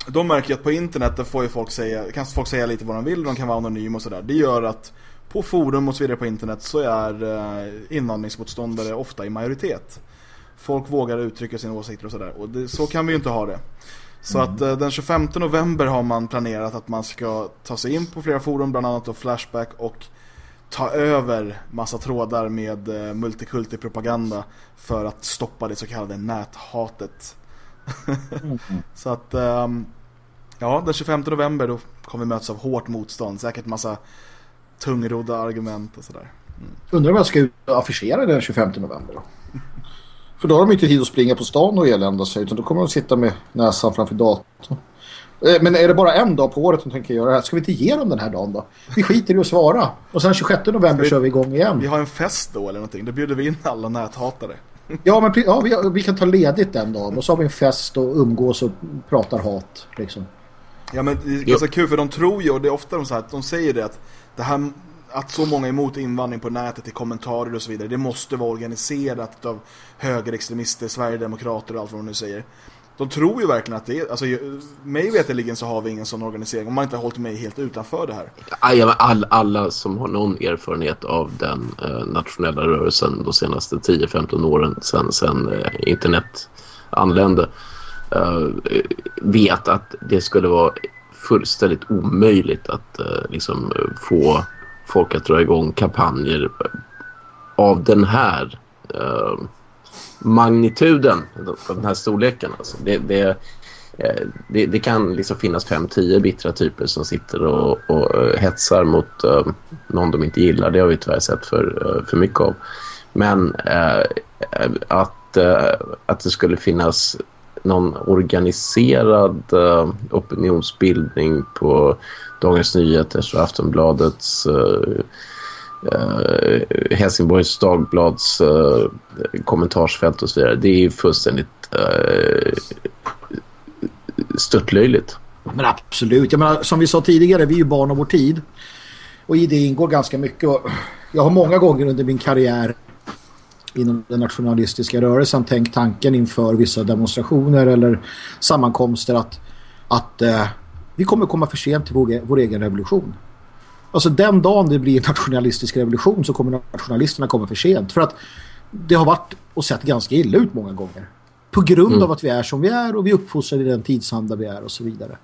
de märker att på internet där får ju folk säga, kan folk säga lite vad de vill. De kan vara anonyma och sådär. Det gör att på forum och så vidare på internet så är uh, invandringsmotståndare ofta i majoritet folk vågar uttrycka sina åsikter och sådär. Och det, så kan vi ju inte ha det. Så mm. att eh, den 25 november har man planerat att man ska ta sig in på flera forum, bland annat då Flashback och ta över massa trådar med eh, multikulti-propaganda för att stoppa det så kallade näthatet. mm. Så att um, ja, den 25 november då kommer vi mötas av hårt motstånd, säkert massa tungrodda argument och sådär. Mm. Undrar om jag ska affischera den 25 november då? För då har de inte tid att springa på stan och elända sig utan då kommer de sitta med näsan framför datorn. Eh, men är det bara en dag på året de tänker göra det här? Ska vi inte ge dem den här dagen då? Vi skiter i att svara. Och sen 26 november vi, kör vi igång igen. Vi har en fest då eller någonting. Då bjuder vi in alla näthatare. Ja, men ja, vi, vi, kan ta ledigt den dagen. Och så har vi en fest och umgås och pratar hat. Liksom. Ja, men det är ganska kul för de tror ju, och det är ofta de, så här, de säger det att det här att så många är emot invandring på nätet i kommentarer och så vidare, det måste vara organiserat av högerextremister, Sverigedemokrater och allt vad de nu säger. De tror ju verkligen att det är, alltså mig veterligen så har vi ingen sån organisering om man inte har hållit mig helt utanför det här. All, alla som har någon erfarenhet av den eh, nationella rörelsen de senaste 10-15 åren sedan, sen eh, internet anlände eh, vet att det skulle vara fullständigt omöjligt att eh, liksom få folk att dra igång kampanjer av den här eh, magnituden, av den här storleken. Alltså. Det, det, eh, det, det, kan liksom finnas fem, tio bittra typer som sitter och, och eh, hetsar mot eh, någon de inte gillar. Det har vi tyvärr sett för, eh, för mycket av. Men att, att det skulle finnas någon organiserad opinionsbildning på Dagens Nyheters och Aftonbladets uh, Helsingborgs Dagblads uh, kommentarsfält och så vidare. Det är ju fullständigt uh, störtlöjligt. Men absolut. Jag menar, som vi sa tidigare, vi är ju barn av vår tid. Och i det ingår ganska mycket. Jag har många gånger under min karriär inom den nationalistiska rörelsen tänkt tanken inför vissa demonstrationer eller sammankomster att, att eh, vi kommer komma för sent till vår, vår egen revolution. Alltså den dagen det blir en nationalistisk revolution så kommer nationalisterna komma för sent. För att det har varit och sett ganska illa ut många gånger. På grund mm. av att vi är som vi är och vi uppfostrar i den tidsanda vi är och så vidare.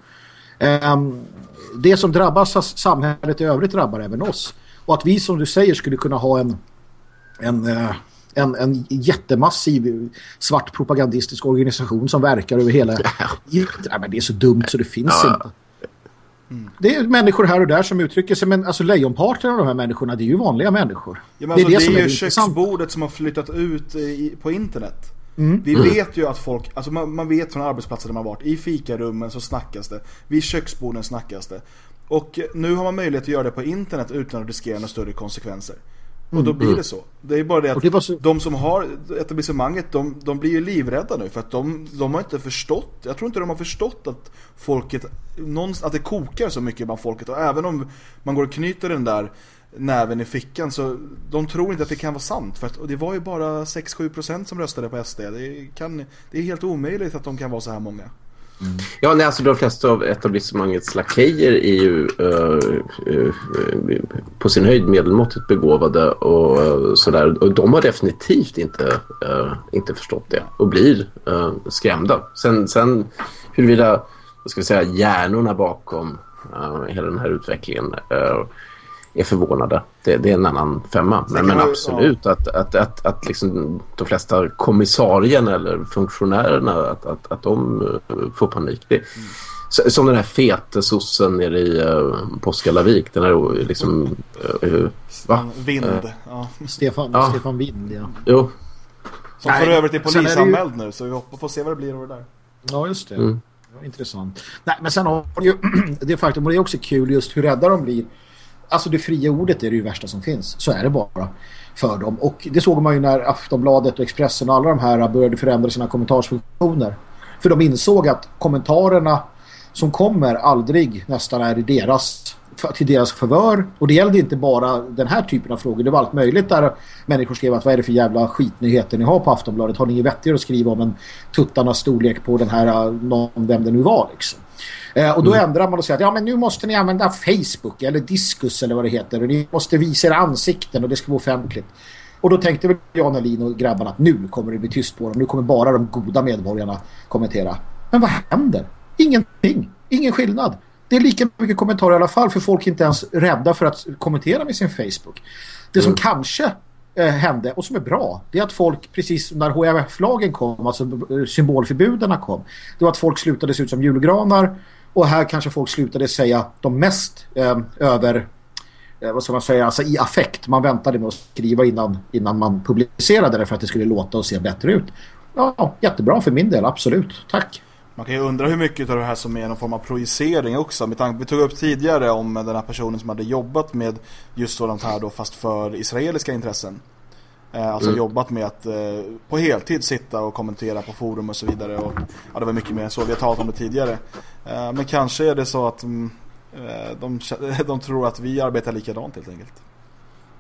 Um, det som drabbas samhället i övrigt drabbar även oss. Och att vi som du säger skulle kunna ha en, en, uh, en, en jättemassiv svart propagandistisk organisation som verkar över hela... Ja, men det är så dumt så det finns ja. inte. Mm. Det är människor här och där som uttrycker sig, men alltså lejonparten av de här människorna, det är ju vanliga människor. Ja, men det är, alltså, det, det är ju köksbordet som har flyttat ut i, på internet. Mm. Vi vet ju att folk, alltså man, man, vet från arbetsplatser där man varit, i fikarummen så snackas det, vid köksborden snackas det. Och nu har man möjlighet att göra det på internet utan att riskera några större konsekvenser. Och då mm. blir det mm. så. Det är bara det att det så... de som har etablissemanget, de, de blir ju livrädda nu. För att de, de har inte förstått, jag tror inte de har förstått att folket, att det kokar så mycket bland folket. Och även om man går och knyter den där näven i fickan så de tror inte att det kan vara sant. För att, det var ju bara 6-7% som röstade på SD. Det, kan, det är helt omöjligt att de kan vara så här många. Mm. Ja, nej, alltså de flesta av etablissemangets lakejer är ju uh, uh, på sin höjd medelmåttigt begåvade och uh, sådär. Och de har definitivt inte, inte förstått det och blir skrämda. Sen, sen huruvida, vad ska vi säga, hjärnorna bakom hela den här utvecklingen är förvånade. Det, det, är en annan femma. Men, men absolut ja. att, att, att, att liksom de flesta kommissarierna eller funktionärerna att, att, att de eh, får panik. Det, mm. Som den här fete sossen nere i uh, Påskalavik. Den här liksom... Uh, va? Vind. Uh, ja. Stefan, ja. Stefan Vind, ja. Jo. Som för övrigt är polisanmäld ju... nu. Så vi hoppas få se vad det blir över där. Ja, just det. Mm. Intressant. Nej, men sen har ju det faktum, och det är också kul just hur rädda de blir alltså det fria ordet är det ju värsta som finns. Så är det bara för dem. Och det såg man ju när Aftonbladet och Expressen och alla de här började förändra sina kommentarsfunktioner. För de insåg att kommentarerna som kommer aldrig nästan är i deras, till deras förvör. Och det gällde inte bara den här typen av frågor. Det var allt möjligt där människor skrev att vad är det för jävla skitnyheter ni har på Aftonbladet? Har ni inget vettigare att skriva om en tuttarnas storlek på den här, eh, någon, vem det nu var liksom? Eh, och då mm. ändrar man och säger att ja, men nu måste ni använda Facebook eller Diskus eller vad det heter. Och ni måste visa era ansikten och det ska vara offentligt. Och då tänkte väl Jan Alin och grabbarna att nu kommer det bli tyst på dem. Nu kommer bara de goda medborgarna kommentera. Men vad händer? Ingenting. Ingen skillnad. Det är lika mycket kommentarer i alla fall för folk är inte ens rädda för att kommentera med sin Facebook. Det som mm. kanske eh, hände och som är bra det är att folk precis när HMF-lagen kom, alltså symbolförbuden kom, det var att folk slutade se ut som julgranar och här kanske folk slutade säga de mest eh, över eh, vad ska man säga, alltså i affekt. Man väntade med att skriva innan, innan man publicerade det för att det skulle låta och se bättre ut. Ja, jättebra för min del, absolut. Tack. Man kan ju undra hur mycket av det här som är någon form av projicering också. Vi tog upp tidigare om den här personen som hade jobbat med just sådant här då fast för israeliska intressen. Eh, alltså mm. jobbat med att eh, på heltid sitta och kommentera på forum och så vidare. Och, ja, det var mycket mer så. Vi har talat om det tidigare. Eh, men kanske är det så att mm, eh, de, de tror att vi arbetar likadant helt enkelt.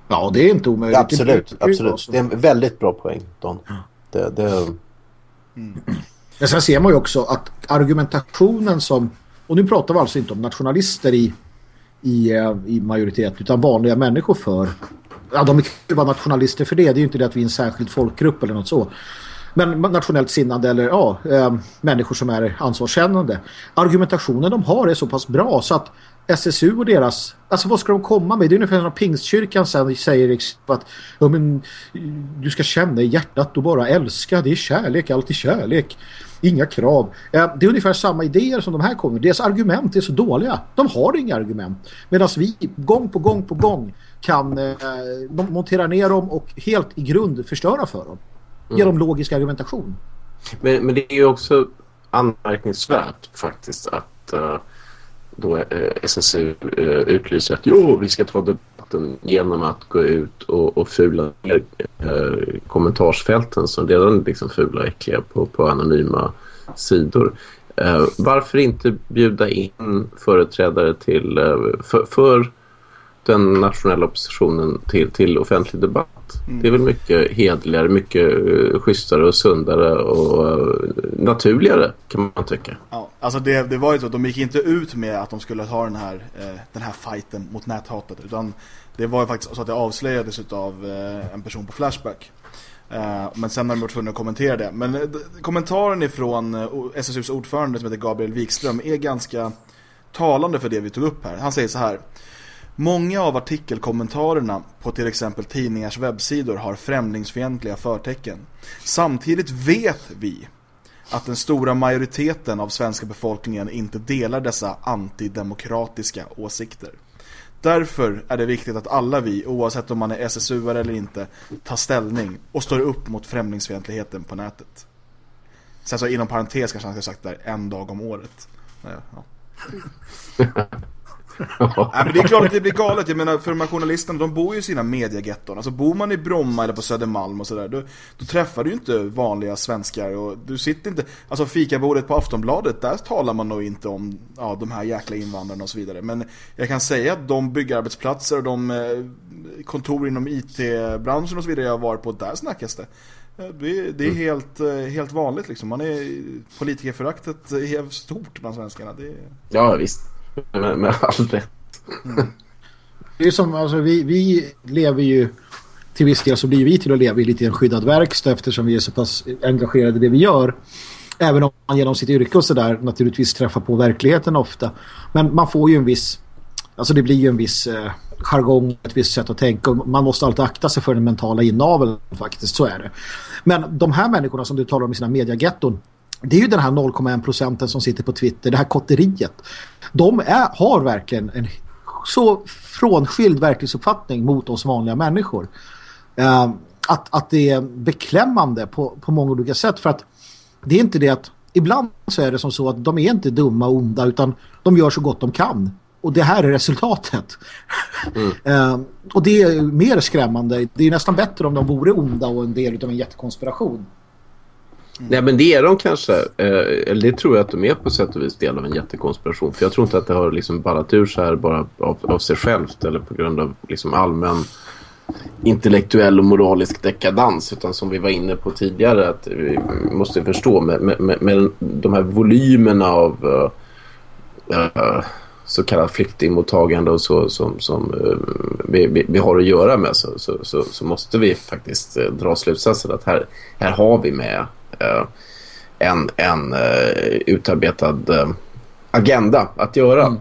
Ja, det är inte omöjligt. absolut, det absolut. Det är en väldigt bra poäng, Don. Det, det... Mm. Men sen ser man ju också att argumentationen som... Och nu pratar vi alltså inte om nationalister i, i, eh, i majoritet utan vanliga människor för ja, de kan vara nationalister för det. Det är ju inte det att vi är en särskild folkgrupp eller något så. Men nationellt sinnande eller ja, eh, människor som är ansvarskännande. Argumentationen de har är så pass bra så att SSU och deras, alltså vad ska de komma med? Det är ungefär som Pingstkyrkan sen säger att ja, men, du ska känna i hjärtat och bara älska, det är kärlek, allt är kärlek. Inga krav. Eh, det är ungefär samma idéer som de här kommer. Deras argument är så dåliga. De har inga argument. Medan vi gång på gång på gång kan eh, montera ner dem och helt i grund förstöra för dem. Mm. Genom logisk argumentation. Men, men det är ju också anmärkningsvärt faktiskt att uh, då uh, SSU uh, utlyser att jo, vi ska ta debatten genom att gå ut och, och fula ner eh, kommentarsfälten som redan är liksom fula och äckliga på, på anonyma sidor. Eh, varför inte bjuda in företrädare till, eh, för, för, den nationella oppositionen till, till offentlig debatt? Mm. Det är väl mycket hedligare, mycket uh, schysstare och sundare och uh, naturligare kan man tycka. Ja, alltså det, det var ju så att de gick inte ut med att de skulle ha den här, uh, den här fighten mot näthatet utan det var ju faktiskt så att det avslöjades av en person på Flashback. Men sen har de varit tvungna att kommentera det. Men kommentaren ifrån SSUs ordförande som heter Gabriel Wikström är ganska talande för det vi tog upp här. Han säger så här. Många av artikelkommentarerna på till exempel tidningars webbsidor har främlingsfientliga förtecken. Samtidigt vet vi att den stora majoriteten av svenska befolkningen inte delar dessa antidemokratiska åsikter. Därför är det viktigt att alla vi, oavsett om man är SSU eller inte, tar ställning och står upp mot främlingsfientligheten på nätet. Sen så inom parentes kanske han ska sagt där en dag om året. Ja. Nej, men det är klart att det blir galet. Jag menar, för de här journalisterna, de bor ju i sina mediegetton. Alltså bor man i Bromma eller på Södermalm och sådär, då, då träffar du ju inte vanliga svenskar. Och du sitter inte, alltså fikabordet på Aftonbladet, där talar man nog inte om ja, de här jäkla invandrarna och så vidare. Men jag kan säga att de byggarbetsplatser och de eh, kontor inom IT-branschen och så vidare jag varit på, där snackas det. Det är, det är mm. helt, eh, helt vanligt liksom. Man är, politikerföraktet är stort bland svenskarna. Det. Ja, visst med, med all rätt. Mm. Det är som, alltså, vi, vi lever ju till viss del så blir vi till att leva i lite en skyddad verkstad eftersom vi är så pass engagerade i det vi gör. Även om man genom sitt yrke och sådär naturligtvis träffar på verkligheten ofta. Men man får ju en viss, alltså det blir ju en viss eh, jargong, ett visst sätt att tänka. Man måste alltid akta sig för den mentala inaveln faktiskt, så är det. Men de här människorna som du talar om i sina mediagetton det är ju den här 0,1 procenten som sitter på Twitter, det här kotteriet. De är, har verkligen en så frånskild verklighetsuppfattning mot oss vanliga människor. Uh, att, att det är beklämmande på, på många olika sätt för att det är inte det att ibland så är det som så att de är inte dumma och onda utan de gör så gott de kan. Och det här är resultatet. Mm. uh, och det är mer skrämmande. Det är nästan bättre om de vore onda och en del av en jättekonspiration. Mm. Nej men det är de kanske, eh, eller det tror jag att de är på sätt och vis del av en jättekonspiration. För jag tror inte att det har liksom ballat ur så här bara av, av sig självt eller på grund av liksom allmän intellektuell och moralisk dekadans utan som vi var inne på tidigare att vi måste förstå med, med, med de här volymerna av uh, så kallat flyktingmottagande och så som, som uh, vi, vi, vi, har att göra med så, så, så, så måste vi faktiskt dra slutsatsen att här, här har vi med en, en eh, utarbetad eh, agenda att göra. Mm.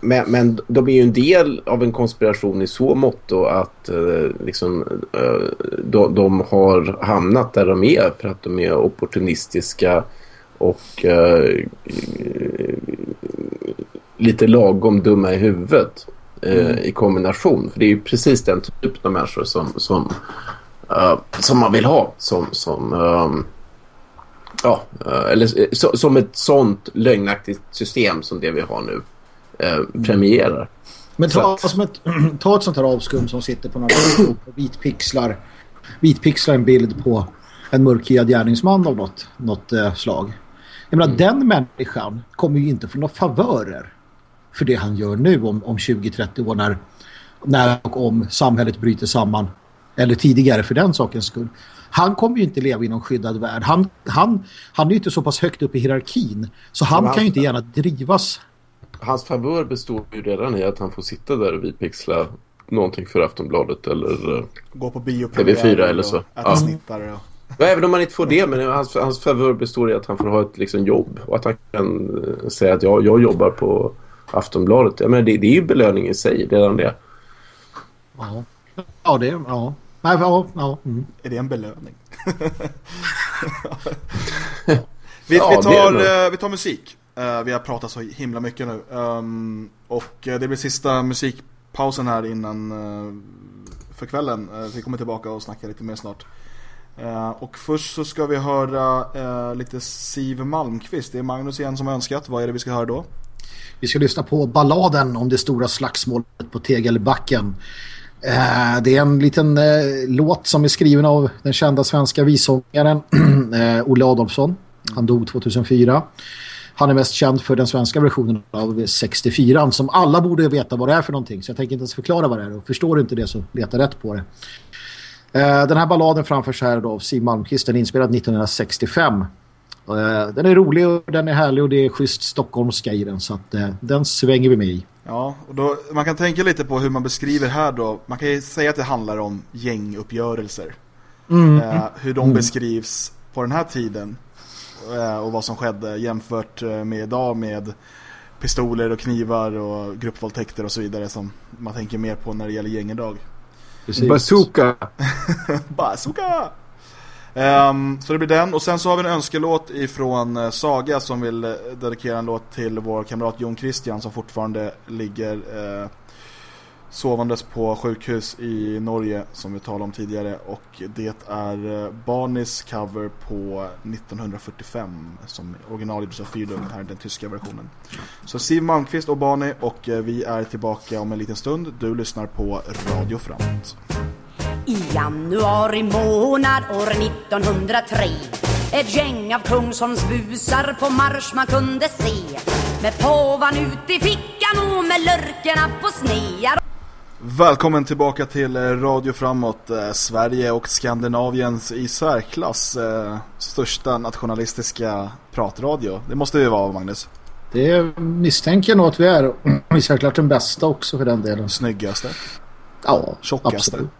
Men, men de är ju en del av en konspiration i så måtto att liksom, de, de, har hamnat där de är för att de är opportunistiska och uh, lite lagom dumma i huvudet uh, mm. i kombination. För det är ju precis den typen av människor som, som uh, som man vill ha som, som um, ja, uh, eller eh, so, som ett sånt lögnaktigt system som det vi har nu uh, premierar. Men ta, att... alltså, ett, ta ett sånt här avskum som sitter på några vitpixlar, vitpixlar en bild på en mörkhyad gärningsman av något, något uh, slag. Jag menar, mm. den människan kommer ju inte få några favörer för det han gör nu om, om 20-30 år när, när och om samhället bryter samman eller tidigare för den sakens skull. Han kommer ju inte leva i någon skyddad värld. Han, han, han är ju inte så pass högt upp i hierarkin. Så han kan ju inte gärna drivas. Hans favör består ju redan i att han får sitta där och vitpixla någonting för Aftonbladet eller gå på bio TV4 eller så. Äta ja. snittare och... Ja, även om man inte får det, men hans, hans favör består i att han får ha ett liksom, jobb och att han kan uh, säga att jag, jag jobbar på Aftonbladet. Jag menar, det, det är ju belöning i sig, redan det. Ja, ja det ja. Nej, ja, ja. Mm. Är det en belöning? vi, ja, vi, tar, uh, vi tar musik. Uh, vi har pratat så himla mycket nu. Um, och uh, det blir sista musikpausen här innan för kvällen. vi kommer tillbaka och snacka lite mer snart. och först så ska vi höra lite Siv Malmqvist. Det är Magnus igen som har önskat. Vad är det vi ska höra då? Vi ska lyssna på balladen om det stora slagsmålet på Tegelbacken. Eh, det är en liten eh, låt som är skriven av den kända svenska visångaren eh, Olle Adolfsson. Han dog 2004. Han är mest känd för den svenska versionen av 64 som alla borde veta vad det är för någonting. Så jag tänker inte ens förklara vad det är. Och förstår du inte det så leta rätt på det. Eh, den här balladen framförs här av Siw Malmqvist. Den är inspelad 1965. Eh, den är rolig och den är härlig och det är schysst stockholmska i den. Så att, eh, den svänger vi med i. Ja, och då, man kan tänka lite på hur man beskriver här då. Man kan ju säga att det handlar om gänguppgörelser. Mm. Eh, hur de beskrivs på den här tiden. Eh, och vad som skedde jämfört eh, med idag med pistoler och knivar och gruppvåldtäkter och så vidare som man tänker mer på när det gäller gäng idag. Precis. Bazooka. Bazooka! Um, så det blir den. Och sen så har vi en önskelåt ifrån eh, Saga som vill eh, dedikera en låt till vår kamrat Jon Christian som fortfarande ligger uh, sovandes på sjukhus i Norge som vi talade om tidigare. Och det är Barnis cover på 1945 som originalgjordes av Fyrlund, här är den tyska versionen. Så Siw Malmqvist och Barni och vi är tillbaka om en liten stund. Du lyssnar på Radio Framåt. I januari månad år 1903 Ett gäng av Kungsholms busar på marsch man kunde se Med påvan ut i fickan och med lurkerna på snear Välkommen tillbaka till Radio Framåt, eh, Sverige och Skandinaviens i särklass eh, största nationalistiska pratradio. Det måste vi vara, Magnus. Det misstänker jag nog att vi är. Vi är säkert den bästa också för den delen. Snyggaste, Ja, tjockaste. absolut.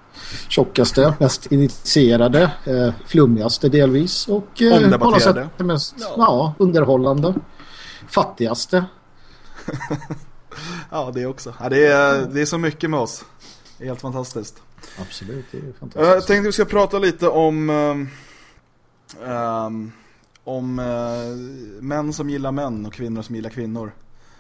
Tjockaste, mest initierade, eh, flummigaste delvis och eh, på något sätt mest ja. underhållande. Fattigaste. Ja, det också. Ja, det, är, det är så mycket med oss. Det är helt fantastiskt. Absolut, det är Eh, Jag fantastiskt. tänkte vi ska prata lite om ehm, om eh, män som gillar män och kvinnor som gillar kvinnor.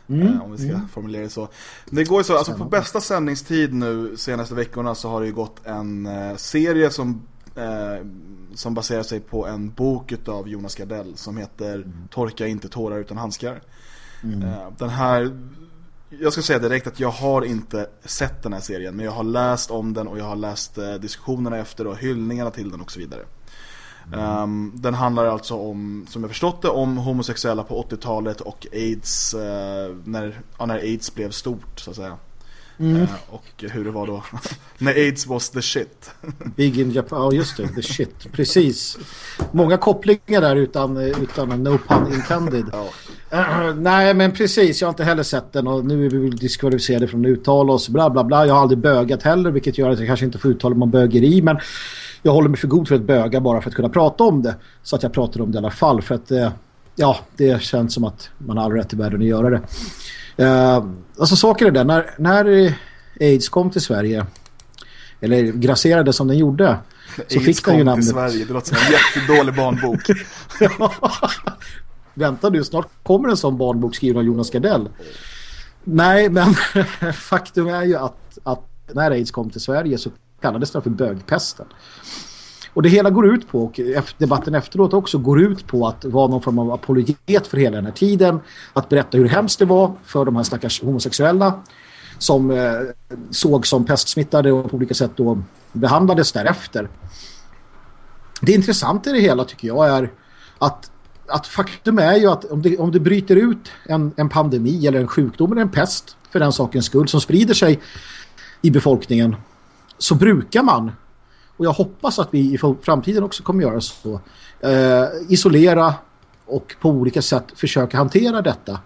Eh, om vi ska formulera det så. Det går ju så, alltså på bästa sändningstid nu senaste veckorna så har det ju gått en eh, serie som eh, som baserar sig på en bok av Jonas Gardell som heter Torka inte tårar utan handskar. Eh, den här jag ska säga direkt att jag har inte sett den här serien men jag har läst om den och jag har läst eh, diskussionerna efter och hyllningarna till den och så vidare. Ehm, den handlar alltså om, som jag förstått det, om homosexuella på 80-talet och AIDS, eh, när, ja, när AIDS blev stort så att säga. Eh, och hur det var då, när AIDS was the shit. Big in Japan, ja just det, the shit, precis. Många kopplingar där utan, utan no pun intended. Ja. Eh, nej men precis, jag har inte heller sett den och nu är vi väl diskvalificerade från att uttala oss, bla bla bla. Jag har aldrig bögat heller vilket gör att jag kanske inte får uttala mig om bögeri men jag håller mig för god för att böga bara för att kunna prata om det. Så att jag pratar om det i alla fall för att eh, ja, det känns som att man har all rätt i världen att göra det. Uh, alltså saker är det, när, när AIDS kom till Sverige eller grasserade som den gjorde så AIDS fick den ju namnet till Sverige, det låter som en jättedålig barnbok. Vänta nu, snart kommer en sån barnbok skriven av Jonas Gardell. Nej, men faktum är ju att, att när AIDS kom till Sverige så kallades den för bögpesten. Och det hela går ut på, och debatten efteråt också går ut på att vara någon form av apologet för hela den här tiden. Att berätta hur hemskt det var för de här stackars homosexuella som eh, såg som pestsmittade och på olika sätt då behandlades därefter. Det intressanta i det hela tycker jag är att, att faktum är ju att om det, om det bryter ut en, en pandemi eller en sjukdom eller en pest för den sakens skull som sprider sig i befolkningen så brukar man och jag hoppas att vi i framtiden också kommer göra så eh, isolera och på olika sätt försöka hantera detta.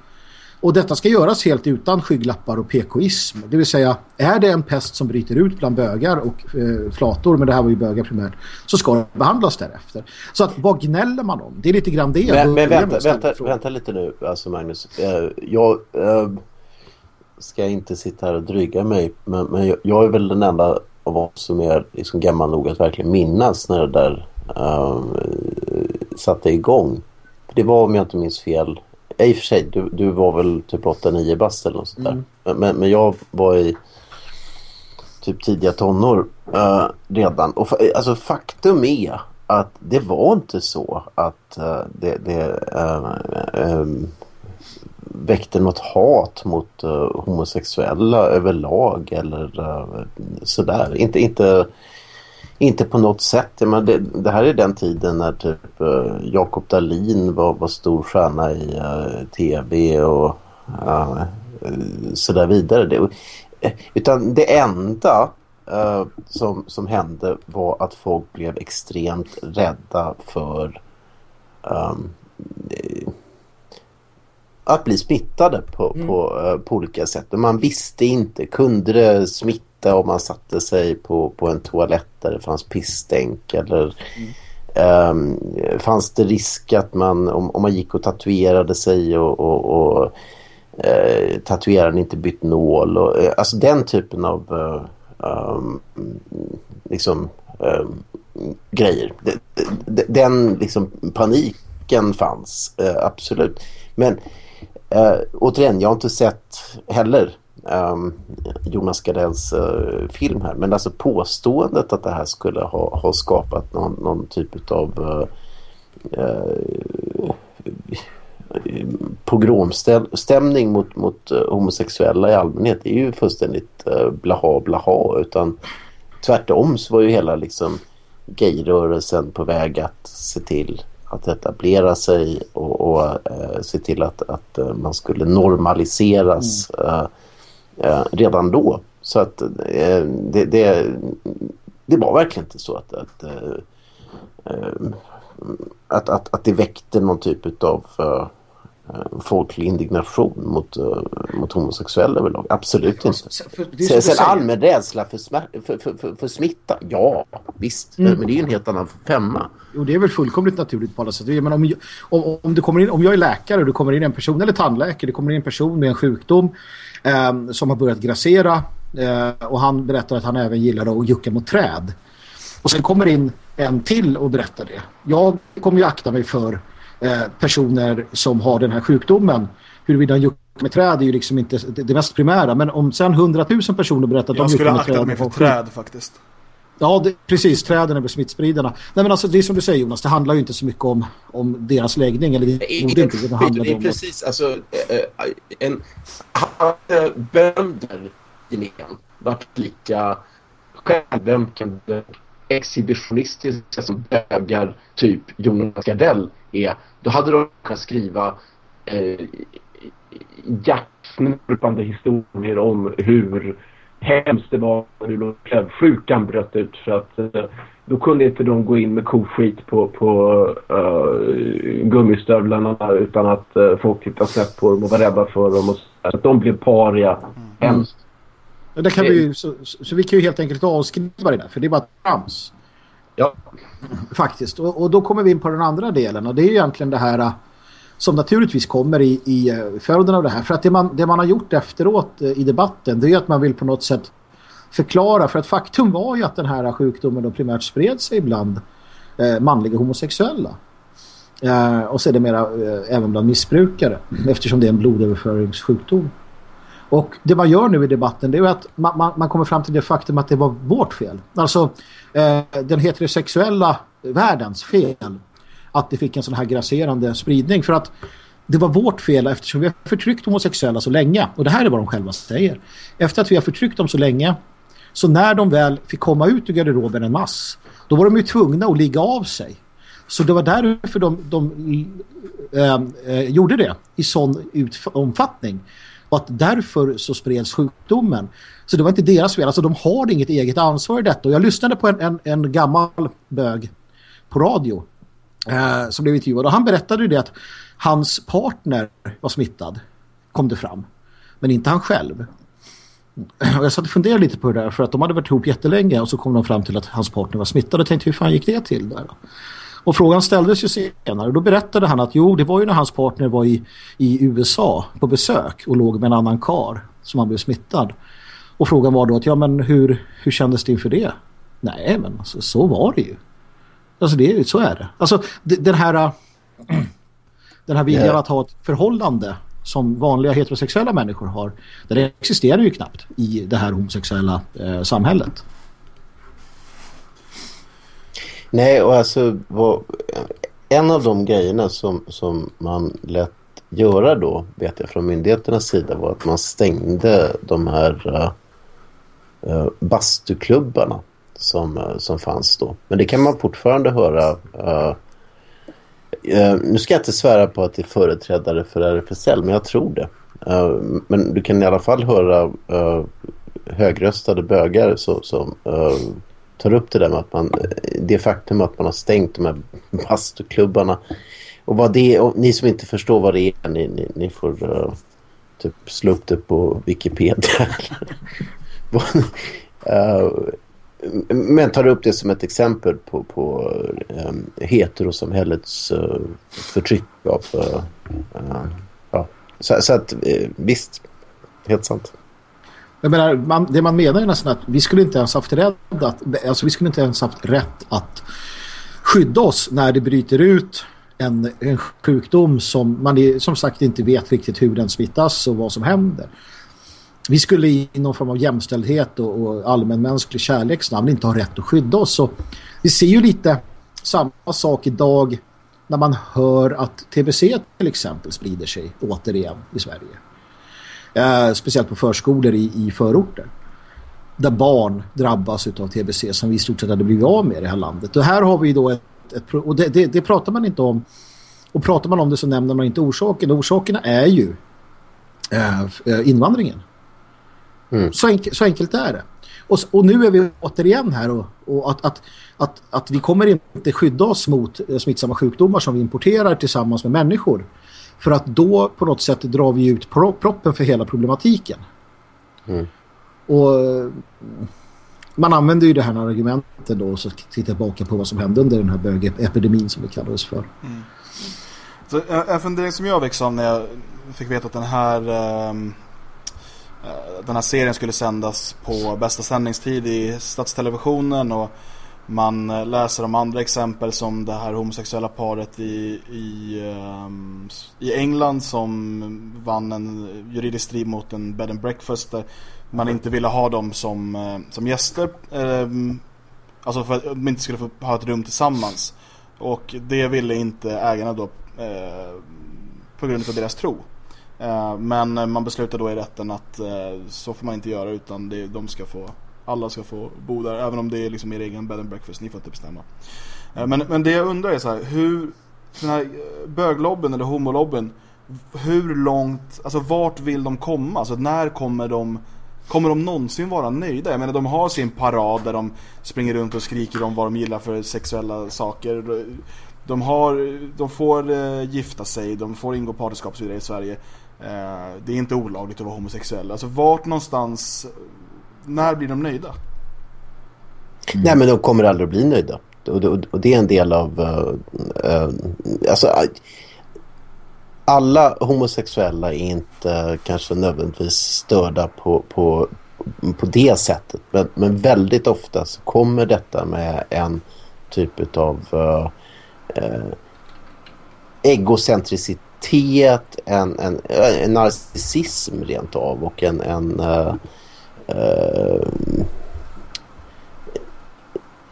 Och detta ska göras helt utan skygglappar och PKism. Det vill säga, är det en pest som bryter ut bland bögar och eh, flator, men det här var ju bögar primärt, så ska det behandlas därefter. Så att, vad gnäller man om? Det är lite grann det. Men, men vänta, vänta, vänta lite nu, alltså Magnus. Eh, jag eh, ska inte sitta här och dryga mig, men, men jag, jag är väl den enda av oss som är liksom gammal nog att verkligen minnas när det där eh, satte igång. För det var om jag inte minns fel. Ja, I och för sig, du, du var väl typ 8-9 bast eller något sånt där. Men, men, men jag var i typ tidiga tonår eh, redan. Och alltså faktum är att det var inte så att eh, det, det eh, ehm, väckte något hat mot uh, homosexuella överlag eller uh, sådär. Inte, inte, inte på något sätt. Men det, det här är den tiden när typ uh, Jakob Dahlin var, var stor stjärna i uh, tv och uh, sådär vidare. Det, utan det enda uh, som, som hände var att folk blev extremt rädda för um, att bli smittade på, mm. på, uh, på olika sätt. Man visste inte, kunde det smitta om man satte sig på, på en toalett där det fanns pissstänk eller mm. Um, fanns det risk att man, om, om man gick och tatuerade sig och, och, och uh, tatueraren inte bytt nål och, uh, alltså den typen av uh, um, liksom um, grejer. Den liksom paniken fanns absolut. Men Eh, återigen, jag har inte sett heller um, Jonas Gardells uh, film här. Men alltså påståendet att det här skulle ha, ha skapat någon, någon typ av uh, eh, eh, pogromstämning mot, mot homosexuella i allmänhet är ju fullständigt blaha blaha. Utan tvärtom så var ju hela liksom gayrörelsen på väg att se till att etablera sig och, och eh, se till att, att eh, man skulle normaliseras mm. eh, eh redan då. Så att eh, det, det, det, var verkligen inte så att, att, eh, att, att, att det väckte någon typ av folklig indignation mot, uh, mot homosexuella överlag. Absolut inte. Sen, sen allmän rädsla för, för, för, för, för smitta, ja visst. Mm. Men det är ju en helt annan femma. Jo, det är väl fullkomligt naturligt på alla sätt. Men om, om, om, du kommer in, om jag är läkare och du kommer in en person, eller tandläkare, det kommer in en person med en sjukdom eh, som har börjat grassera eh, och han berättar att han även gillar att jucka mot träd. Och sen kommer in en till och berättar det. Jag kommer ju akta mig för Eh, personer som har den här sjukdomen. Huruvida en juck med träd är ju liksom inte det mest primära. Men om sen hundratusen personer berättar att de juckar med träd... Jag skulle akta mig för träd faktiskt. Ja, det, precis. Träden är väl smittspridarna. Nej, men alltså det är som du säger Jonas, det handlar ju inte så mycket om, om deras läggning. Eller det borde inte. Det, handlar det är om precis, alltså äh, en, hade bönder gemen varit lika självömkande exhibitionistiska som bögar typ Jonas Gardell är, då hade de kunnat skriva eh, hjärtsnurpande historier om hur hemskt det var hur klövsjukan bröt ut för att eh, då kunde inte de gå in med koskit på, på uh, gummistövlarna utan att uh, folk tittade snett på dem och var rädda för dem och så, att de blev paria. Mm. Hemskt. Det kan vi, så, så, vi kan ju helt enkelt avskriva det där för det är bara trams. Ja. Faktiskt. Och, och, då kommer vi in på den andra delen. Och det är egentligen det här äh, som naturligtvis kommer i, i äh, följden av det här. För att det man, det man har gjort efteråt äh, i debatten det är att man vill på något sätt förklara. För att faktum var ju att den här sjukdomen då primärt spred sig bland eh, manliga homosexuella. Eh, och sedermera eh, även bland missbrukare. Eftersom det är en blodöverföringssjukdom. Och det man gör nu i debatten det är att man, man, man kommer fram till det faktum att det var vårt fel. Alltså eh, den heterosexuella världens fel att det fick en sån här grasserande spridning. För att det var vårt fel eftersom vi har förtryckt homosexuella så länge. Och det här är vad de själva säger. Efter att vi har förtryckt dem så länge så när de väl fick komma ut ur garderoben en mass då var de ju tvungna att ligga av sig. Så det var därför de, de eh, eh gjorde det i sån omfattning. Och att därför så spreds sjukdomen. Så det var inte deras fel. Alltså de har inget eget ansvar i detta. Och jag lyssnade på en, en, en gammal bög på radio eh, som blev intervjuad. Och han berättade ju det att hans partner var smittad. Kom det fram. Men inte han själv. Och jag satt och funderade lite på det där. För att de hade varit ihop jättelänge. Och så kom de fram till att hans partner var smittad. Och tänkte hur fan gick det till där? Och frågan ställdes ju senare. Och då berättade han att jo, det var ju när hans partner var i, i USA på besök och låg med en annan kar som han blev smittad. Och frågan var då att ja men hur, hur kändes det inför det? Nej men alltså, så var det ju. Alltså det, så är det. Alltså den här den här viljan yeah. att ha ett förhållande som vanliga heterosexuella människor har, det existerar ju knappt i det här homosexuella eh, samhället. Nej, och alltså vad, en av de grejerna som, som man lätt göra då, vet jag från myndigheternas sida, var att man stängde de här uh, bastuklubbarna som, uh, som fanns då. Men det kan man fortfarande höra. Uh, nu ska jag inte svära på att det är företrädare för RFSL, men jag tror det. men du kan i alla fall höra högröstade bögar så, som tar upp det där med att man, det faktum att man har stängt de här bastuklubbarna och vad det och ni som inte förstår vad det är, ni, ni, ni får uh, typ slå upp det på Wikipedia. uh, men tar upp det som ett exempel på, på um, heterosamhällets uh, förtryck av... Uh, uh, ja. så, så, att visst, helt sant. Jag menar, man, det man menar är nästan att vi skulle inte ens haft rätt att, alltså vi skulle inte ens haft rätt att skydda oss när det bryter ut en, en sjukdom som man som sagt inte vet riktigt hur den smittas och vad som händer. Vi skulle i någon form av jämställdhet och, och allmänmänsklig kärleksnamn inte ha rätt att skydda oss. Så vi ser ju lite samma sak idag när man hör att TBC till exempel sprider sig återigen i Sverige. Eh, speciellt på förskolor i, i förorter. Där barn drabbas av TBC som vi i stort sett hade blivit av med i det här landet. Och här har vi då ett ett, och det, det, det, pratar man inte om. Och pratar man om det så nämner man inte orsaken. Orsakerna är ju eh, eh, invandringen. Mm. Så, enk, så, enkelt är det. Och, och, nu är vi återigen här och, och att, att, att, att, vi kommer inte skydda oss mot eh, smittsamma sjukdomar som vi importerar tillsammans med människor. För att då på något sätt drar vi ut proppen för hela problematiken. Mm. Och man använder ju det här argumentet då och så tittar tillbaka på vad som hände under den här bögepidemin som det kallades för. Mm. Så en fundering som jag växte av när jag fick veta att den här um, den här serien skulle sändas på bästa sändningstid i statstelevisionen och man eh, läser om andra exempel som det här homosexuella paret i, i, um, i England som vann en juridisk strid mot en bed and breakfast där man inte ville ha dem som, eh, som gäster. Um, alltså för att de inte skulle få ha ett rum tillsammans. Och det ville inte ägarna då uh, på grund av deras tro. Men man beslutade då i rätten att så får man inte göra utan det, de ska få alla ska få bo där även om det är liksom er egen bed and breakfast, ni får inte bestämma. Eh, men, men det jag undrar är så här, hur den här eh, böglobben eller homolobben hur långt, alltså vart vill de komma? Alltså när kommer de Kommer de någonsin vara nöjda? Jag menar de har sin parad där de springer runt och skriker om vad de gillar för sexuella saker. De, har, de får eh, gifta sig, de får ingå partnerskap och så vidare i Sverige. Eh, det är inte olagligt att vara homosexuell. Alltså vart någonstans, när blir de nöjda? Mm. Nej men de kommer aldrig att bli nöjda. Och, och, och det är en del av... Uh, uh, alltså alla homosexuella är inte kanske nödvändigtvis störda på, på, på det sättet. Men, men väldigt ofta så kommer detta med en typ av uh, uh, egocentricitet, en, en, en narcissism rent av och en, en uh, Eh,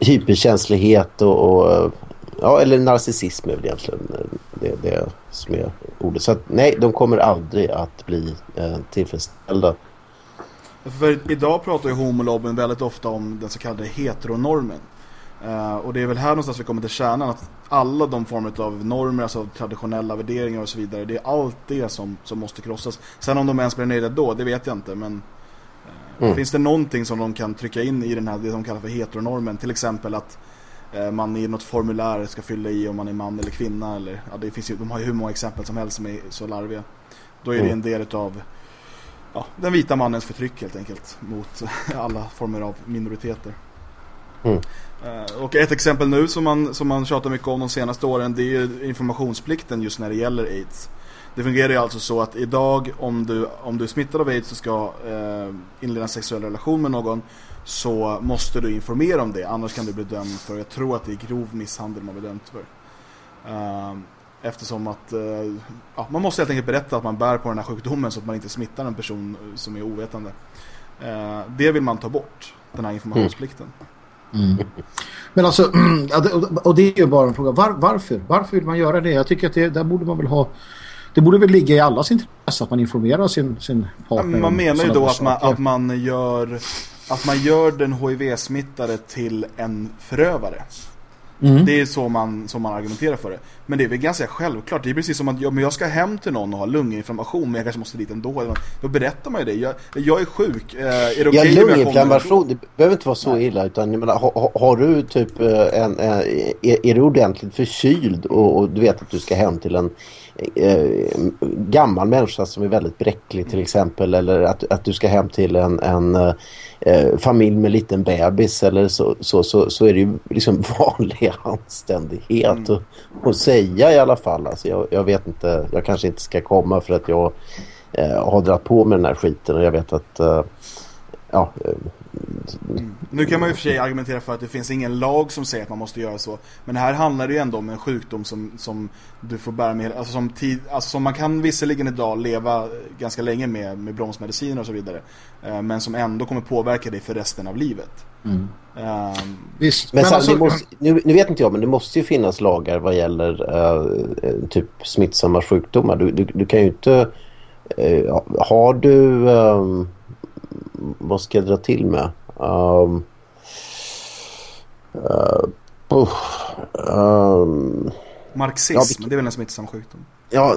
hyperkänslighet och, och Ja, eller narcissism är väl egentligen eh, det, det som är ordet. Så att, nej, de kommer aldrig att bli eh, tillfredsställda. För idag pratar ju homolobben väldigt ofta om den så kallade heteronormen. Uh, och det är väl här någonstans vi kommer till kärnan att alla de former av normer, alltså traditionella värderingar och så vidare, det är allt det som, som måste krossas. Sen om de ens blir nöjda då, det vet jag inte, men mm. finns det någonting som de kan trycka in i den här, det de kallar för heteronormen? Till exempel att Eh, man i något formulär ska fylla i om man är man eller kvinna eller ja, det finns ju, de har ju hur många exempel som helst som är så larviga. Då är det mm. en del av ja, den vita mannens förtryck helt enkelt mot alla former av minoriteter. Mm. Eh, och ett exempel nu som man, som man tjatar mycket om de senaste åren det är informationsplikten just när det gäller AIDS. Det fungerar ju alltså så att idag om du, om du är smittad av AIDS och ska eh, inleda en sexuell relation med någon så måste du informera om det. Annars kan du bli dömd för, jag tror att det är grov misshandel man blir dömd för. Eh, eftersom att eh, ja, man måste helt enkelt berätta att man bär på den här sjukdomen så att man inte smittar en person som är ovetande. Eh, det vill man ta bort, den här informationsplikten. Mm. mm. Men alltså, och det är ju bara en fråga, Var, varför? Varför vill man göra det? Jag tycker att det, där borde man väl ha det borde väl ligga i allas intresse att man informerar sin, sin partner. Man menar ju då att man, att man gör att man gör den HIV-smittade till en förövare. Mm. Det är så man, så man argumenterar för det. Men det är väl ganska självklart. Det är precis som att ja, men jag ska hem till någon och ha lunginflammation men jag kanske måste dit ändå. Då berättar man ju det. Jag, jag är sjuk. Eh, är det okay ja, lunginflammation, det behöver inte vara så Nej. illa. Utan, menar, har, har, du typ eh, en, en, är, är du ordentligt förkyld och, och, du vet att du ska hem till en eh, gammal människa som är väldigt bräcklig till exempel. Eller att, att du ska hem till en, en eh, eh, familj med liten bebis eller så, så, så, så är det ju liksom vanlig anständighet mm. att, säga i alla fall. Alltså jag, jag vet inte, jag kanske inte ska komma för att jag eh, har dragit på med den här skiten och jag vet att eh, ja, Mm. Nu kan man ju för sig argumentera för att det finns ingen lag som säger att man måste göra så. Men här handlar det ju ändå om en sjukdom som, som du får bära med. Alltså som, tid, alltså som man kan visserligen idag leva ganska länge med, med bromsmediciner och så vidare. Eh, men som ändå kommer påverka dig för resten av livet. Mm. Um, Visst. Men, men alltså, måste, nu, nu, vet inte jag men det måste ju finnas lagar vad gäller uh, typ smittsamma sjukdomar. Du, du, du kan ju inte... Uh, har du... Um, vad ska jag dra till med? Um, uh, um, Marxism, ja, det är väl en smittsam sjukdom? Ja,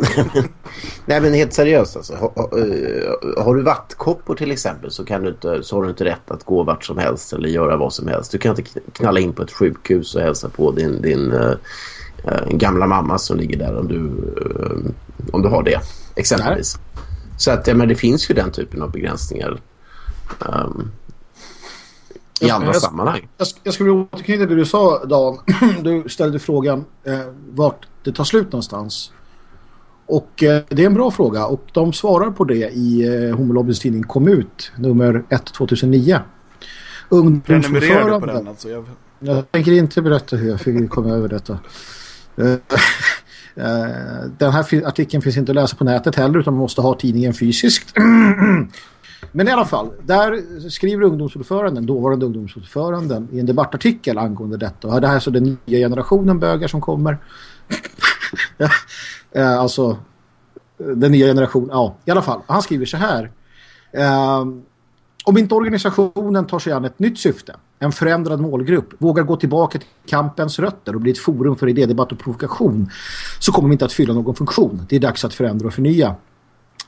nej men helt seriöst alltså. Har, uh, har du vattkoppor till exempel så, kan du inte, så har du inte rätt att gå vart som helst eller göra vad som helst. Du kan inte knalla in på ett sjukhus och hälsa på din, din uh, uh, gamla mamma som ligger där om du, om du har det exempelvis. Nej. Så att, men det finns ju den typen av begränsningar um, i andra jag, sammanhang. Jag, jag skulle vilja återknyta till det du sa, Dan. Du ställde frågan eh, vart det tar slut någonstans. Och eh, det är en bra fråga och de svarar på det i eh, Homolobbyns tidning Kom ut, nummer 1 2009. Ungdomsordförande. på den alltså? Jag... jag tänker inte berätta hur jag fick komma över detta. Eh, eh, den här artikeln finns inte att läsa på nätet heller utan man måste ha tidningen fysiskt. Men i alla fall, där skriver ungdomsordföranden, dåvarande ungdomsordföranden i en debattartikel angående detta. Och det här är så den nya generationen bögar som kommer. Eh, alltså, den nya generationen, ja, i alla fall. Han skriver så här. Eh, om inte organisationen tar sig an ett nytt syfte, en förändrad målgrupp, vågar gå tillbaka till kampens rötter och bli ett forum för idédebatt och provokation så kommer vi inte att fylla någon funktion. Det är dags att förändra och förnya.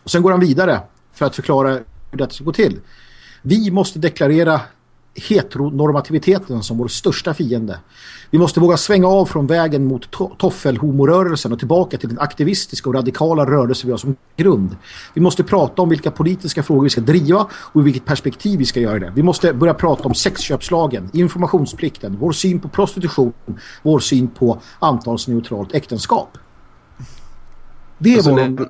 Och sen går han vidare för att förklara hur detta ska gå till. Vi måste deklarera heteronormativiteten som vår största fiende. Vi måste våga svänga av från vägen mot to toffelhomorörelsen och tillbaka till den aktivistiska och radikala rörelse vi har som grund. Vi måste prata om vilka politiska frågor vi ska driva och i vilket perspektiv vi ska göra det. Vi måste börja prata om sexköpslagen, informationsplikten, vår syn på prostitution, vår syn på antalsneutralt äktenskap. Det är alltså, vår...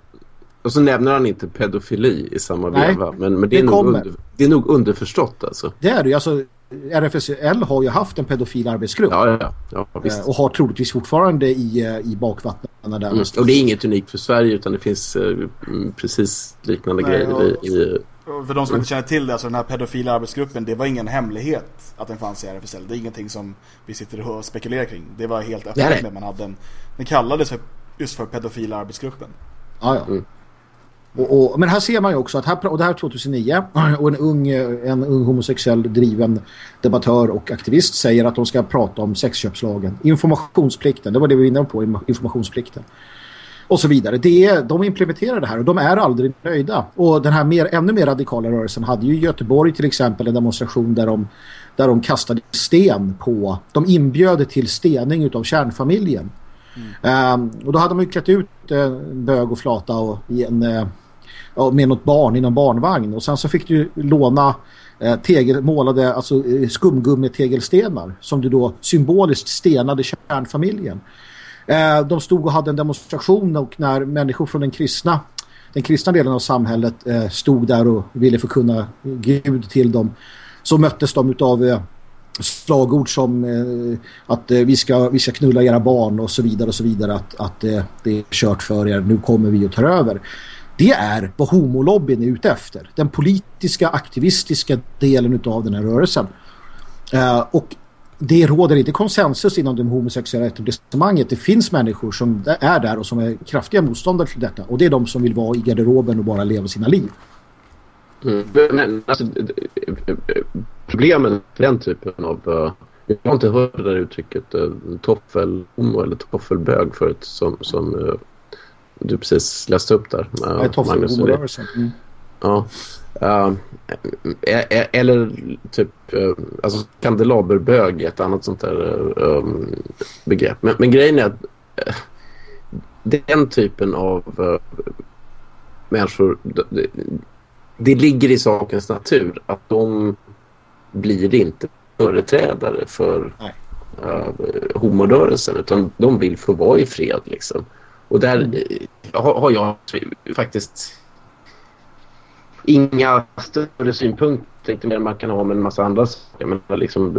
Och så nämner han inte pedofili i samma Nej, veva. Men, men det, är nog under, det är nog underförstått alltså. Det är det alltså. RFSL har ju haft en pedofil arbetsgrupp. Ja, ja, ja visst. Eh, och har troligtvis fortfarande i, eh, i bakvattnen där. Mm. Och det är inget unikt för Sverige utan det finns uh, precis liknande Nej, grejer i, i för de som inte känner till det, alltså den här pedofila arbetsgruppen, det var ingen hemlighet att den fanns i RFSL. Det är ingenting som vi sitter och spekulerar kring. Det var helt öppet med man hade en, den kallades för, just för pedofila arbetsgruppen. Ja, ja. Mm. Och, och, men här ser man ju också att här, och det här är 2009 och en ung, en ung homosexuell driven debattör och aktivist säger att de ska prata om sexköpslagen. Informationsplikten, det var det vi var inne på, informationsplikten. Och så vidare. Det de implementerar det här och de är aldrig nöjda. Och den här mer, ännu mer radikala rörelsen hade ju i Göteborg till exempel en demonstration där de, där de kastade sten på, de inbjöd till stening utav kärnfamiljen. Mm. Um, och då hade man ju klätt ut uh, bög och flata och i en... Uh, med något barn i någon barnvagn. Och sen så fick du låna eh, tegel, målade alltså eh, skumgummi-tegelstenar som du då symboliskt stenade kärnfamiljen. Eh, de stod och hade en demonstration och när människor från den kristna den kristna delen av samhället stod där och ville förkunna Gud till dem så möttes de av slagord som att vi, ska, vi ska knulla era barn och så vidare och så vidare att, att det är kört för er, nu kommer vi att ta över. Det är vad homolobbyn är ute efter. Den politiska, aktivistiska delen av den här rörelsen. Eh, och det råder inte konsensus inom det homosexuella etablissemanget. Det finns människor som är där och som är kraftiga motståndare till detta. Och det är de som vill vara i garderoben och bara leva sina liv. Mm. Men, alltså, problemen för den typen av... Eh, jag har inte hört det där uttrycket eh, toffelhomo eller toffelbög förut som, som eh, du precis läste upp där. Uh, Nej, toffelhomorörelsen. Mm. Ja. Uh, eller typ uh, alltså kandelaberbög ett annat sånt där um, begrepp. Men, men, grejen är att uh, den typen av människor det, det, ligger i sakens natur att de blir inte företrädare för uh, homorörelsen utan de vill få vara i fred liksom. Och där mm. har, har jag faktiskt inga större synpunkter inte mer man kan ha med en massa andra saker. Men liksom,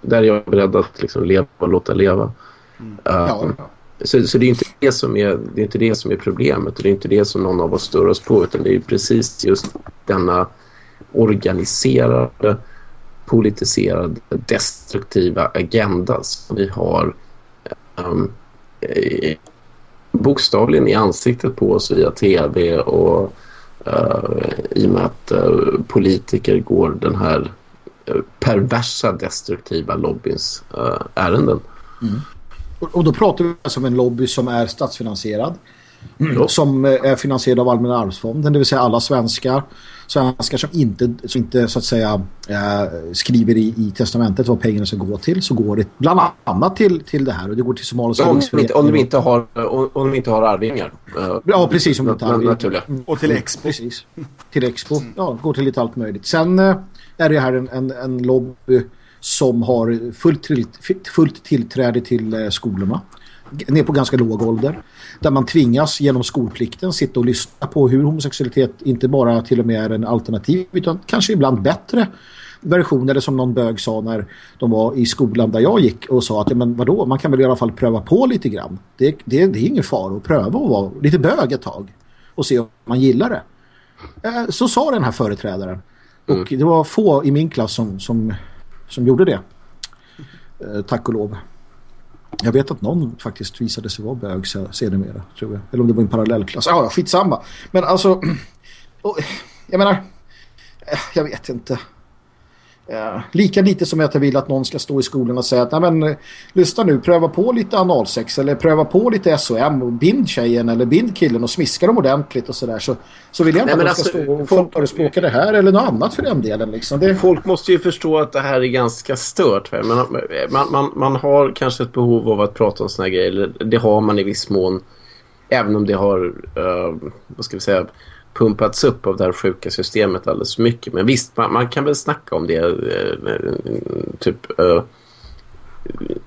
där är jag beredd att liksom leva och låta leva. Mm. Uh, så, så det är inte det som är, det är inte det som är problemet och det är inte det som någon av oss stör oss på utan det är precis just denna organiserade, politiserade, destruktiva agenda som vi har um, bokstavligen i ansiktet på oss via tv och uh, i och med att uh, politiker går den här eh, perversa destruktiva lobbyns uh, ärenden. Mm. Och, och, då pratar vi alltså om en lobby som är statsfinansierad Mm. som är finansierad av Allmänna arvsfonden, det vill säga alla svenskar svenskar som inte, som inte så att säga eh, skriver i, i testamentet vad pengarna ska gå till så går det bland annat till, till det här och det går till Somaliska om, inte, om, de inte har, om, om de inte har arvingar. Eh, ja, precis. Om de inte arvingar. Mm. Och till Expo. Precis. Till Expo. Ja, går till lite allt möjligt. Sen eh, är det här en, en, en lobby som har fullt, fullt tillträde till eh, skolorna ner på ganska låg ålder. Där man tvingas genom skolplikten sitta och lyssna på hur homosexualitet inte bara till och med är en alternativ utan kanske ibland bättre version eller som någon bög sa när de var i skolan där jag gick och sa att men vadå, man kan väl i alla fall pröva på lite grann. Det, det, det är ingen fara att pröva att vara lite bög ett tag och se om man gillar det. Eh, så sa den här företrädaren. Mm. Och det var få i min klass som, som, som gjorde det. Eh, tack och lov. Jag vet att någon faktiskt visade sig vara bög sedermera, tror jag. Eller om det var en parallellklass. Ah, ja, skitsamma. Men alltså, jag menar, eh, jag vet inte. Ja, lika lite som jag vill att någon ska stå i skolan och säga att men, eh, lyssna nu, pröva på lite analsex eller pröva på lite SOM och bind tjejen eller bind killen och smiska dem ordentligt och sådär så, så vill jag inte Nej, att de ska alltså, stå och folk... förespråka det här eller något annat för den delen. Liksom. Det... Folk måste ju förstå att det här är ganska stört. Man, man, man, man har kanske ett behov av att prata om här grejer. Det har man i viss mån även om det har, uh, vad ska vi säga pumpats upp av det här sjuka systemet alldeles för mycket. Men visst, man, man kan väl snacka om det eh, typ eh,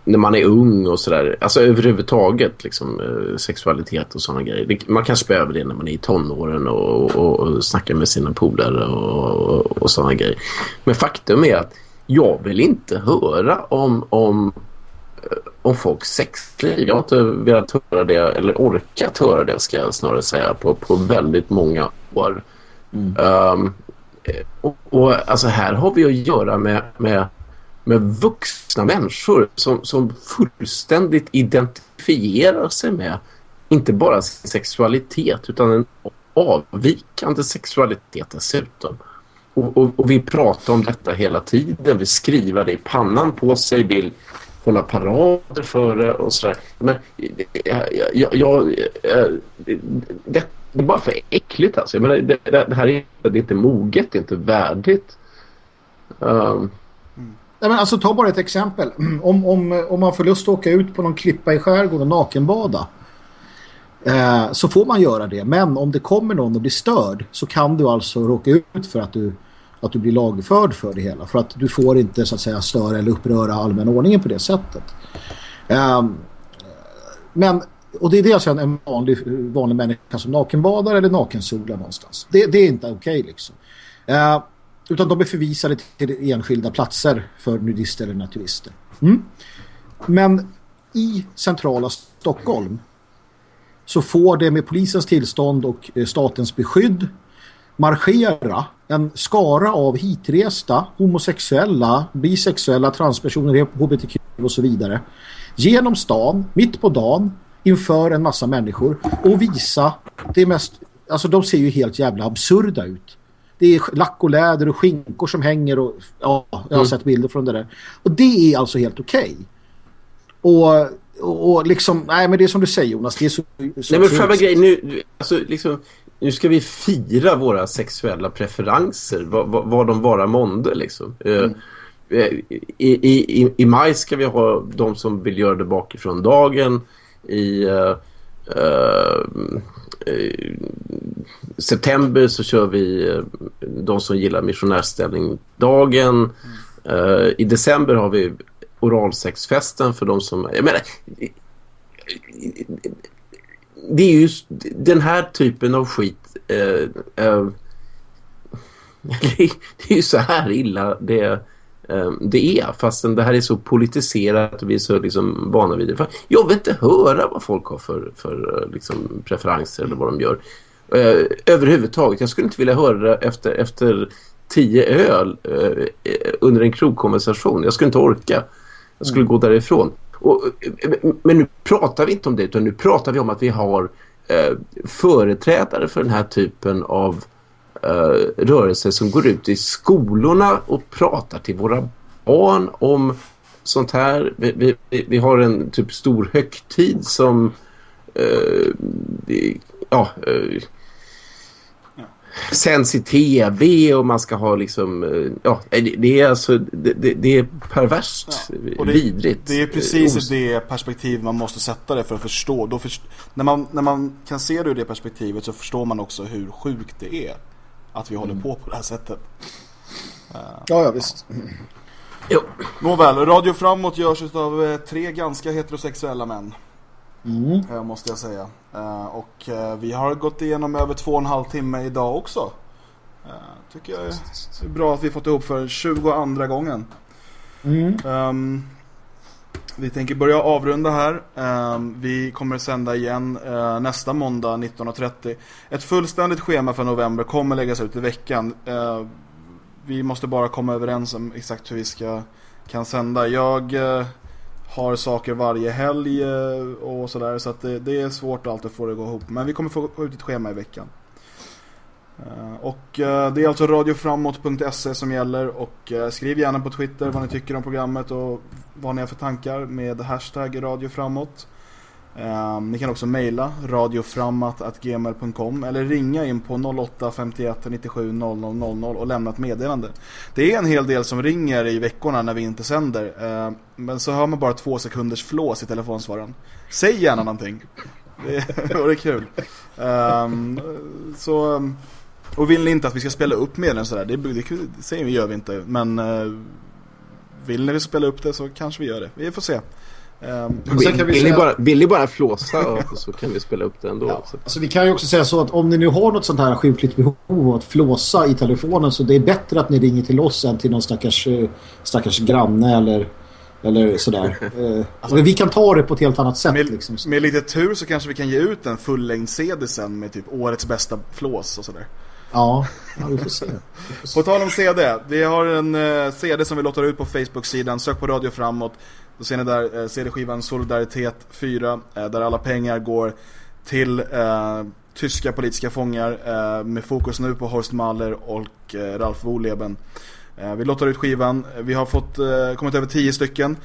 när man är ung och sådär. Alltså överhuvudtaget liksom, eh, sexualitet och sådana grejer. Man kanske behöver det när man är i tonåren och, och, och snackar med sina polare och, och, och sådana grejer. Men faktum är att jag vill inte höra om, om om folks sexliv. Jag har inte velat höra det, eller orkat höra det ska jag snarare säga, på, på väldigt många år. Mm. Um, och, och, alltså här har vi att göra med, med, med vuxna människor som, som fullständigt identifierar sig med inte bara sin sexualitet utan en avvikande sexualitet dessutom. Och, och, och vi pratar om detta hela tiden. Vi skriver det i pannan på sig, vill hålla parader för det och sådär. Men jag, jag, jag, eh, det, det är bara för äckligt alltså. Jag menar, det, det här är, det är inte moget, det är inte värdigt. Um. Nej, men alltså ta bara ett exempel. Om, om, om man får lust att åka ut på någon klippa i skärgården och nakenbada eh, så får man göra det. Men om det kommer någon och blir störd så kan du alltså råka ut för att du att du blir lagförd för det hela. För att du får inte så att säga störa eller uppröra allmän ordningen på det sättet. Um, men, och det är det jag säger en vanlig, vanlig människa som nakenbadar eller nakensolar någonstans. Det, det är inte okej okay, liksom. Uh, utan de är förvisade till enskilda platser för nudister eller naturister. Mm. Men i centrala Stockholm så får det med polisens tillstånd och eh, statens beskydd marschera en skara av hitresta homosexuella, bisexuella, transpersoner, hbtq och så vidare genom stan, mitt på dagen inför en massa människor och visa det mest, alltså de ser ju helt jävla absurda ut. Det är lack och läder och skinkor som hänger och ja, jag har mm. sett bilder från det där. Och det är alltså helt okej. Okay. Och, och, liksom, nej men det är som du säger Jonas, det är så... så nej men själva grejen nu, alltså liksom nu ska vi fira våra sexuella preferenser, vad, vad, vad de vara månde liksom. Eh, mm. I, i, I maj ska vi ha de som vill göra det bakifrån dagen. I uh, uh, september så kör vi de som gillar missionärställning dagen. Mm. I december har vi oralsexfesten för de som... Jag menar, det är ju den här typen av skit eh, eh, det är ju så här illa det eh, det är fastän det här är så politiserat och vi är så liksom vana vid det. Jag vill inte höra vad folk har för, för eh, liksom, preferenser eller vad de gör. Överhuvudtaget, jag skulle inte vilja höra det efter, efter tio öl under en krogkonversation. Jag skulle inte orka. Jag skulle mm. gå därifrån. Och, eh, eh, men nu pratar vi inte om det utan nu pratar vi om att vi har eh, företrädare för den här typen av eh, rörelser som går ut i skolorna och pratar till våra barn om sånt här. Vi, vi, vi har en typ stor högtid som uh, ja, sänds i tv och man ska ha liksom ja, det är alltså det, det är perverst ja, det, vidrigt. Det är precis i det perspektiv man måste sätta det för att förstå. Då först, när, man, när man kan se det ur det perspektivet så förstår man också hur sjukt det är att vi håller mm. på på det här sättet. Uh, ja, ja, visst. Jo. Nåväl, Radio Framåt görs av eh, tre ganska heterosexuella män. Mm. Måste jag säga. Uh, och vi har gått igenom över två och en halv timme idag också. tycker jag är bra att vi fått ihop för 22 gången. Mm. Um, vi tänker börja avrunda här. Ehm, vi kommer sända igen eh, nästa måndag 19.30. Ett fullständigt schema för november kommer läggas ut i veckan. Ehm, vi måste bara komma överens om exakt hur vi ska kan sända. Jag eh, har saker varje helg eh, och sådär så att det, det är svårt alltid att få det att gå ihop. Men vi kommer få ut ett schema i veckan. Eh, och eh, det är alltså radioframåt.se som gäller och skriv gärna på Twitter vad ni tycker om programmet och vad ni har för tankar med hashtag radioframåt. Ehm, ni kan också mejla radioframåt.gmail.com eller ringa in på 08 51 97 00 00 och lämna ett meddelande. Det är en hel del som ringer i veckorna när vi inte sänder ehm, men så hör man bara två sekunders flås i telefonsvaren. Säg gärna någonting. Det vore kul. Um, så och vill ni inte att vi ska spela upp meddelanden sådär, det, det, det gör vi inte. Men uh, vill ni spela upp det så kanske vi gör det. Vi får se. Um, vill, vi vill, säga... ni bara, vill ni bara flåsa och så kan vi spela upp det ändå. Ja. Alltså, vi kan ju också säga så att om ni nu har något sånt här sjukligt behov att flåsa i telefonen så det är bättre att ni ringer till oss än till någon stackars, eh, stackars granne eller, eller sådär. uh, alltså, vi kan ta det på ett helt annat sätt. Med, liksom. med lite tur så kanske vi kan ge ut en fullängd CD sen med typ årets bästa flås och sådär. Ja, vi får se. Vi får se. På tal om CD, vi har en uh, CD som vi låter ut på Facebook-sidan. Sök på Radio Framåt. Då ser ni där eh, CD-skivan Solidaritet 4 eh, där alla pengar går till eh, tyska politiska fångar eh, med fokus nu på Horst Mahler och eh, Ralf Wohleben. Vi lottar ut skivan. Vi har fått kommit över 10 stycken.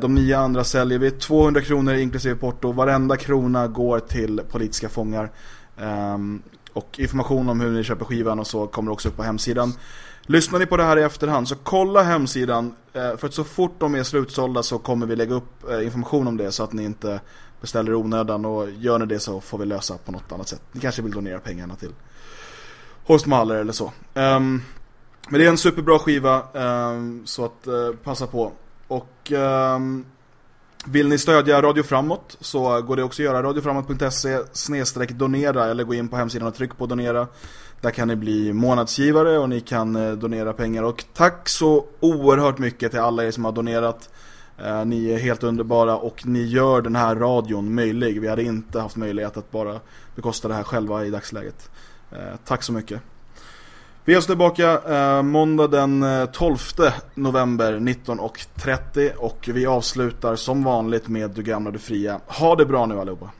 De nio andra säljer vi. 200 kronor inklusive porto. Varenda krona går till politiska fångar. Ehm, och information om hur ni köper skivan och så kommer också upp på hemsidan. Lyssnar ni på det här i efterhand så kolla hemsidan. Eh, för att så fort de är slutsålda så kommer vi lägga upp eh, information om det så att ni inte beställer i onödan. Och gör ni det så får vi lösa på något annat sätt. Ni kanske vill donera pengarna till Hostmaller eller så. Um, men det är en superbra skiva um, så att uh, passa på. Och um, vill ni stödja Radio Framåt så går det också att göra radioframåt.se snedstreck donera eller gå in på hemsidan och tryck på donera. Där kan ni bli månadsgivare och ni kan eh, donera pengar. Och tack så oerhört mycket till alla er som har donerat. Eh, ni är helt underbara och ni gör den här radion möjlig. Vi hade inte haft möjlighet att bara bekosta det här själva i dagsläget. Eh, tack så mycket. Vi är alltså tillbaka eh, måndag den 12 november 19.30 och vi avslutar som vanligt med Du gamla du fria. Ha det bra nu allihopa.